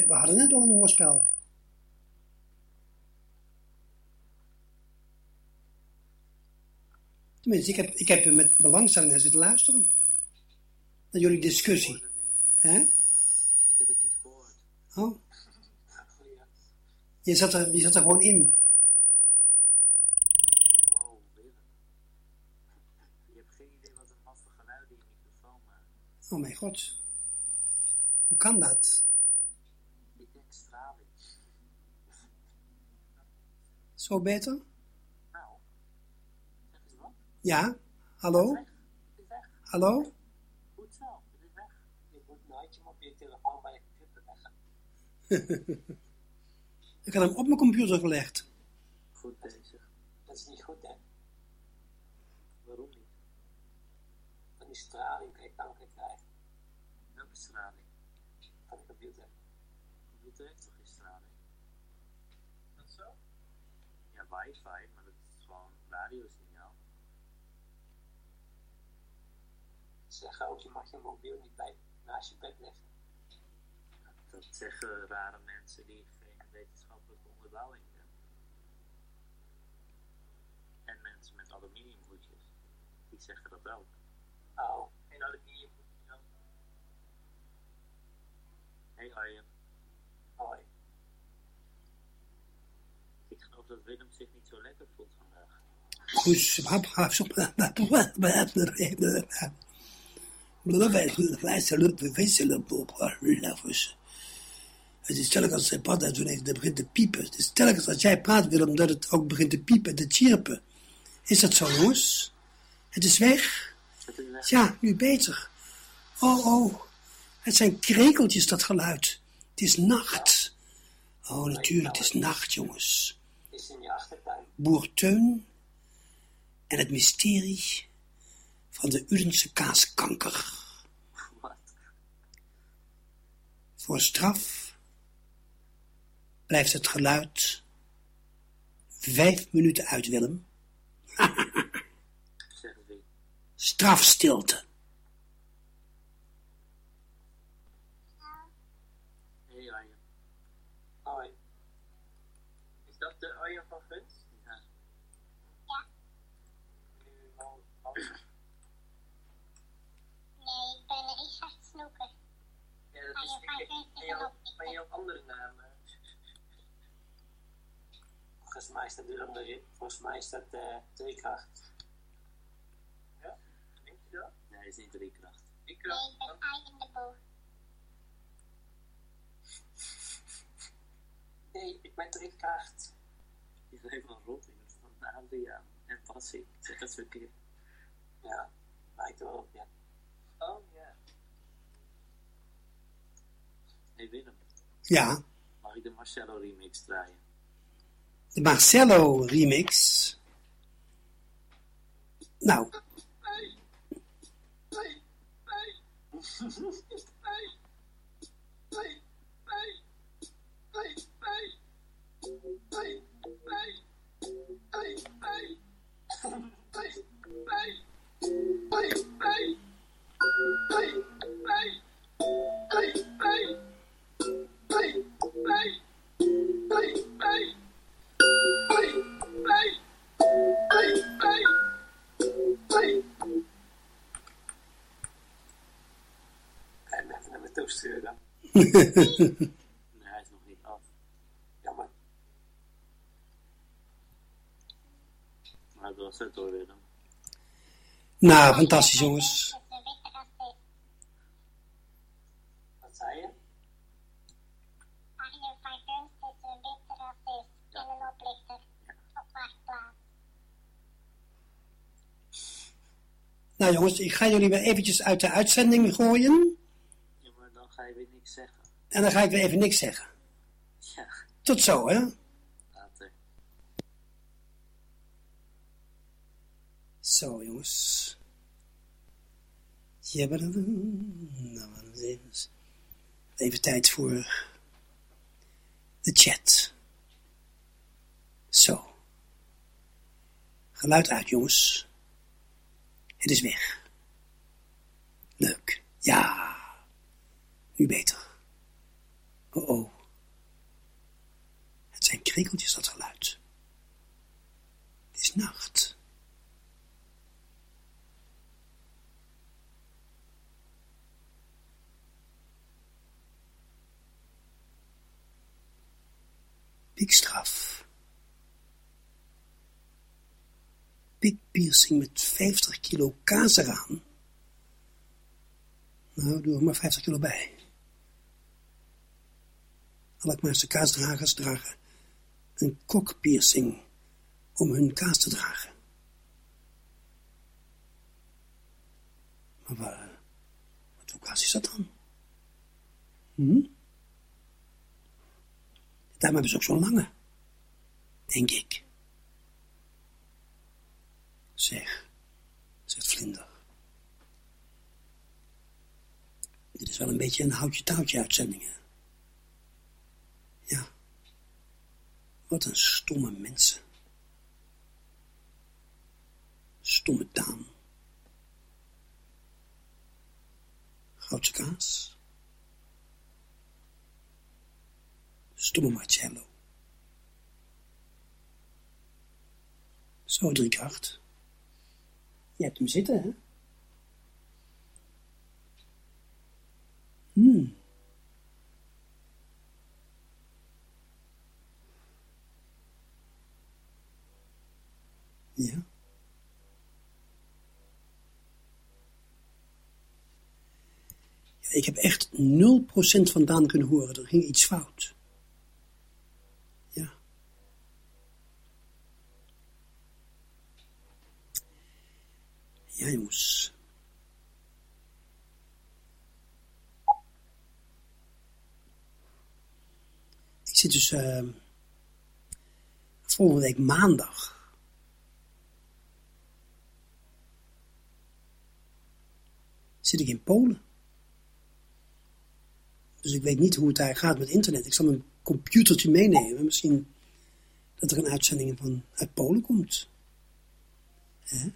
We hadden net al een hoorspel. Tenminste, ik heb, ik heb er met belangstelling naar zitten luisteren. Naar jullie discussie. Hè? Ik heb het niet gehoord. Oh. Je zat er, je zat er gewoon in. Wow, Willem. Je hebt geen idee wat een maffe geluiden in je microfoon maakt. Oh mijn god. Hoe kan dat? Ik denk straling. Zo beter? Nou, zeg eens wat. Ja? Hallo? Is weg. Hallo? Goed zo, het is weg. Je moet nooit je mobiele telefoon bij je computer leggen. Ik had hem op mijn computer gelegd. Goed bezig. Dat is niet goed, hè? Waarom niet? Van die straling kan je kanker krijgen Welke straling? van de computer. Computer heeft toch geen straling? Dat zo? Ja, wifi, maar dat is gewoon radiosignaal. Ze zeggen ook, je mag je mobiel niet bij, naast je bed leggen. Dat zeggen rare mensen die geen wetenschappelijke onderbouwing hebben. En mensen met aluminiumhoedjes, die zeggen dat ook. Oh, Geen aluminium. zo. Hé hey Arjen, hoi. Geloof dat Willem zich niet zo lekker voelt vandaag. Het is telkens als hij praat en toen het begint te piepen. Het is telkens als jij praat, Willem, dat het ook begint te piepen, te chirpen. Is dat zo, jongens? Het is weg. Het is weg. Ja, nu beter. Oh, oh. Het zijn krekeltjes, dat geluid. Het is nacht. Oh, natuurlijk, het is nacht, jongens. Is in je achtertuin. Boer Teun en het mysterie van de Udense kaaskanker. Wat? Voor straf blijft het geluid vijf minuten uit, Willem. Strafstilte. jouw, bij jouw andere naam. Volgens mij is staat de onder, volgens mij is dat uh, eh, kracht. Ja, denk je dat? Nee, is niet Drie kracht. Nee, ik ben eigen Nee, ik ben driekracht. Je geeft van Rottingers van Adriaan en Passie. Zeg dat verkeerd. Ja, lijkt wel op, ja. Oh. Hey Willem, Ja, mag ik de Marcello remix draaien? de Marcello remix. Nou. Nee, hij is nog niet af. Jammer. Maar het was het hoor Willem. nou, fantastisch jongens. Nou jongens, ik ga jullie weer eventjes uit de uitzending gooien. Ja, maar dan ga je weer niks zeggen. En dan ga ik weer even niks zeggen. Ja, Tot zo, hè? later. Zo, jongens. Nou, even, even tijd voor de chat. Zo. Geluid uit, jongens. Het is weg. Leuk. Ja. Nu beter. Oh oh. Het zijn krekeltjes, dat geluid. Het is nacht. Pikstraf. Pikpiercing met 50 kilo kaas eraan. Nou, doe er maar 50 kilo bij. Alkmaarse kaasdragers dragen een kokpiercing om hun kaas te dragen. Maar waar, wat voor kaas is dat dan? Hm? Daarom hebben ze ook zo'n lange. Denk ik. Zeg, zegt Vlinder. Dit is wel een beetje een houtje-touwtje uitzending? Ja. Wat een stomme mensen. Stomme Daan. Goudse kaas. Stomme Marcello. Zo, driekracht. Je hebt hem zitten, hè? Hmm. Ja. Ik heb echt 0% vandaan kunnen horen. Er ging iets fout. Ja. Ik zit dus eh, volgende week maandag. Zit ik in Polen. Dus ik weet niet hoe het daar gaat met internet. Ik zal mijn computertje meenemen. Misschien dat er een uitzending van uit Polen komt. Hè?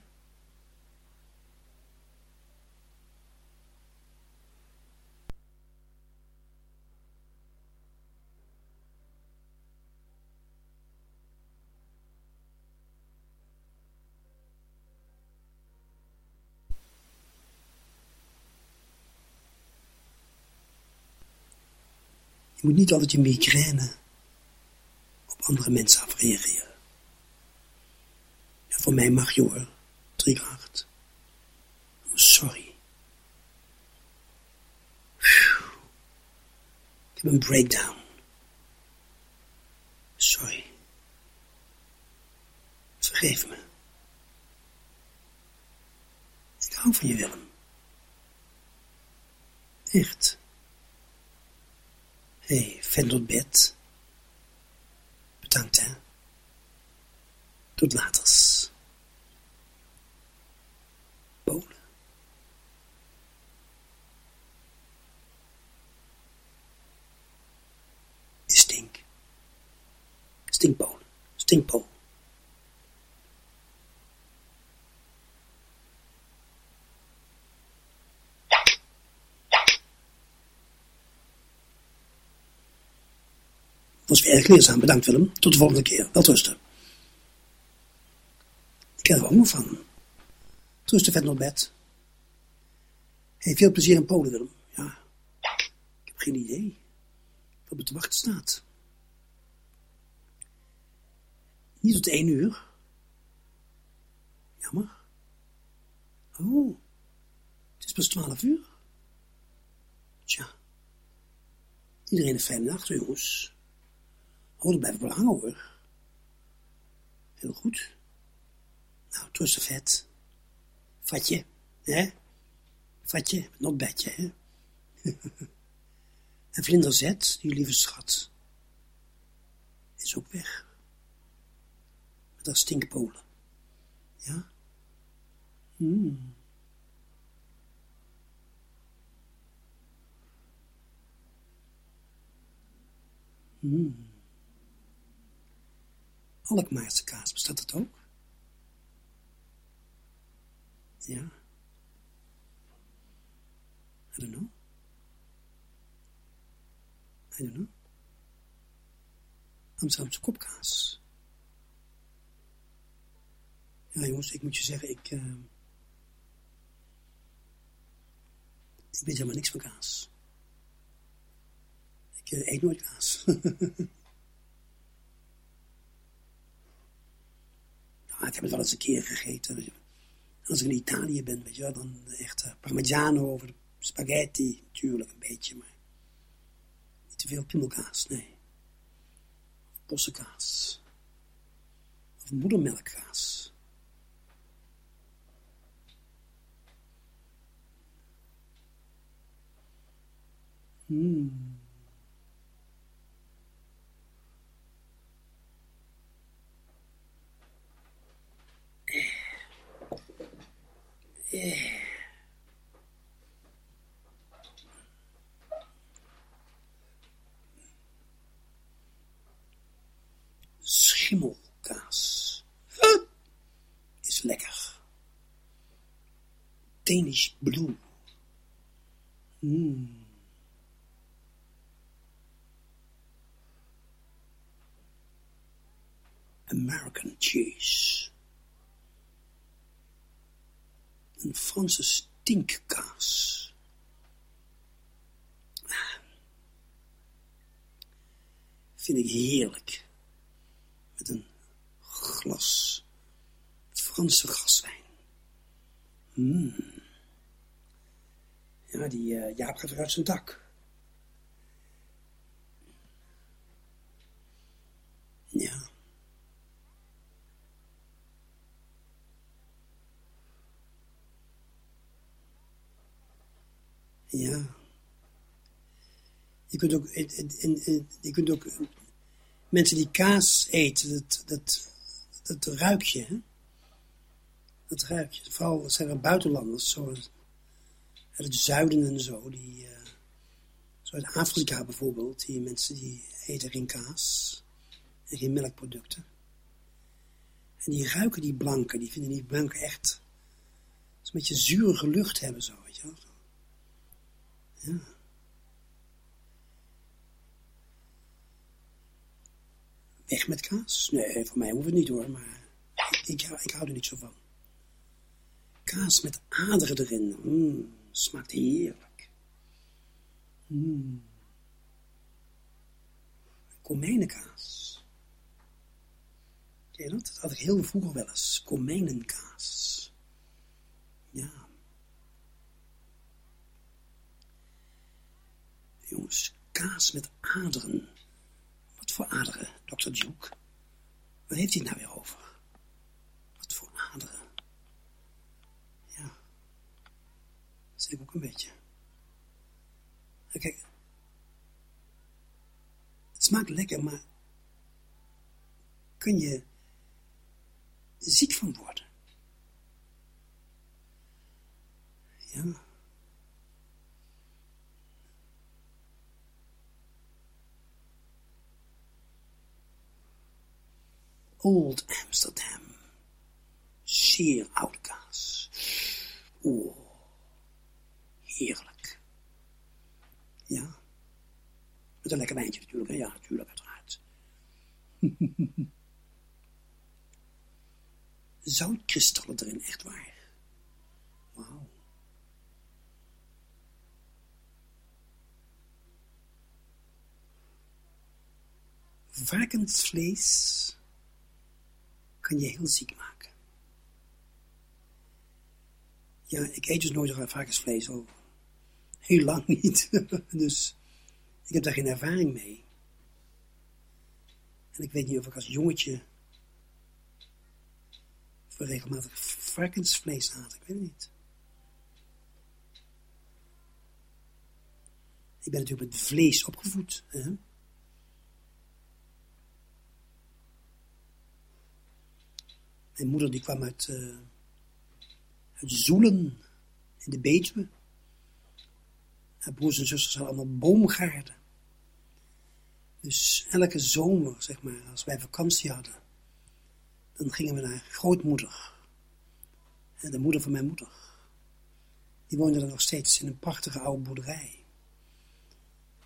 Je moet niet altijd je migraine op andere mensen afreageren. Voor mij mag je hoor. Oh, sorry. Ik heb een breakdown. Sorry. Vergeef me. Ik hou van je, Willem. Echt. Hey, Vendelbed. Bedankt, hè. Tot laters. Polen. Stink. Stinkpolen. Stinkpolen. Was weer erg leerzaam. Bedankt Willem. Tot de volgende keer. Wel rusten. Ik ken er ook van. Rusten vet nog bed. Hey, veel plezier in Polen Willem. Ja. Ik heb geen idee wat me te wachten staat. Niet tot één uur. Jammer. Oh. Het is pas twaalf uur. Tja. Iedereen een fijne nacht, jongens. Oh, dan blijf ik wel hangen hoor. Heel goed. Nou, trusten vet. Vatje. Hè? Vatje, not bedje, hè? en vlinder Z, die lieve schat, is ook weg. Met haar stinkpolen. Ja? Hmm. Hmm. Alkmaarse kaas, bestaat dat ook? Ja. I don't know. I don't know. Amsterdamse kopkaas. Ja jongens, ik moet je zeggen, ik... Uh, ik weet helemaal niks van kaas. Ik uh, eet nooit kaas. ik heb het wel eens een keer gegeten. Als ik in Italië ben, weet je wel, dan echt uh, parmigiano over spaghetti. Natuurlijk een beetje, maar niet te veel piemelkaas, nee. Of bossenkaas. Of moedermelkkaas. Hmm. Schimmelkaas. Is lekker. Danish blue. Mm. American cheese. Een Franse stinkkaas. Vind ik heerlijk. Met een glas Franse gaswijn. Mm. Ja, die uh, Jaap gaat weer uit zijn dak. Ja. Ja. Je kunt ook, je kunt ook mensen die kaas eten, dat, dat, dat ruik je, hè? Dat ruik. Vooral zijn er buitenlanders, zo uit het zuiden en zo, die, uh, zo uit Afrika bijvoorbeeld, die mensen die eten geen kaas en geen melkproducten. En die ruiken die blanken, die vinden die blanken echt, een beetje zurige lucht hebben zo, weet je wel. Ja. Weg met kaas? Nee, voor mij hoeft het niet hoor, maar ik, ik, hou er niet zo van. Kaas met aderen erin. Mm, smaakt heerlijk. Mm. Komijnenkaas. Ken je dat? Dat had ik heel vroeger wel eens. Komijnenkaas. Ja. Jongens, kaas met aderen. Wat voor aderen, dokter Duke? Waar heeft hij nou weer over? Wat voor aderen? Ja, dat ik ook een beetje. Kijk, het smaakt lekker, maar kun je ziek van worden? Ja. Old Amsterdam. Zeer oude kaas. Oh, heerlijk. Ja. Met een lekker wijntje natuurlijk. Ja, natuurlijk, uiteraard. Zoutkristallen erin, echt waar. Wauw. Varkensvlees kan je heel ziek maken. Ja, ik eet dus nooit varkensvlees al heel lang niet. dus ik heb daar geen ervaring mee. En ik weet niet of ik als jongetje voor regelmatig varkensvlees had. Ik weet het niet. Ik ben natuurlijk met vlees opgevoed. Hè? Mijn moeder die kwam uit, eh, uit Zoelen in de Betuwe. Haar broers en zusters hadden allemaal boomgaarden. Dus elke zomer, zeg maar, als wij vakantie hadden, dan gingen we naar grootmoeder. En de moeder van mijn moeder. Die woonde er nog steeds in een prachtige oude boerderij.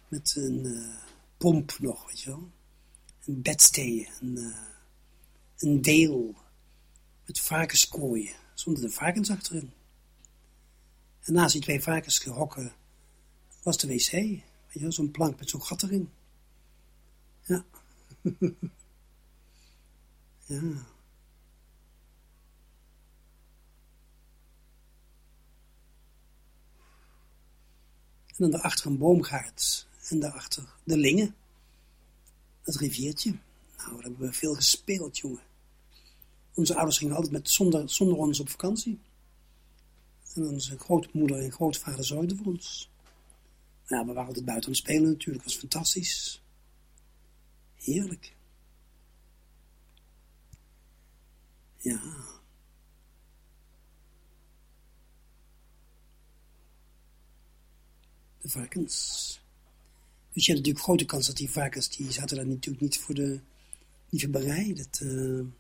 Met een eh, pomp nog, weet je wel. Een bedstee, een, eh, een deel. Met varkenskooien, zonder de varkens achterin. En naast die twee varkenshokken was de wc. Zo'n plank met zo'n gat erin. Ja. ja. En dan daarachter een boomgaard. En daarachter de Lingen. Dat riviertje. Nou, daar hebben we veel gespeeld, jongen. Onze ouders gingen altijd met, zonder, ons op vakantie. En onze grootmoeder en grootvader zorgden voor ons. Nou, we waren altijd buiten aan het spelen natuurlijk. Dat was fantastisch. Heerlijk. Ja. De varkens. Dus je hebt natuurlijk grote kans dat die varkens, die zaten daar natuurlijk niet voor de liefhebberij. Dat, uh, die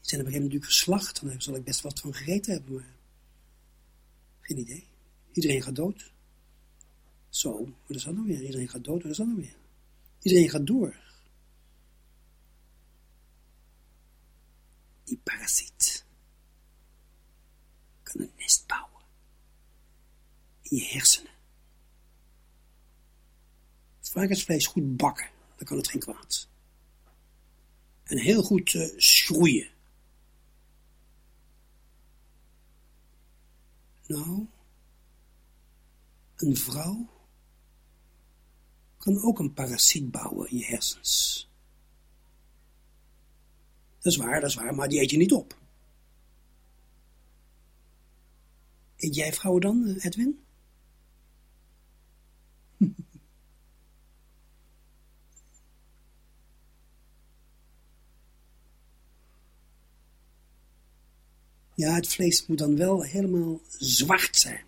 zijn op een gegeven moment natuurlijk geslacht. Dan zal ik best wat van gegeten hebben, maar geen idee. Iedereen gaat dood. Zo, wat is dat nou weer? Iedereen gaat dood, wat is dat nou weer? Iedereen gaat door. Die parasiet kan een nest bouwen in je hersenen. Varkensvlees goed bakken, dan kan het geen kwaad. En heel goed uh, schroeien. Nou, een vrouw kan ook een parasiet bouwen in je hersens. Dat is waar, dat is waar, maar die eet je niet op. Eet jij vrouwen dan, Edwin? Ja, het vlees moet dan wel helemaal zwart zijn.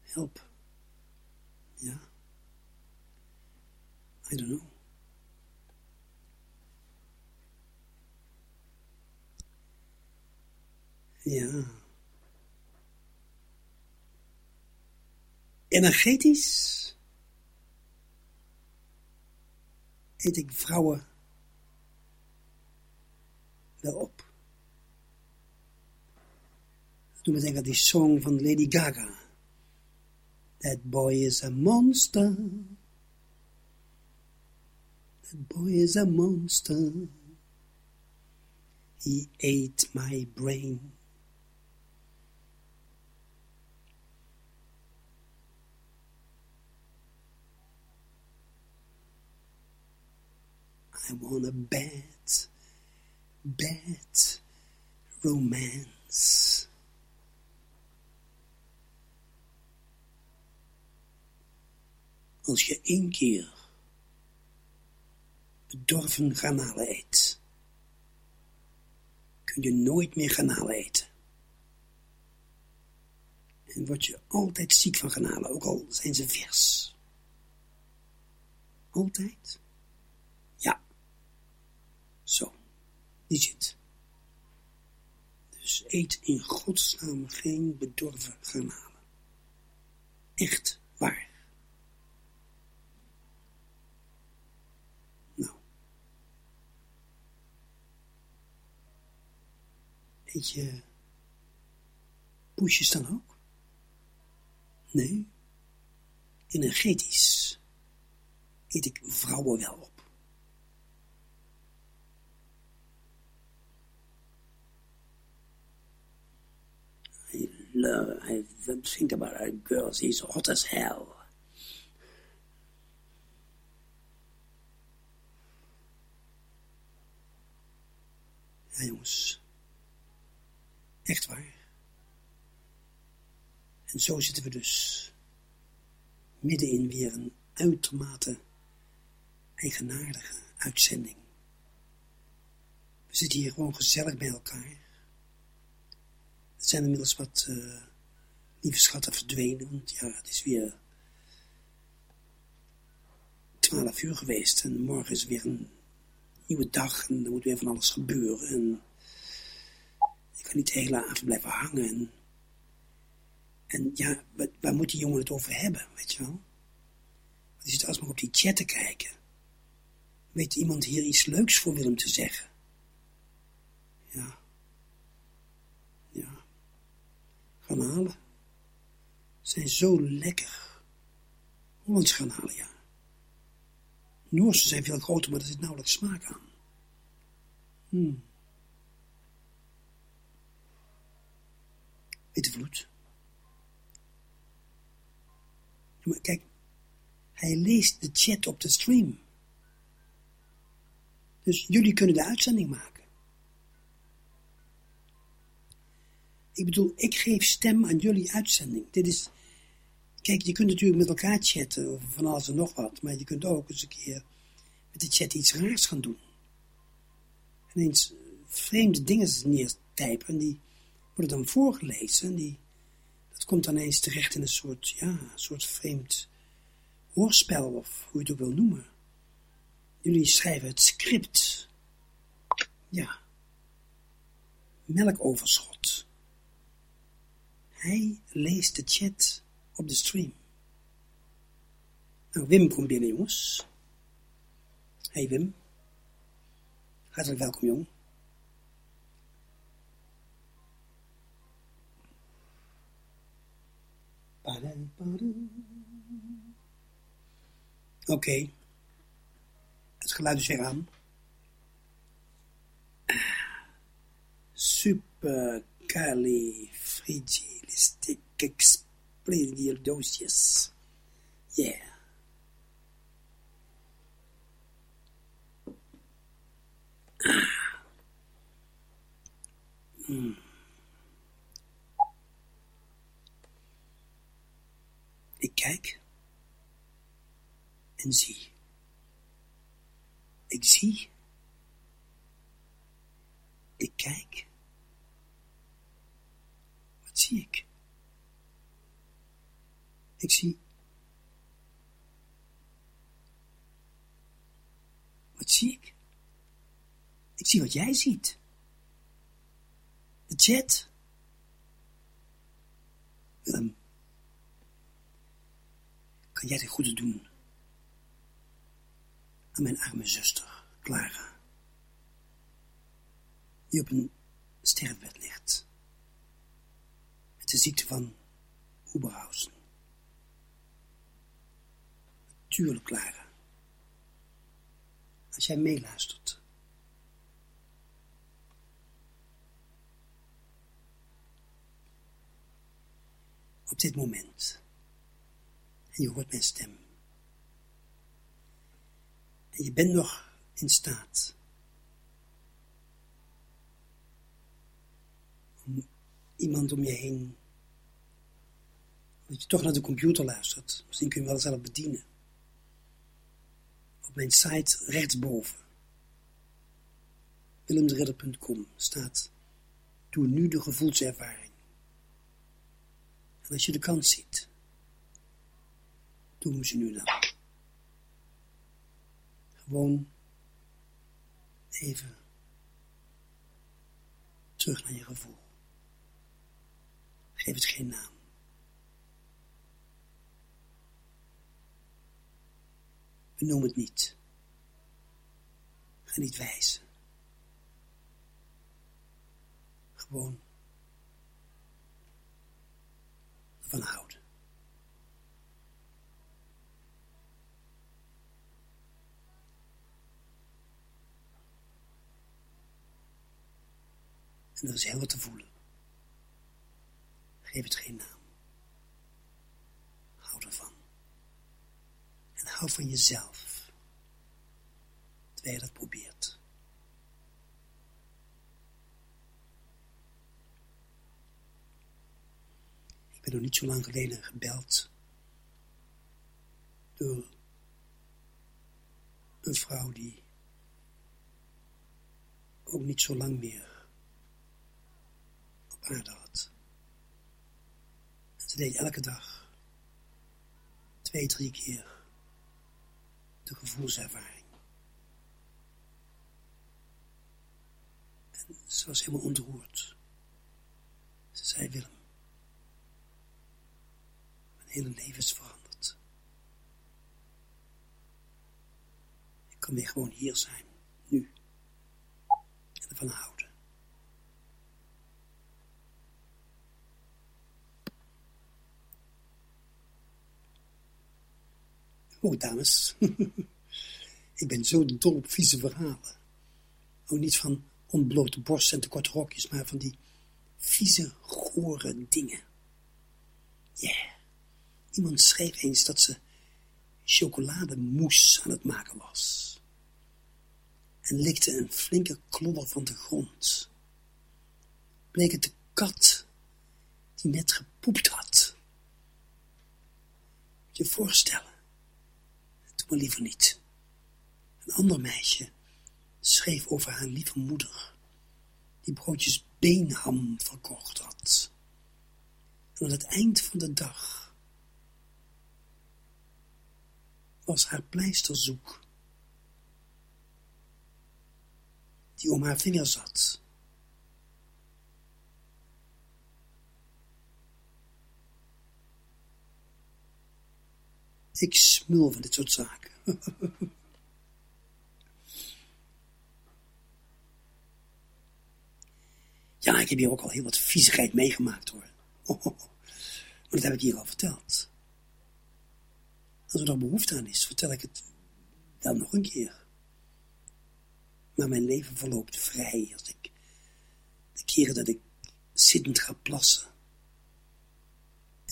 Help. Ja. I don't know. Ja. Energetisch eet ik vrouwen wel op. Doe me denken aan die song van Lady Gaga. That boy is a monster. That boy is a monster. He ate my brain. I want a bad, bad romance. Als je één keer bedorven garnalen eet, kun je nooit meer garnalen eten. En word je altijd ziek van garnalen, ook al zijn ze vers. Altijd? Ja. Zo, legit. Dus eet in godsnaam geen bedorven garnalen. Echt waar. Eet je poesjes dan ook? Nee. Energetisch eet ik vrouwen wel op. I, love, I think about our girls. He's hot as hell. Ja, jongens. Echt waar. En zo zitten we dus midden in weer een uitermate eigenaardige uitzending. We zitten hier gewoon gezellig bij elkaar. Er zijn inmiddels wat uh, lieve schatten verdwenen, want ja, het is weer twaalf uur geweest en morgen is weer een nieuwe dag en er moet weer van alles gebeuren en ik kan niet de hele avond blijven hangen en, en ja, waar, waar moet die jongen het over hebben, weet je wel? Die zit alsmaar op die chat te kijken. Weet iemand hier iets leuks voor Willem te zeggen? Ja. Ja. Garnalen. Zijn zo lekker. Hollands garnalen, ja. Noorse zijn veel groter, maar er zit nauwelijks smaak aan. Hmm. Witte vloed. Maar kijk, hij leest de chat op de stream. Dus jullie kunnen de uitzending maken. Ik bedoel, ik geef stem aan jullie uitzending. Dit is, kijk, je kunt natuurlijk met elkaar chatten over van alles en nog wat, maar je kunt ook eens een keer met de chat iets raars gaan doen. En eens vreemde dingen neertypen en die worden dan voorgelezen en die, dat komt dan eens terecht in een soort, ja, een soort vreemd hoorspel of hoe je het ook wil noemen. Jullie schrijven het script. Ja. Melkoverschot. Hij leest de chat op de stream. Nou, Wim komt binnen, jongens. Hey Wim. Hartelijk welkom, jong. Oké. Okay. Het geluid is weer aan. Supercalifragilisticexpialidocious. Yeah. Hmm. Ik kijk en zie. Ik zie. Ik kijk. Wat zie ik? Ik zie. Wat zie ik? Ik zie wat jij ziet. De jet. Willem. Kan jij dit goed doen? aan mijn arme zuster, Clara, die op een sterfbed ligt, met de ziekte van Oberhausen. Natuurlijk, Clara, als jij meeluistert. Op dit moment, en je hoort mijn stem, en je bent nog in staat om iemand om je heen, dat je toch naar de computer luistert. Misschien kun je wel zelf bedienen. Op mijn site rechtsboven, willemdridder.com, staat Doe nu de gevoelservaring. En als je de kans ziet, doe hem ze nu dan. Gewoon even terug naar je gevoel. Geef het geen naam. Benoem het niet. Ga niet wijzen. Gewoon van houden. En is heel te voelen. Geef het geen naam. Hou ervan. En hou van jezelf. Terwijl je dat probeert. Ik ben nog niet zo lang geleden gebeld door een vrouw die ook niet zo lang meer En ze deed elke dag twee, drie keer de gevoelservaring. En ze was helemaal ontroerd. Ze zei, Willem, mijn hele leven is veranderd. Ik kan weer gewoon hier zijn, nu. En ervan houden. Oh, dames. ik ben zo dol op vieze verhalen. Oh, niet van ontblote borst en te korte rokjes, maar van die vieze, gore dingen. Ja, yeah. iemand schreef eens dat ze chocolademousse aan het maken was. En likte een flinke klodder van de grond. Bleek het de kat die net gepoept had. Je voorstellen. Maar liever niet. Een ander meisje schreef over haar lieve moeder, die broodjes beenham verkocht had. En aan het eind van de dag was haar pleister zoek, die om haar vinger zat. Ik smul van dit soort zaken. Ja, ik heb hier ook al heel wat viezigheid meegemaakt hoor. Maar dat heb ik hier al verteld. Als er nog behoefte aan is, vertel ik het dan nog een keer. Maar mijn leven verloopt vrij als ik de keren dat ik zittend ga plassen.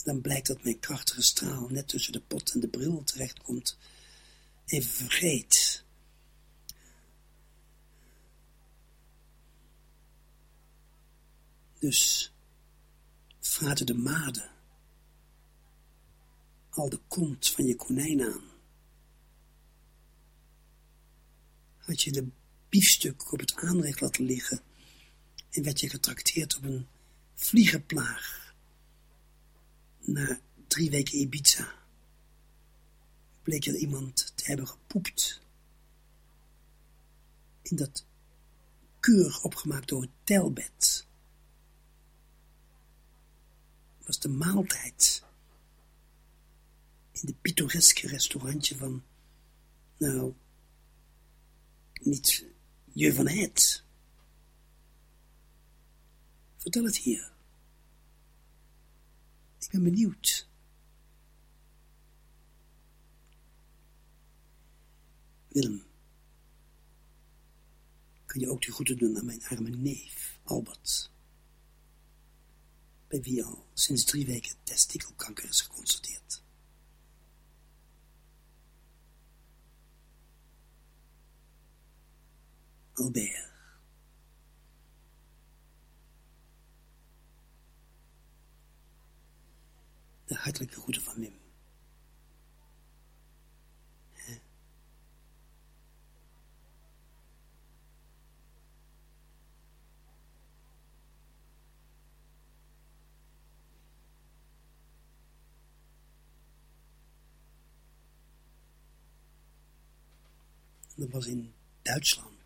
Dan blijkt dat mijn krachtige straal net tussen de pot en de bril terechtkomt. Even vergeet Dus vraten de maden al de kont van je konijn aan. Had je de biefstuk op het aanrecht laten liggen en werd je getrakteerd op een vliegenplaag na drie weken Ibiza. Bleek er iemand te hebben gepoept in dat keurig opgemaakte hotelbed was de maaltijd in de pittoreske restaurantje van, nou, niet je van het. Vertel het hier. Ben benieuwd. Willem, kun je ook de groeten doen aan mijn arme neef, Albert? bij wie al sinds drie weken testikelkanker is geconstateerd. Albert. De hartelijke groeten van Mim. Dat was in Duitsland.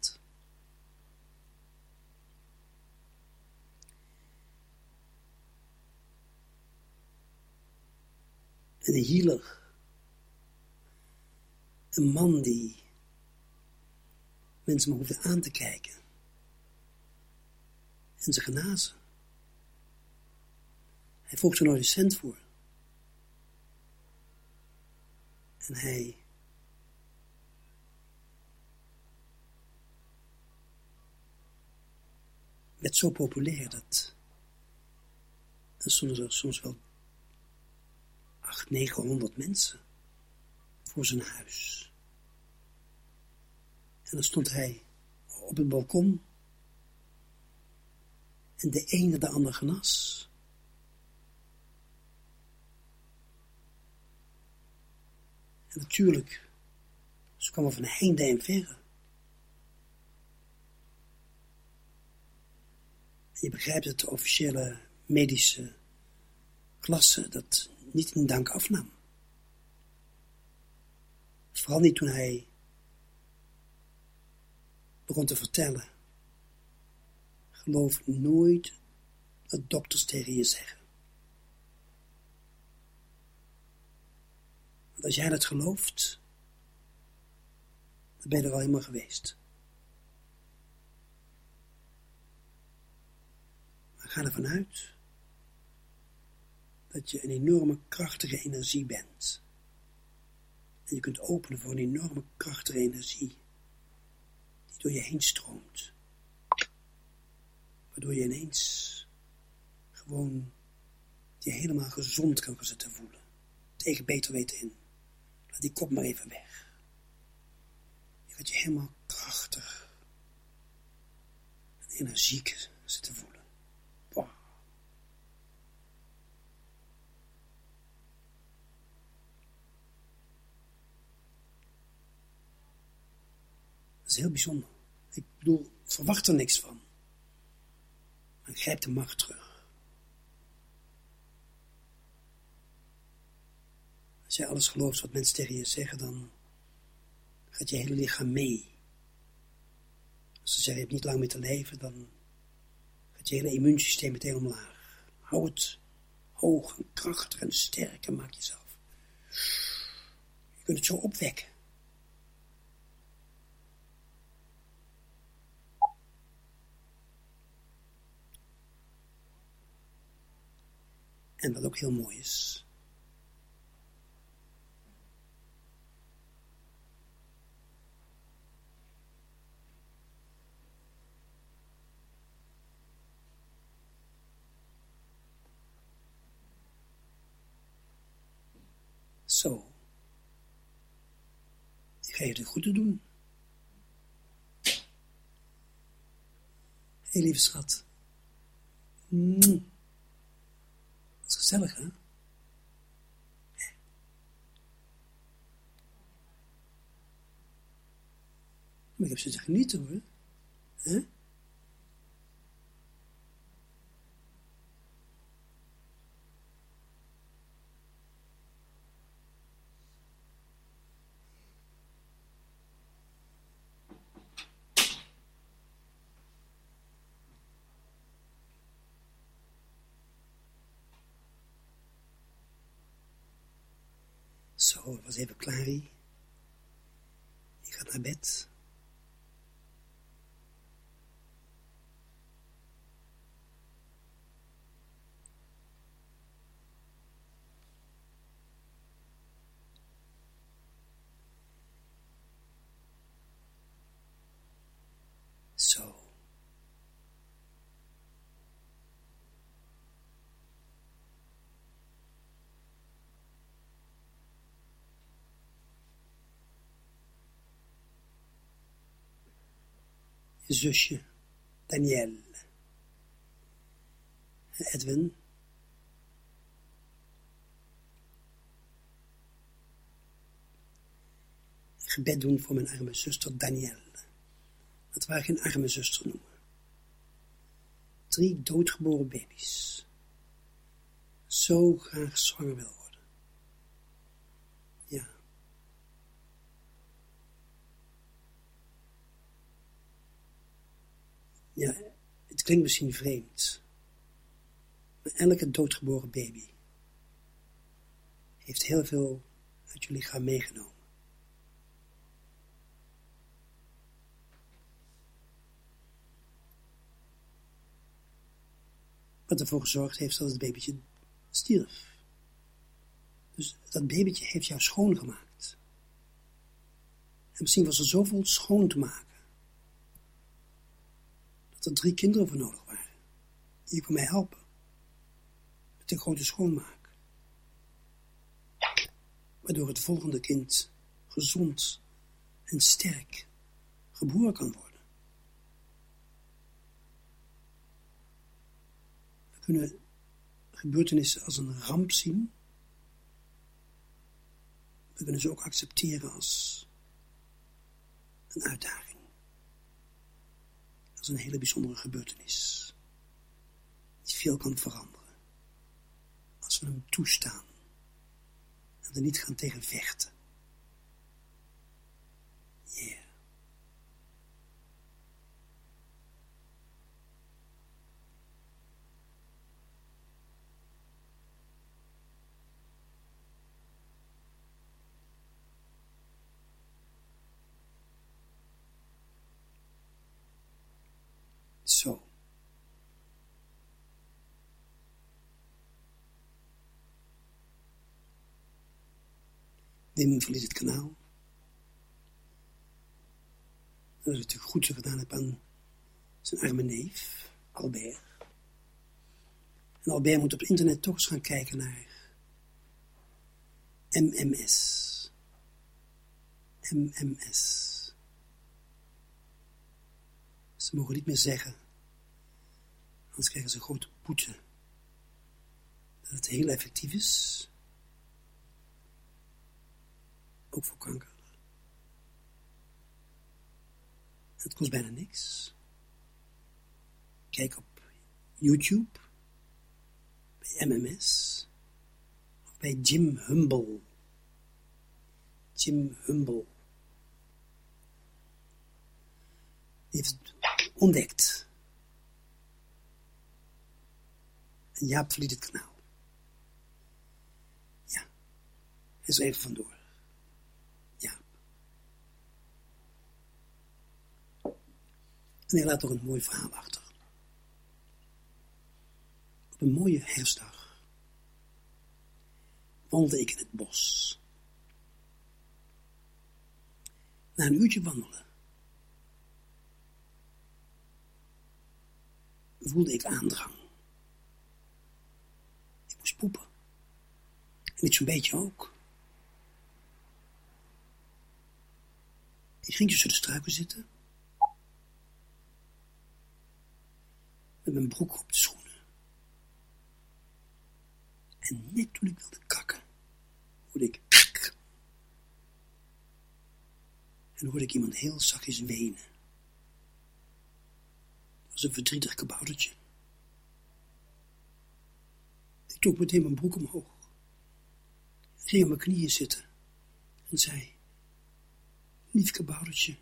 En de healer. Een man die mensen maar hoefde aan te kijken. En ze genazen. Hij vroeg er nooit een cent voor. En hij werd zo populair dat stonden er soms wel 800, 900 mensen voor zijn huis. En dan stond hij op het balkon en de ene de ander genas. En natuurlijk, ze kwamen van heinde en verre. Je begrijpt dat de officiële medische klasse dat niet in dank afnam. Vooral niet toen hij begon te vertellen. Geloof nooit wat dokters tegen je zeggen. Want als jij dat gelooft, dan ben je er al helemaal geweest. Maar ga ervan uit dat je een enorme krachtige energie bent. En je kunt openen voor een enorme krachtige energie die door je heen stroomt. Waardoor je ineens gewoon je helemaal gezond kan zetten voelen. Tegen beter weten in. Laat die kop maar even weg. Je gaat je helemaal krachtig en energiek zitten voelen. Wow. Dat heel bijzonder. Ik bedoel, verwacht er niks van. Maar grijp de macht terug. Als jij alles gelooft wat mensen tegen je zeggen, dan gaat je hele lichaam mee. Als ze zeggen, je hebt niet lang meer te leven, dan gaat je hele immuunsysteem meteen omlaag. Hou het hoog en krachtig en sterk en maak jezelf. Je kunt het zo opwekken. En wat ook heel mooi is. Zo. Ik ga je de goede doen. Hé, lieve schat. Mm. Gezellig, hè? Maar ik heb ze te genieten, hoor. Hè? Even klaar. Je gaat naar bed. Zo. je zusje, Danielle. Edwin. Gebed doen voor mijn arme zuster Danielle. Dat waar geen arme zuster noemen. Drie doodgeboren baby's. Zo graag zwanger wil worden. Ja. Ja, het klinkt misschien vreemd. Maar elke doodgeboren baby heeft heel veel uit je lichaam meegenomen. Wat ervoor gezorgd heeft dat het babytje stierf. Dus dat babytje heeft jou schoongemaakt. En misschien was er zoveel schoon te maken er drie kinderen voor nodig waren. Die kon mij helpen. Met een grote schoonmaak. Waardoor het volgende kind gezond en sterk geboren kan worden. We kunnen gebeurtenissen als een ramp zien. We kunnen ze ook accepteren als een uitdaging. Als een hele bijzondere gebeurtenis. Die veel kan veranderen. Als we hem toestaan. En er niet gaan tegen vechten. Yeah. Zo. Wim verliet het kanaal. Dat is natuurlijk goed zo gedaan heb aan zijn arme neef, Albert. En Albert moet op het internet toch eens gaan kijken naar MMS. MMS. Ze mogen niet meer zeggen, anders krijgen ze een grote boete. Dat het heel effectief is. Ook voor kanker. Het kost bijna niks. Kijk op YouTube, bij MMS, of bij Jim Humble. Jim Humble. Heeft ontdekt. En Jaap verliet het kanaal. Ja, hij is even vandoor. En hij laat nog een mooi verhaal achter. Op een mooie herfstdag wandelde ik in het bos. Na een uurtje wandelen voelde ik aandrang. Ik moest poepen. En niet zo'n beetje ook. Ik ging tussen de struiken zitten. Met mijn broek op de schoenen. En net toen ik wilde kakken, hoorde ik... En hoorde ik iemand heel zachtjes wenen was een verdrietig kaboutertje. Ik trok meteen mijn broek omhoog. Ging op mijn knieën zitten en zei, lief kaboutertje,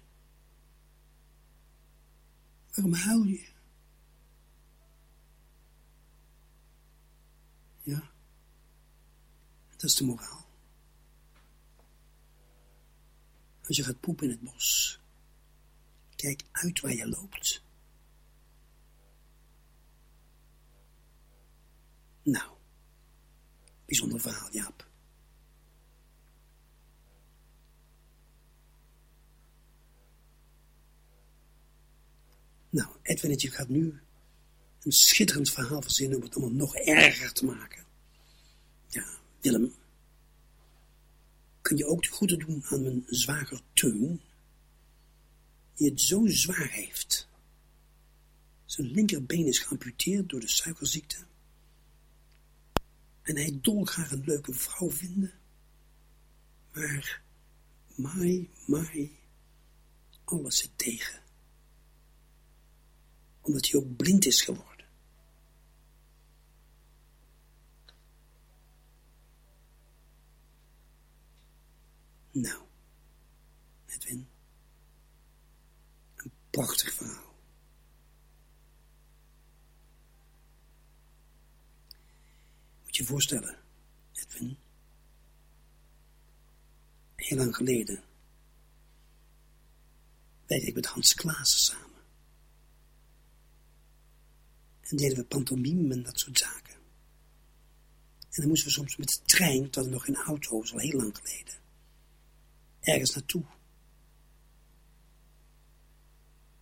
waarom huil je? Ja, dat is de moraal. Als je gaat poepen in het bos, kijk uit waar je loopt. Nou, bijzonder verhaal, Jaap. Nou, Edwinetje gaat nu een schitterend verhaal verzinnen om het allemaal nog erger te maken. Ja, Willem, kun je ook de groeten doen aan mijn zwager Teun, die het zo zwaar heeft. Zijn linkerbeen is geamputeerd door de suikerziekte. En hij dolgraag een leuke vrouw vinden. Maar, mai, mai, alles zit tegen. Omdat hij ook blind is geworden. Nou, Edwin, een prachtig verhaal. Moet je je voorstellen, Edwin. Heel lang geleden werkte ik met Hans Klaassen samen. En deden we pantomime en dat soort zaken. En dan moesten we soms met de trein, dat nog in auto's, al heel lang geleden, ergens naartoe.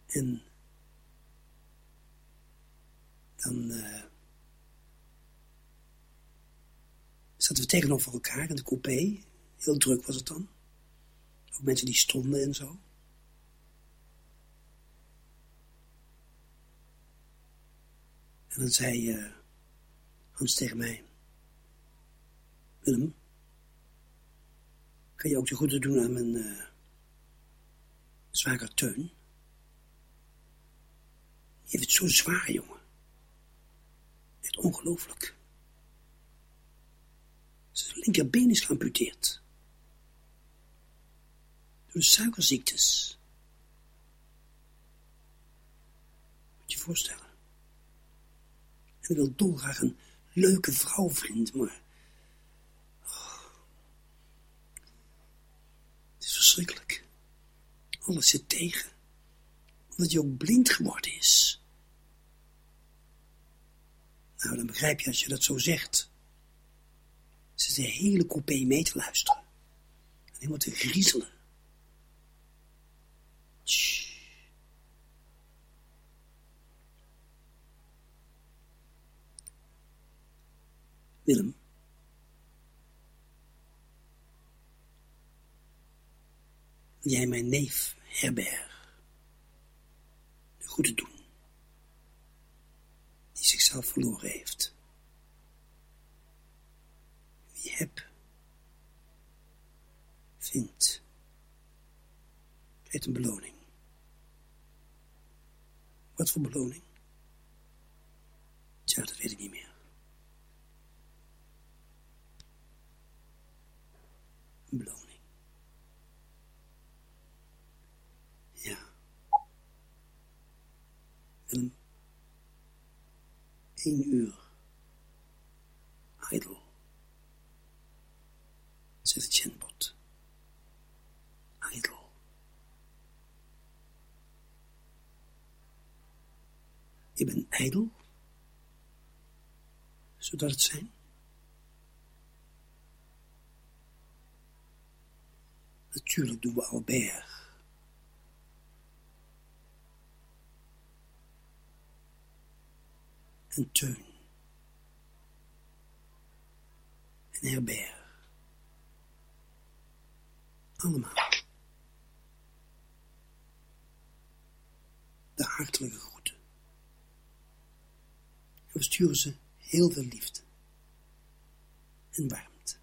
En dan uh, zaten we tegenover elkaar in de coupé. Heel druk was het dan. Ook mensen die stonden en zo. En dan zei uh, Hans tegen mij... Willem, kan je ook de groeten doen aan mijn eh zwager Teun. Die heeft het zo zwaar, jongen. Echt ongelooflijk. Zijn linkerbeen is geamputeerd. Door suikerziektes. Moet je voorstellen. En hij wil dolgraag een leuke vrouwvriend, maar... oh, het is verschrikkelijk. Alles zit tegen. Omdat hij ook blind geworden is. Nou, dan begrijp je als je dat zo zegt. Ze de hele coupé mee te luisteren. En helemaal te griezelen. Willem. Jij mijn neef Herberg de goede doen? Die zichzelf verloren heeft. Wie heb, vindt, krijgt een beloning. Wat voor beloning? Tja, dat weet ik niet meer. Een beloning. Ja. Willem. Eén uur. Idle. Zegt Chenbot. Idle. Ik ben ijdel. Zodat het zijn? Natuurlijk doen we Albert. En Teun. En Herbert. Allemaal. De hartelijke groeten. En we sturen ze heel veel liefde. En warmte.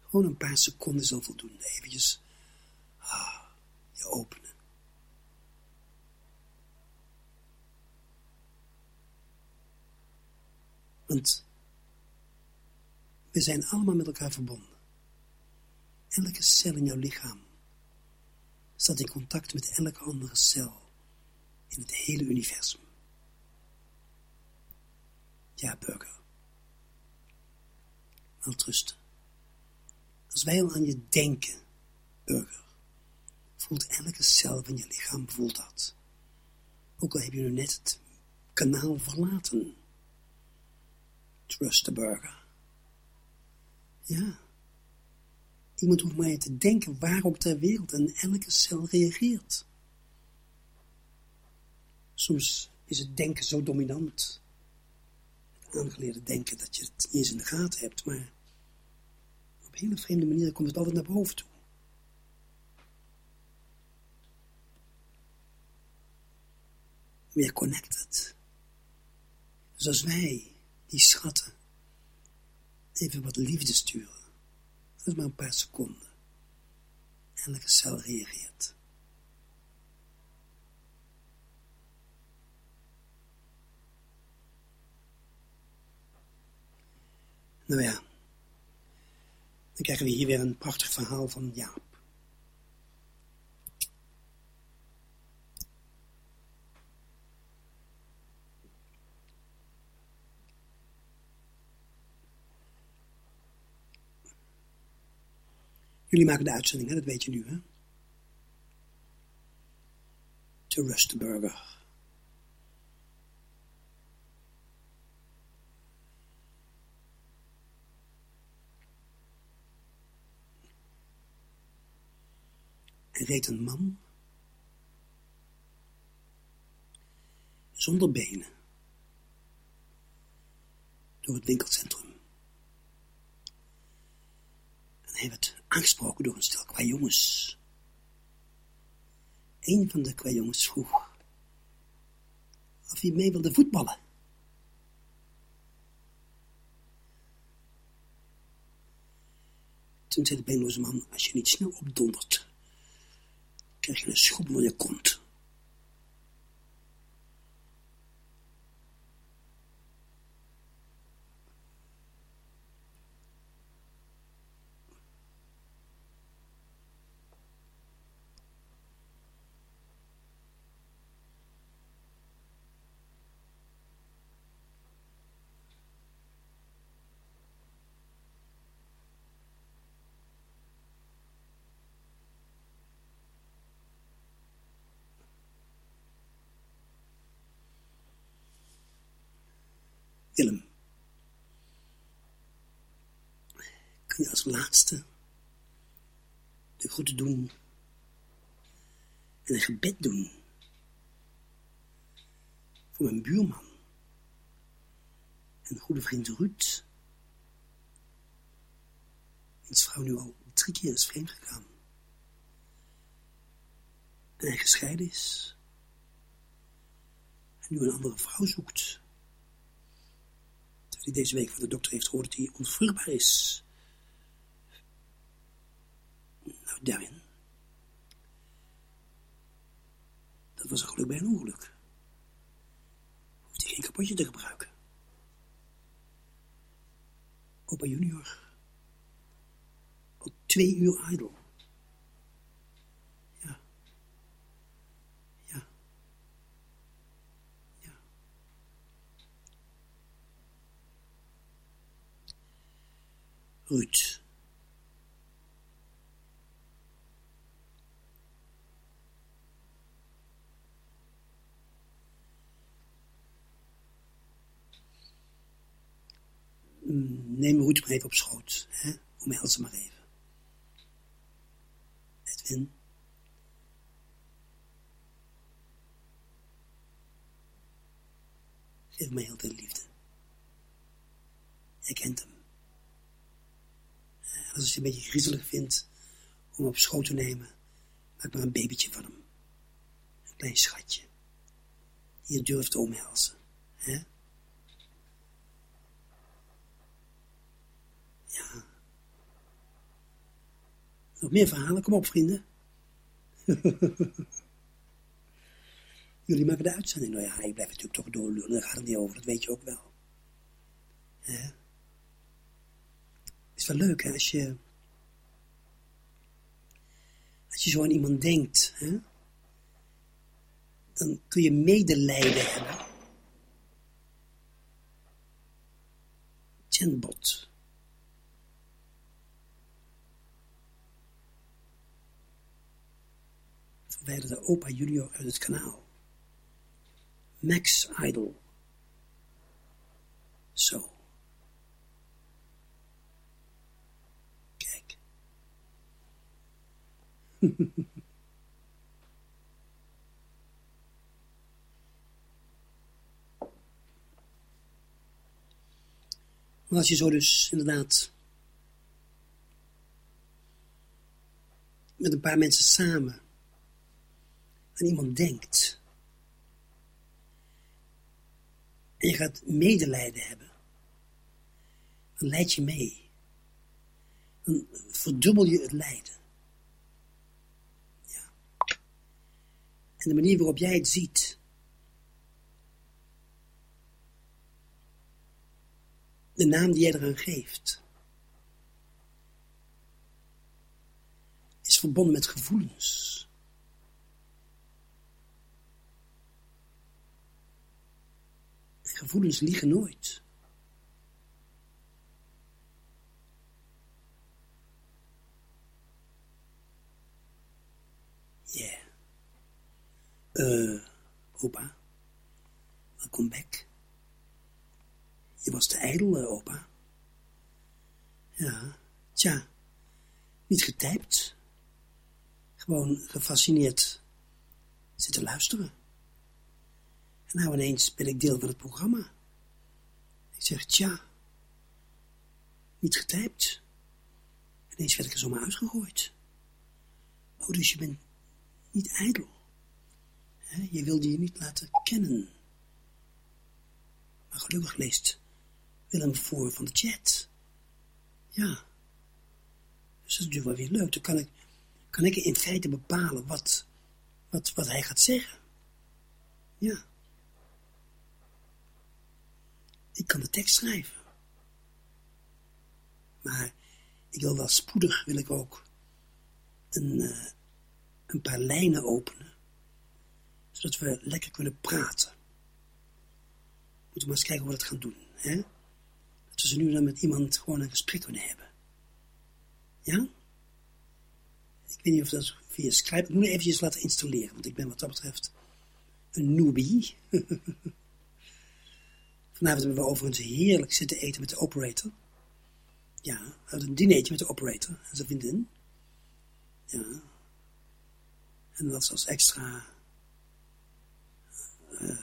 Gewoon een paar seconden zal voldoende. Eventjes ah, je openen. Want we zijn allemaal met elkaar verbonden. Elke cel in jouw lichaam staat in contact met elke andere cel in het hele universum. Ja, burger. Welterusten. Als wij al aan je denken, burger, voelt elke cel van je lichaam voelt dat. Ook al heb je nu net het kanaal verlaten. Trust the burger. Ja. Iemand hoeft maar te denken waar ook ter wereld en elke cel reageert. Soms is het denken zo dominant. Aangeleerde denken dat je het eens in de gaten hebt, maar op hele vreemde manieren komt het altijd naar boven toe. We are connected. Dus als wij die schatten even wat liefde sturen, dat is maar een paar seconden. Elke cel reageert. Nou ja, dan krijgen we hier weer een prachtig verhaal van Jaap. Jullie maken de uitzending, hè? dat weet je nu, hè? To Rustenburger. Er reed een man zonder benen door het winkelcentrum. En hij werd aangesproken door een stel kwajongens. Een van de kwajongens vroeg of hij mee wilde voetballen. Toen zei de beenloze man, als je niet snel opdondert, krijg je een schop onder je kont. Willem. Kun je als laatste de groeten doen en een gebed doen voor mijn buurman en goede vriend Ruud, wiens vrouw nu al drie keer is vreemd gegaan en hij gescheiden is en nu een andere vrouw zoekt die deze week van de dokter heeft gehoord dat hij onvruchtbaar is. Nou, Darren. Dat was een geluk bij een ongeluk. Hoeft hij geen kapotje te gebruiken. Opa junior. Al twee uur idle. Ruud. Neem Ruud maar even op schoot. Hè? Omhels ze maar even. Edwin. Geef mij heel veel liefde. Jij kent hem. En als je het een beetje griezelig vindt om op schoot te nemen, maak maar een babytje van hem. Een klein schatje. Die je durft omhelzen. Hè? Ja. Nog meer verhalen? Kom op, vrienden. Jullie maken de uitzending. Nou ja, ik blijf natuurlijk toch doorlullen. Daar gaat het niet over, dat weet je ook wel. Hè? Is wel leuk, hè, als je... Als je zo aan iemand denkt, hè, dan kun je medelijden hebben. Chatbot. Verwijderde opa junior uit het kanaal. Max Idol. Zo. Kijk. Maar als je zo dus inderdaad met een paar mensen samen aan iemand denkt en je gaat medelijden hebben, dan leid je mee. Dan verdubbel je het lijden. En de manier waarop jij het ziet, de naam die jij eraan geeft, is verbonden met gevoelens. En gevoelens liegen nooit. Ja. Yeah. Uh, opa. Welkom back. Je was te ijdel, eh, opa. Ja, tja. Niet getypt. Gewoon gefascineerd zitten luisteren. En nou ineens ben ik deel van het programma. Ik zeg, tja. Niet getypt. Ineens werd ik er zomaar uitgegooid. Oh, dus je bent niet ijdel. Je wilde je niet laten kennen. Maar gelukkig leest Willem voor van de chat. Ja. Dus Dus dat is natuurlijk wel weer leuk. Dan kan ik, kan ik in feite bepalen wat, wat, wat hij gaat zeggen. Ja. Ik kan de tekst schrijven. Maar ik wil wel spoedig, wil ik ook een, eh, een paar lijnen openen. Zodat we lekker kunnen praten. Moeten we maar eens kijken hoe we dat gaan doen. Hè? Dat we ze nu dan met iemand gewoon een gesprek kunnen hebben. Ja? Ik weet niet of dat via Skype... Ik moet eventjes laten installeren. Want ik ben wat dat betreft een newbie. Vanavond hebben we overigens heerlijk zitten eten met de operator. Ja, we hadden een dinertje met de operator en zijn vriendin. Ja. En dat was als extra... Uh,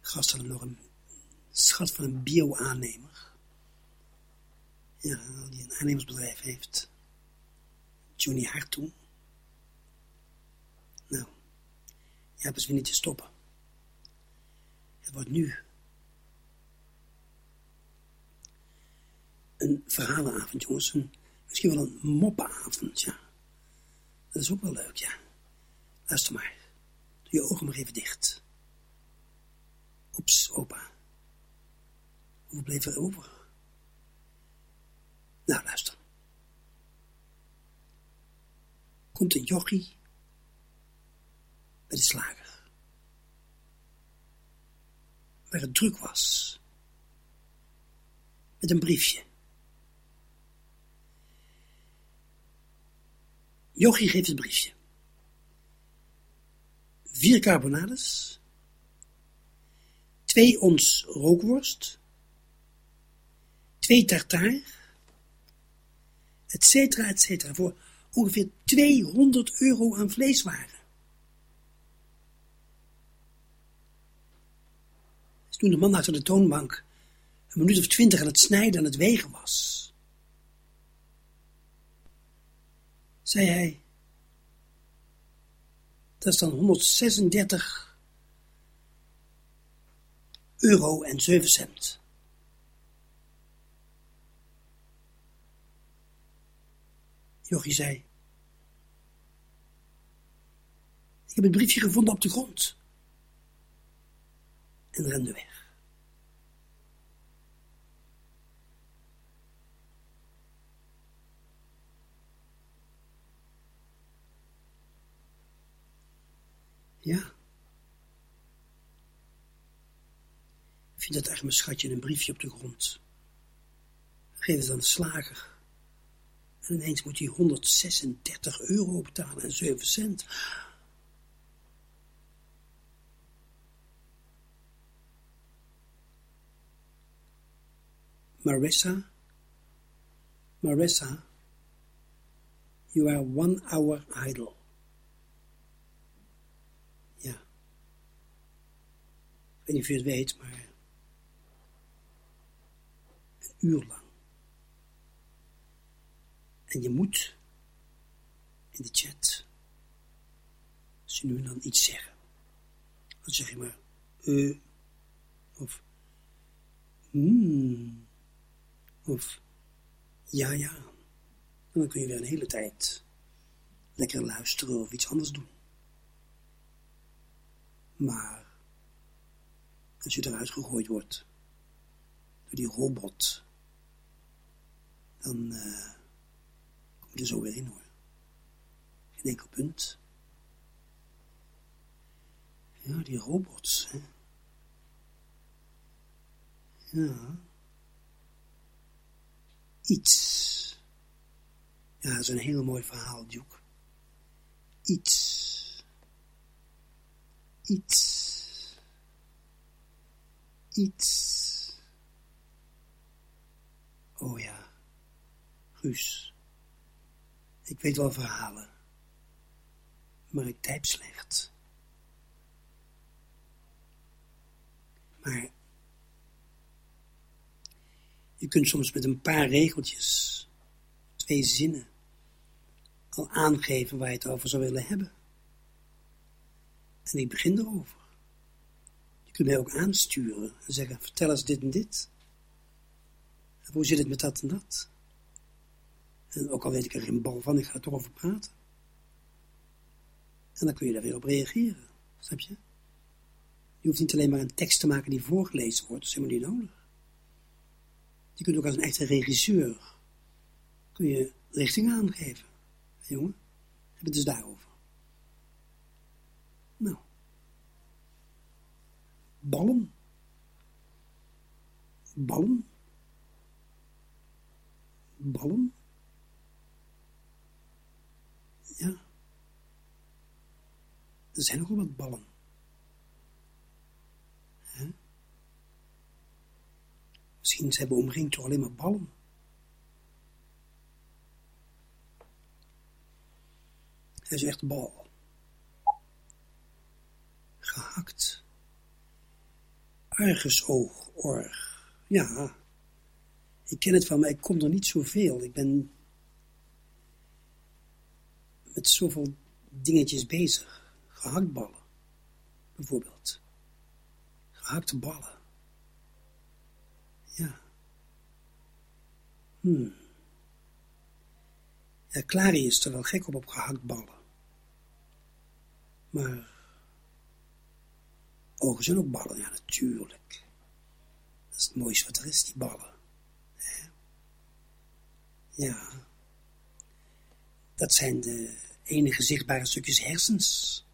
hadden nog een schat van een bio-aannemer. Ja, die een aannemersbedrijf heeft. Johnny Hartung. Nou, je hebt eens weer niet te stoppen. Het wordt nu een verhalenavond, jongens. Misschien wel een moppenavond, ja. Dat is ook wel leuk, ja. Luister maar. Doe je ogen maar even dicht. Oeps, opa. Hoe bleef er over? Nou, luister. Komt een jochie bij de slager. Waar het druk was. Met een briefje. Jochie geeft het briefje. Vier carbonades. Twee ons rookworst. Twee tartaar. Et cetera, et cetera. Voor ongeveer 200 euro aan vleeswaren. Dus toen de man achter de toonbank een minuut of twintig aan het snijden en het wegen was, zei hij, dat is dan 136 euro en 7 cent. Jochie zei, ik heb het briefje gevonden op de grond. En rende weg. Ja. Vind dat mijn schatje een briefje op de grond. Geef het aan de slager. En ineens moet hij 136 euro betalen en 7 cent. Marissa, Marissa, you are one hour idle. Ja. Ik weet niet of je het weet, maar een uur lang. En je moet in de chat ze nu dan iets zeggen. Dan zeg je maar, eh, of, hmm, of, ja, ja. En dan kun je weer een hele tijd lekker luisteren of iets anders doen. Maar, als je eruit gegooid wordt, door die robot, dan, uh, kom je er zo weer in hoor. Geen enkel punt. Ja, die robots, hè. Ja. Iets. Ja, dat is een heel mooi verhaal, Duke. Iets. Iets. Iets. Oh ja. Guus. Ik weet wel verhalen. Maar ik typ slecht. Maar je kunt soms met een paar regeltjes, twee zinnen, al aangeven waar je het over zou willen hebben. En ik begin erover. Je kunt mij ook aansturen en zeggen, vertel eens dit en dit. Hoe zit het met dat en dat? En ook al weet ik er geen bal van, ik ga er toch over praten. En dan kun je daar weer op reageren. Snap je? Je hoeft niet alleen maar een tekst te maken die voorgelezen wordt. Dat is helemaal niet nodig. Je kunt ook als een echte regisseur, kun je richting aangeven. Jongen, heb het dus daarover. Nou. Ballen. Ballen. Ballen. Ja. Er zijn nogal wat ballen. Hè? Misschien zijn we omringd door alleen maar ballen. Hij echt bal. Gehakt. Argusoog, org. Ja. Ik ken het van, maar ik kom er niet zoveel. Ik ben met zoveel dingetjes bezig. Gehaktballen, bijvoorbeeld. Gehakte ballen. Ja. Hmm. Ja, Clary is er wel gek op op gehaktballen. Maar ogen zijn ook ballen, ja natuurlijk. Dat is het mooiste wat er is, die ballen. Hè? Ja. Dat zijn de enige zichtbare stukjes hersens.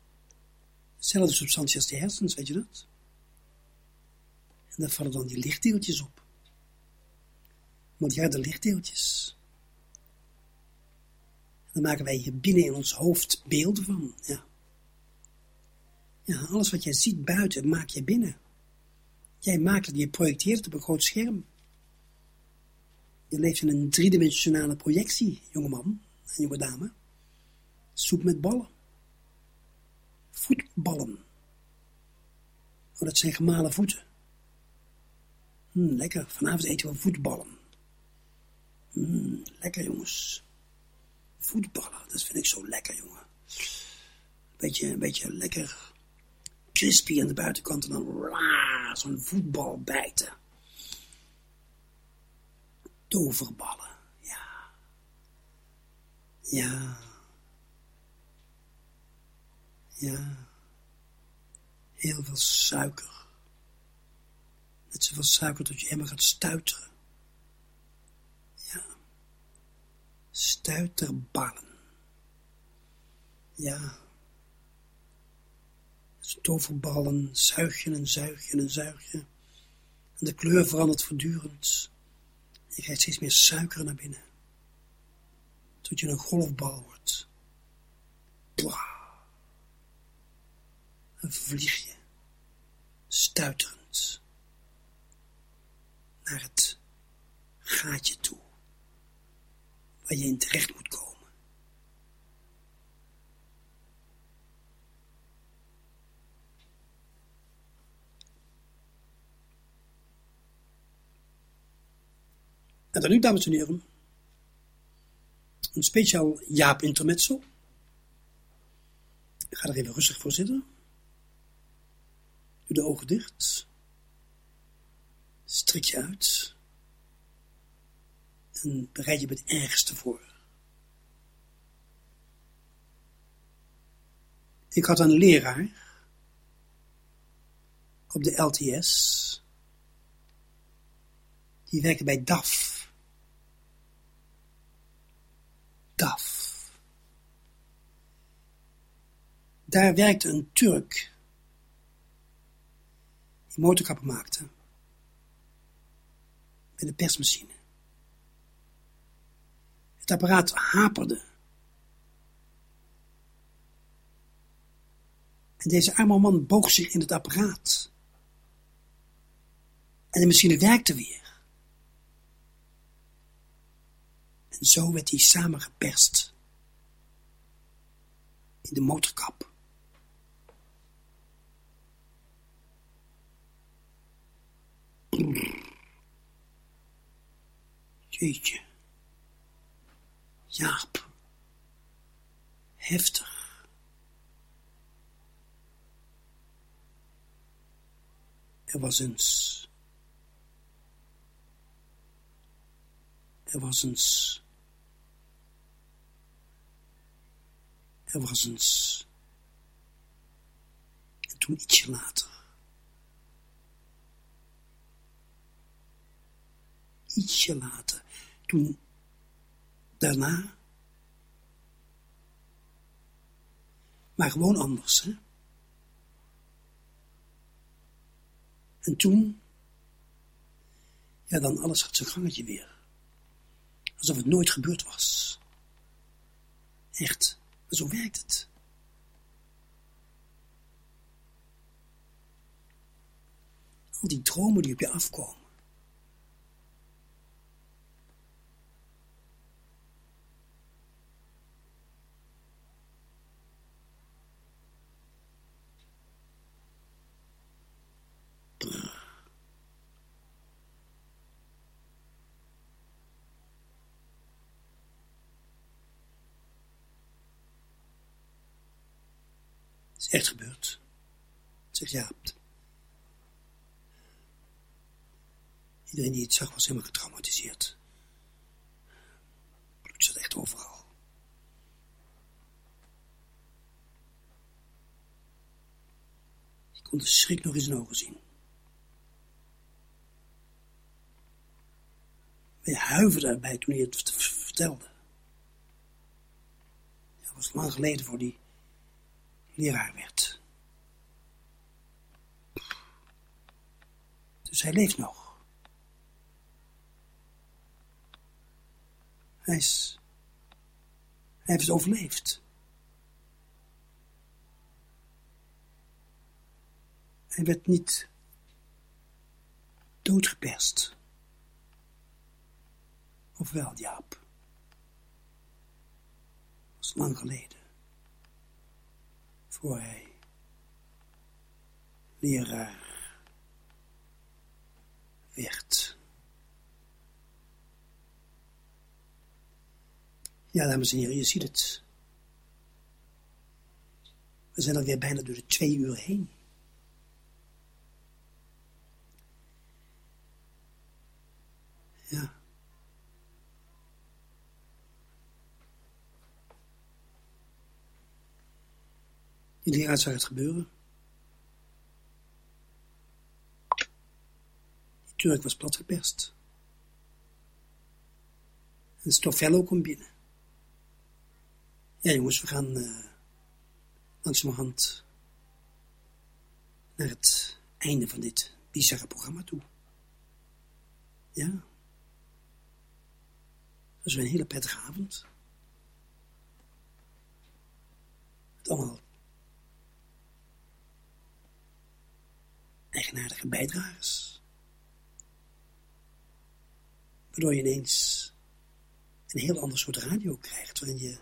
Dezelfde substantie als de hersens, weet je dat? En daar vallen dan die lichtdeeltjes op. Miljarden lichtdeeltjes. Daar maken wij hier binnen in ons hoofd beelden van, ja. Ja, alles wat jij ziet buiten, maak je binnen. Jij maakt het, je projecteert op een groot scherm. Je leeft in een driedimensionale projectie, jongeman en jonge dame. Soep met ballen. Voetballen. Oh, dat zijn gemalen voeten. Hm, lekker, vanavond eten we voetballen. Hm, lekker jongens. Voetballen, dat vind ik zo lekker jongen. Beetje, een beetje lekker crispy aan de buitenkant en dan zo'n voetbal bijten. Toverballen, ja. Ja. Ja. Heel veel suiker. Net zoveel suiker dat je helemaal gaat stuiteren. Ja. Stuiterballen. Ja. Toverballen, zuig je en zuig je en zuig je. En de kleur verandert voortdurend. Je krijgt steeds meer suiker naar binnen. Tot je een golfbal wordt. Blah. En vlieg stuiterend, naar het gaatje toe, waar je in terecht moet komen. En dan nu, dames en heren, een speciaal Jaap intermezzo. Ik ga er even rustig voor zitten. Doe de ogen dicht. Strik je uit. En bereid je het ergste voor. Ik had een leraar op de LTS. Die werkte bij DAF. Daar werkte een Turk die motorkappen maakte. Met een persmachine. Het apparaat haperde. En deze arme man boog zich in het apparaat. En de machine werkte weer. En zo werd hij samengeperst in de motorkap. Jeetje. Jaap. Heftig. Er was eens. Er was eens Er was eens. En toen ietsje later. Ietsje later. Toen. Daarna. Maar gewoon anders, hè. En toen. Ja, dan alles had zijn gangetje weer. Alsof het nooit gebeurd was. Echt, zo werkt het. Al die dromen die op je afkomen. Het is echt gebeurd, zegt Jaap. Iedereen die het zag was helemaal getraumatiseerd. Bloed zat echt overal. Je kon de schrik nog in zijn ogen zien. Hij huiverde erbij toen hij het vertelde. Dat was lang geleden voor die leraar werd. Dus hij leeft nog. Hij is... Hij heeft overleefd. Hij werd niet doodgeperst. Of wel, Jaap? Dat was lang geleden. Voor hij leraar werd. Ja, dames en heren, je ziet het. We zijn alweer bijna door de twee uur heen. Ja. Die leraar zag het gebeuren. Die Turk was platgeperst. En Stoffello komt binnen. Ja, jongens, we gaan uh, langzamerhand naar het einde van dit bizarre programma toe. Ja. Dat weer een hele prettige avond. Met allemaal eigenaardige bijdragers. Waardoor je ineens een heel ander soort radio krijgt, waarin je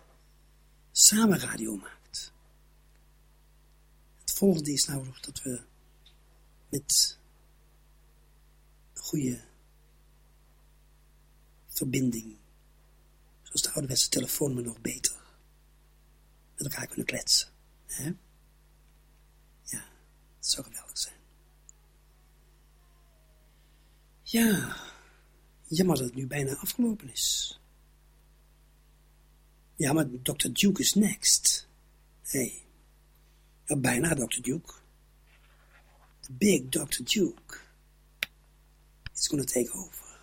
samen radio maakt. Het volgende is nou dat we met een goede verbinding, zoals de ouderwetse telefoon, maar nog beter, met elkaar kunnen kletsen. Hè? Ja, het zou geweldig zijn. Ja, jammer dat het nu bijna afgelopen is. Ja, maar Dr. Duke is next. Hey. Ja, bijna Dr. Duke. The big Dr. Duke is to take over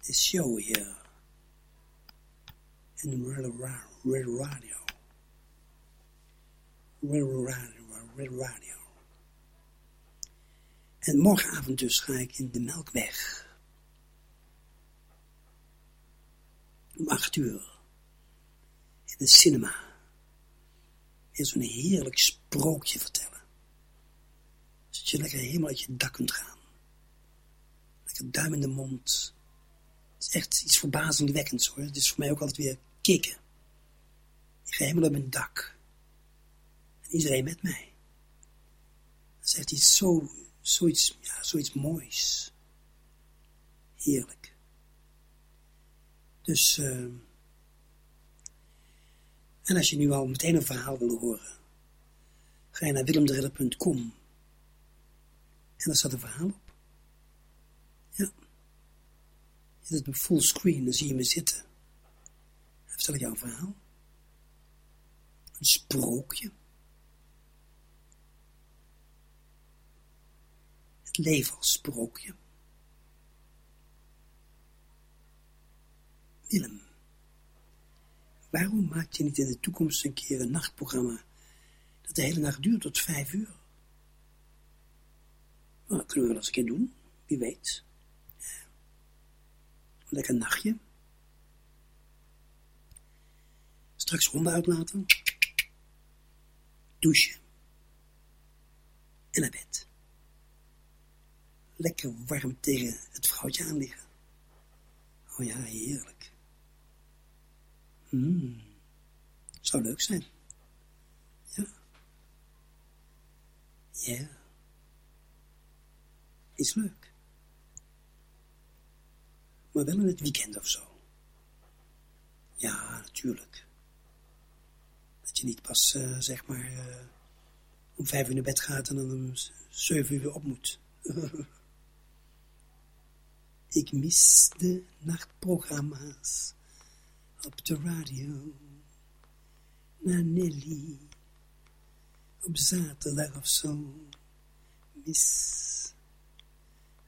this show here in Ra- Red Radio. Red Radio, Red Radio. En morgenavond dus ga ik in de Melkweg. Om acht uur. In de cinema. En zo'n heerlijk sprookje vertellen. Zodat je lekker helemaal uit je dak kunt gaan. Lekker duim in de mond. Het is echt iets verbazingwekkends hoor. Het is voor mij ook altijd weer kicken. Ik ga helemaal op mijn dak. En iedereen met mij. Dat is echt iets zo, zoiets, ja, zoiets moois. Heerlijk. Dus, uh, en als je nu al meteen een verhaal wil horen, ga je naar willemderedder.com en daar staat een verhaal op. Ja. Je zit op full screen, dan zie je me zitten. Dan vertel ik jou een verhaal. Een sprookje. Het leven als sprookje. Willem, waarom maak je niet in de toekomst een keer een nachtprogramma dat de hele nacht duurt tot vijf uur? Nou, dat kunnen we wel eens een keer doen, wie weet. Lekker nachtje. Straks honden uitlaten. Douchen. En naar bed. Lekker warm tegen het vrouwtje aan liggen. Oh ja, heerlijk. Hmm. Zou leuk zijn. Ja. Ja. Is leuk. Maar wel in het weekend of zo. Ja, natuurlijk. Dat je niet pas, eh, zeg maar, eh, om vijf uur naar bed gaat en dan om zeven uur weer op moet. Ik mis de nachtprogramma's op de radio. Naar Nelly. Op zaterdag of zo. Mis.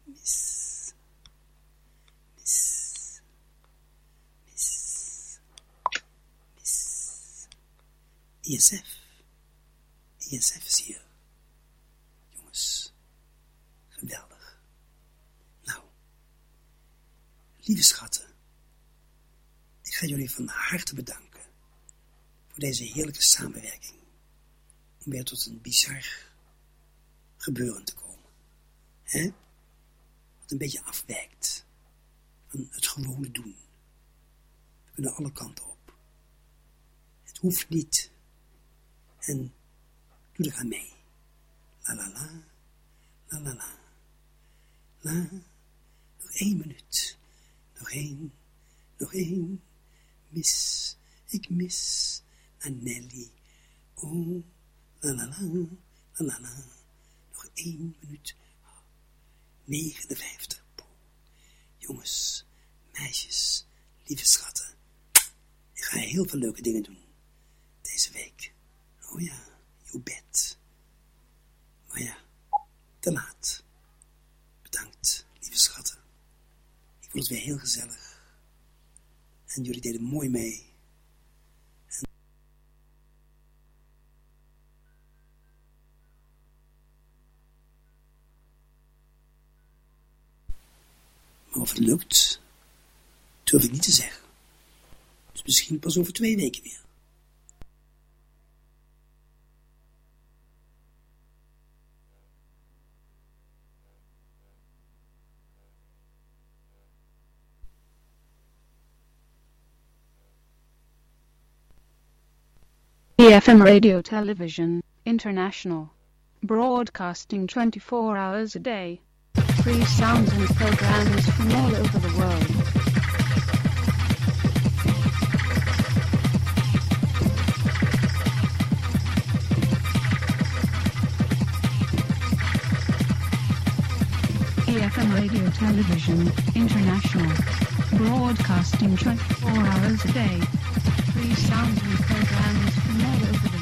Mis. Mis. Mis. Mis. ISF. ISF is hier. Jongens. Geweldig. Nou. Lieve schatten. Ik ga jullie van harte bedanken. Voor deze heerlijke samenwerking. Om weer tot een bizar gebeuren te komen. Hè? Wat een beetje afwijkt van het gewone doen. We kunnen alle kanten op. Het hoeft niet. En doe er aan mee. La la la, la la la. La, nog één minuut. Nog één, nog één. Mis, ik mis aan Nelly. Oh, la la la, la la la. Nog één minuut. 59. Poeh. Jongens, meisjes, lieve schatten. Ik ga heel veel leuke dingen doen. Deze week. Oh ja, you bet. Maar ja, te laat. Bedankt, lieve schatten. Het weer heel gezellig. En jullie deden mooi mee. Maar of het lukt, durf ik niet te zeggen. Dus misschien pas over twee weken weer. EFM Radio Television International. Broadcasting 24 hours a day. Free sounds and programs from all over the world. EFM Radio Television International. Broadcasting 24 hours a day. Free sounds and programs from all over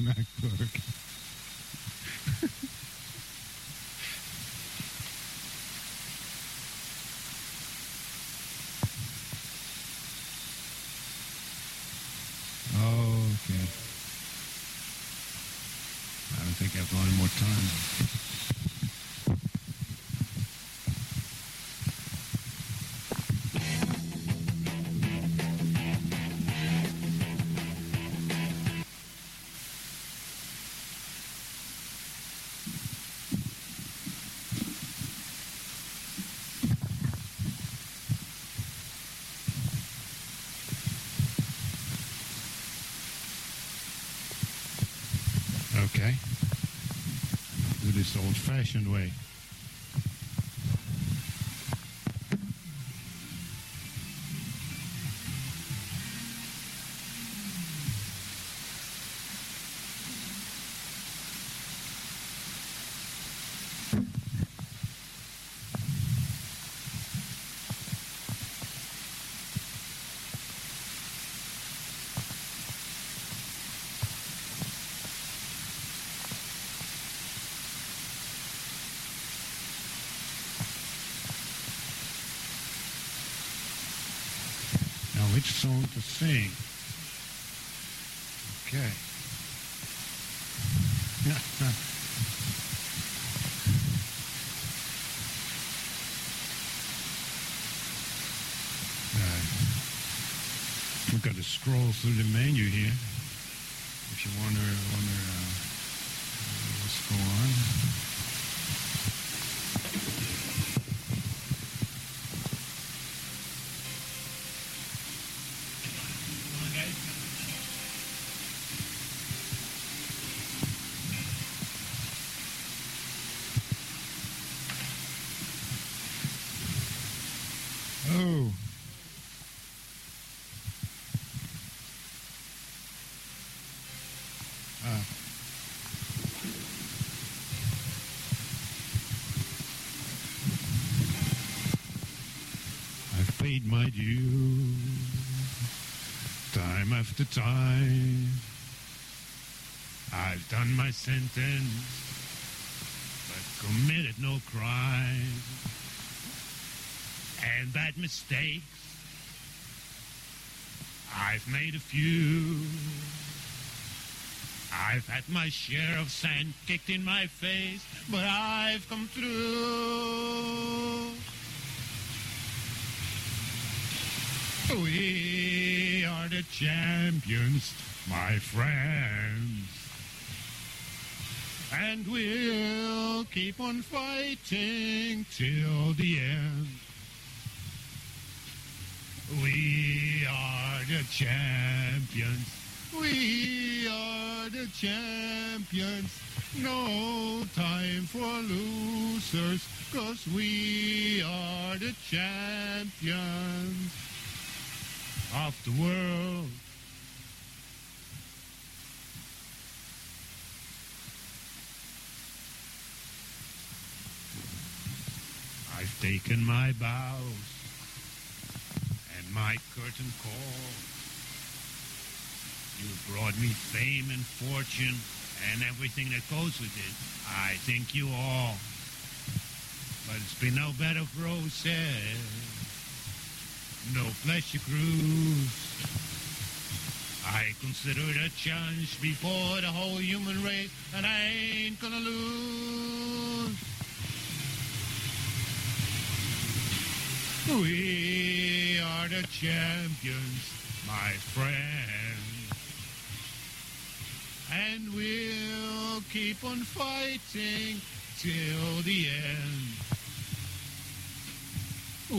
MacBook. this old fashioned way. sing. Okay. We've got to scroll through the menu here. After time, I've done my sentence, but committed no crime. And bad mistakes, I've made a few. I've had my share of sand kicked in my face, but I've come through. Oh, we the champions, my friends. And we'll keep on fighting till the end. We are the champions. We are the champions. No time for losers, cause we are the champions of the world. I've my bows and my curtain call. You brought me fame and fortune and everything that goes with it. I thank you all. But it's been no of roses, no pleasure cruise. I consider it a challenge before the whole human race, and I ain't gonna lose. We are the champions, my friend. And we'll keep on fighting till the end.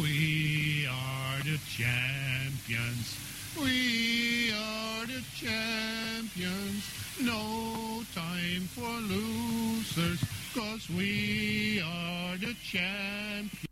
We are the champions. We are the champions. No time for losers, cause we are the champions.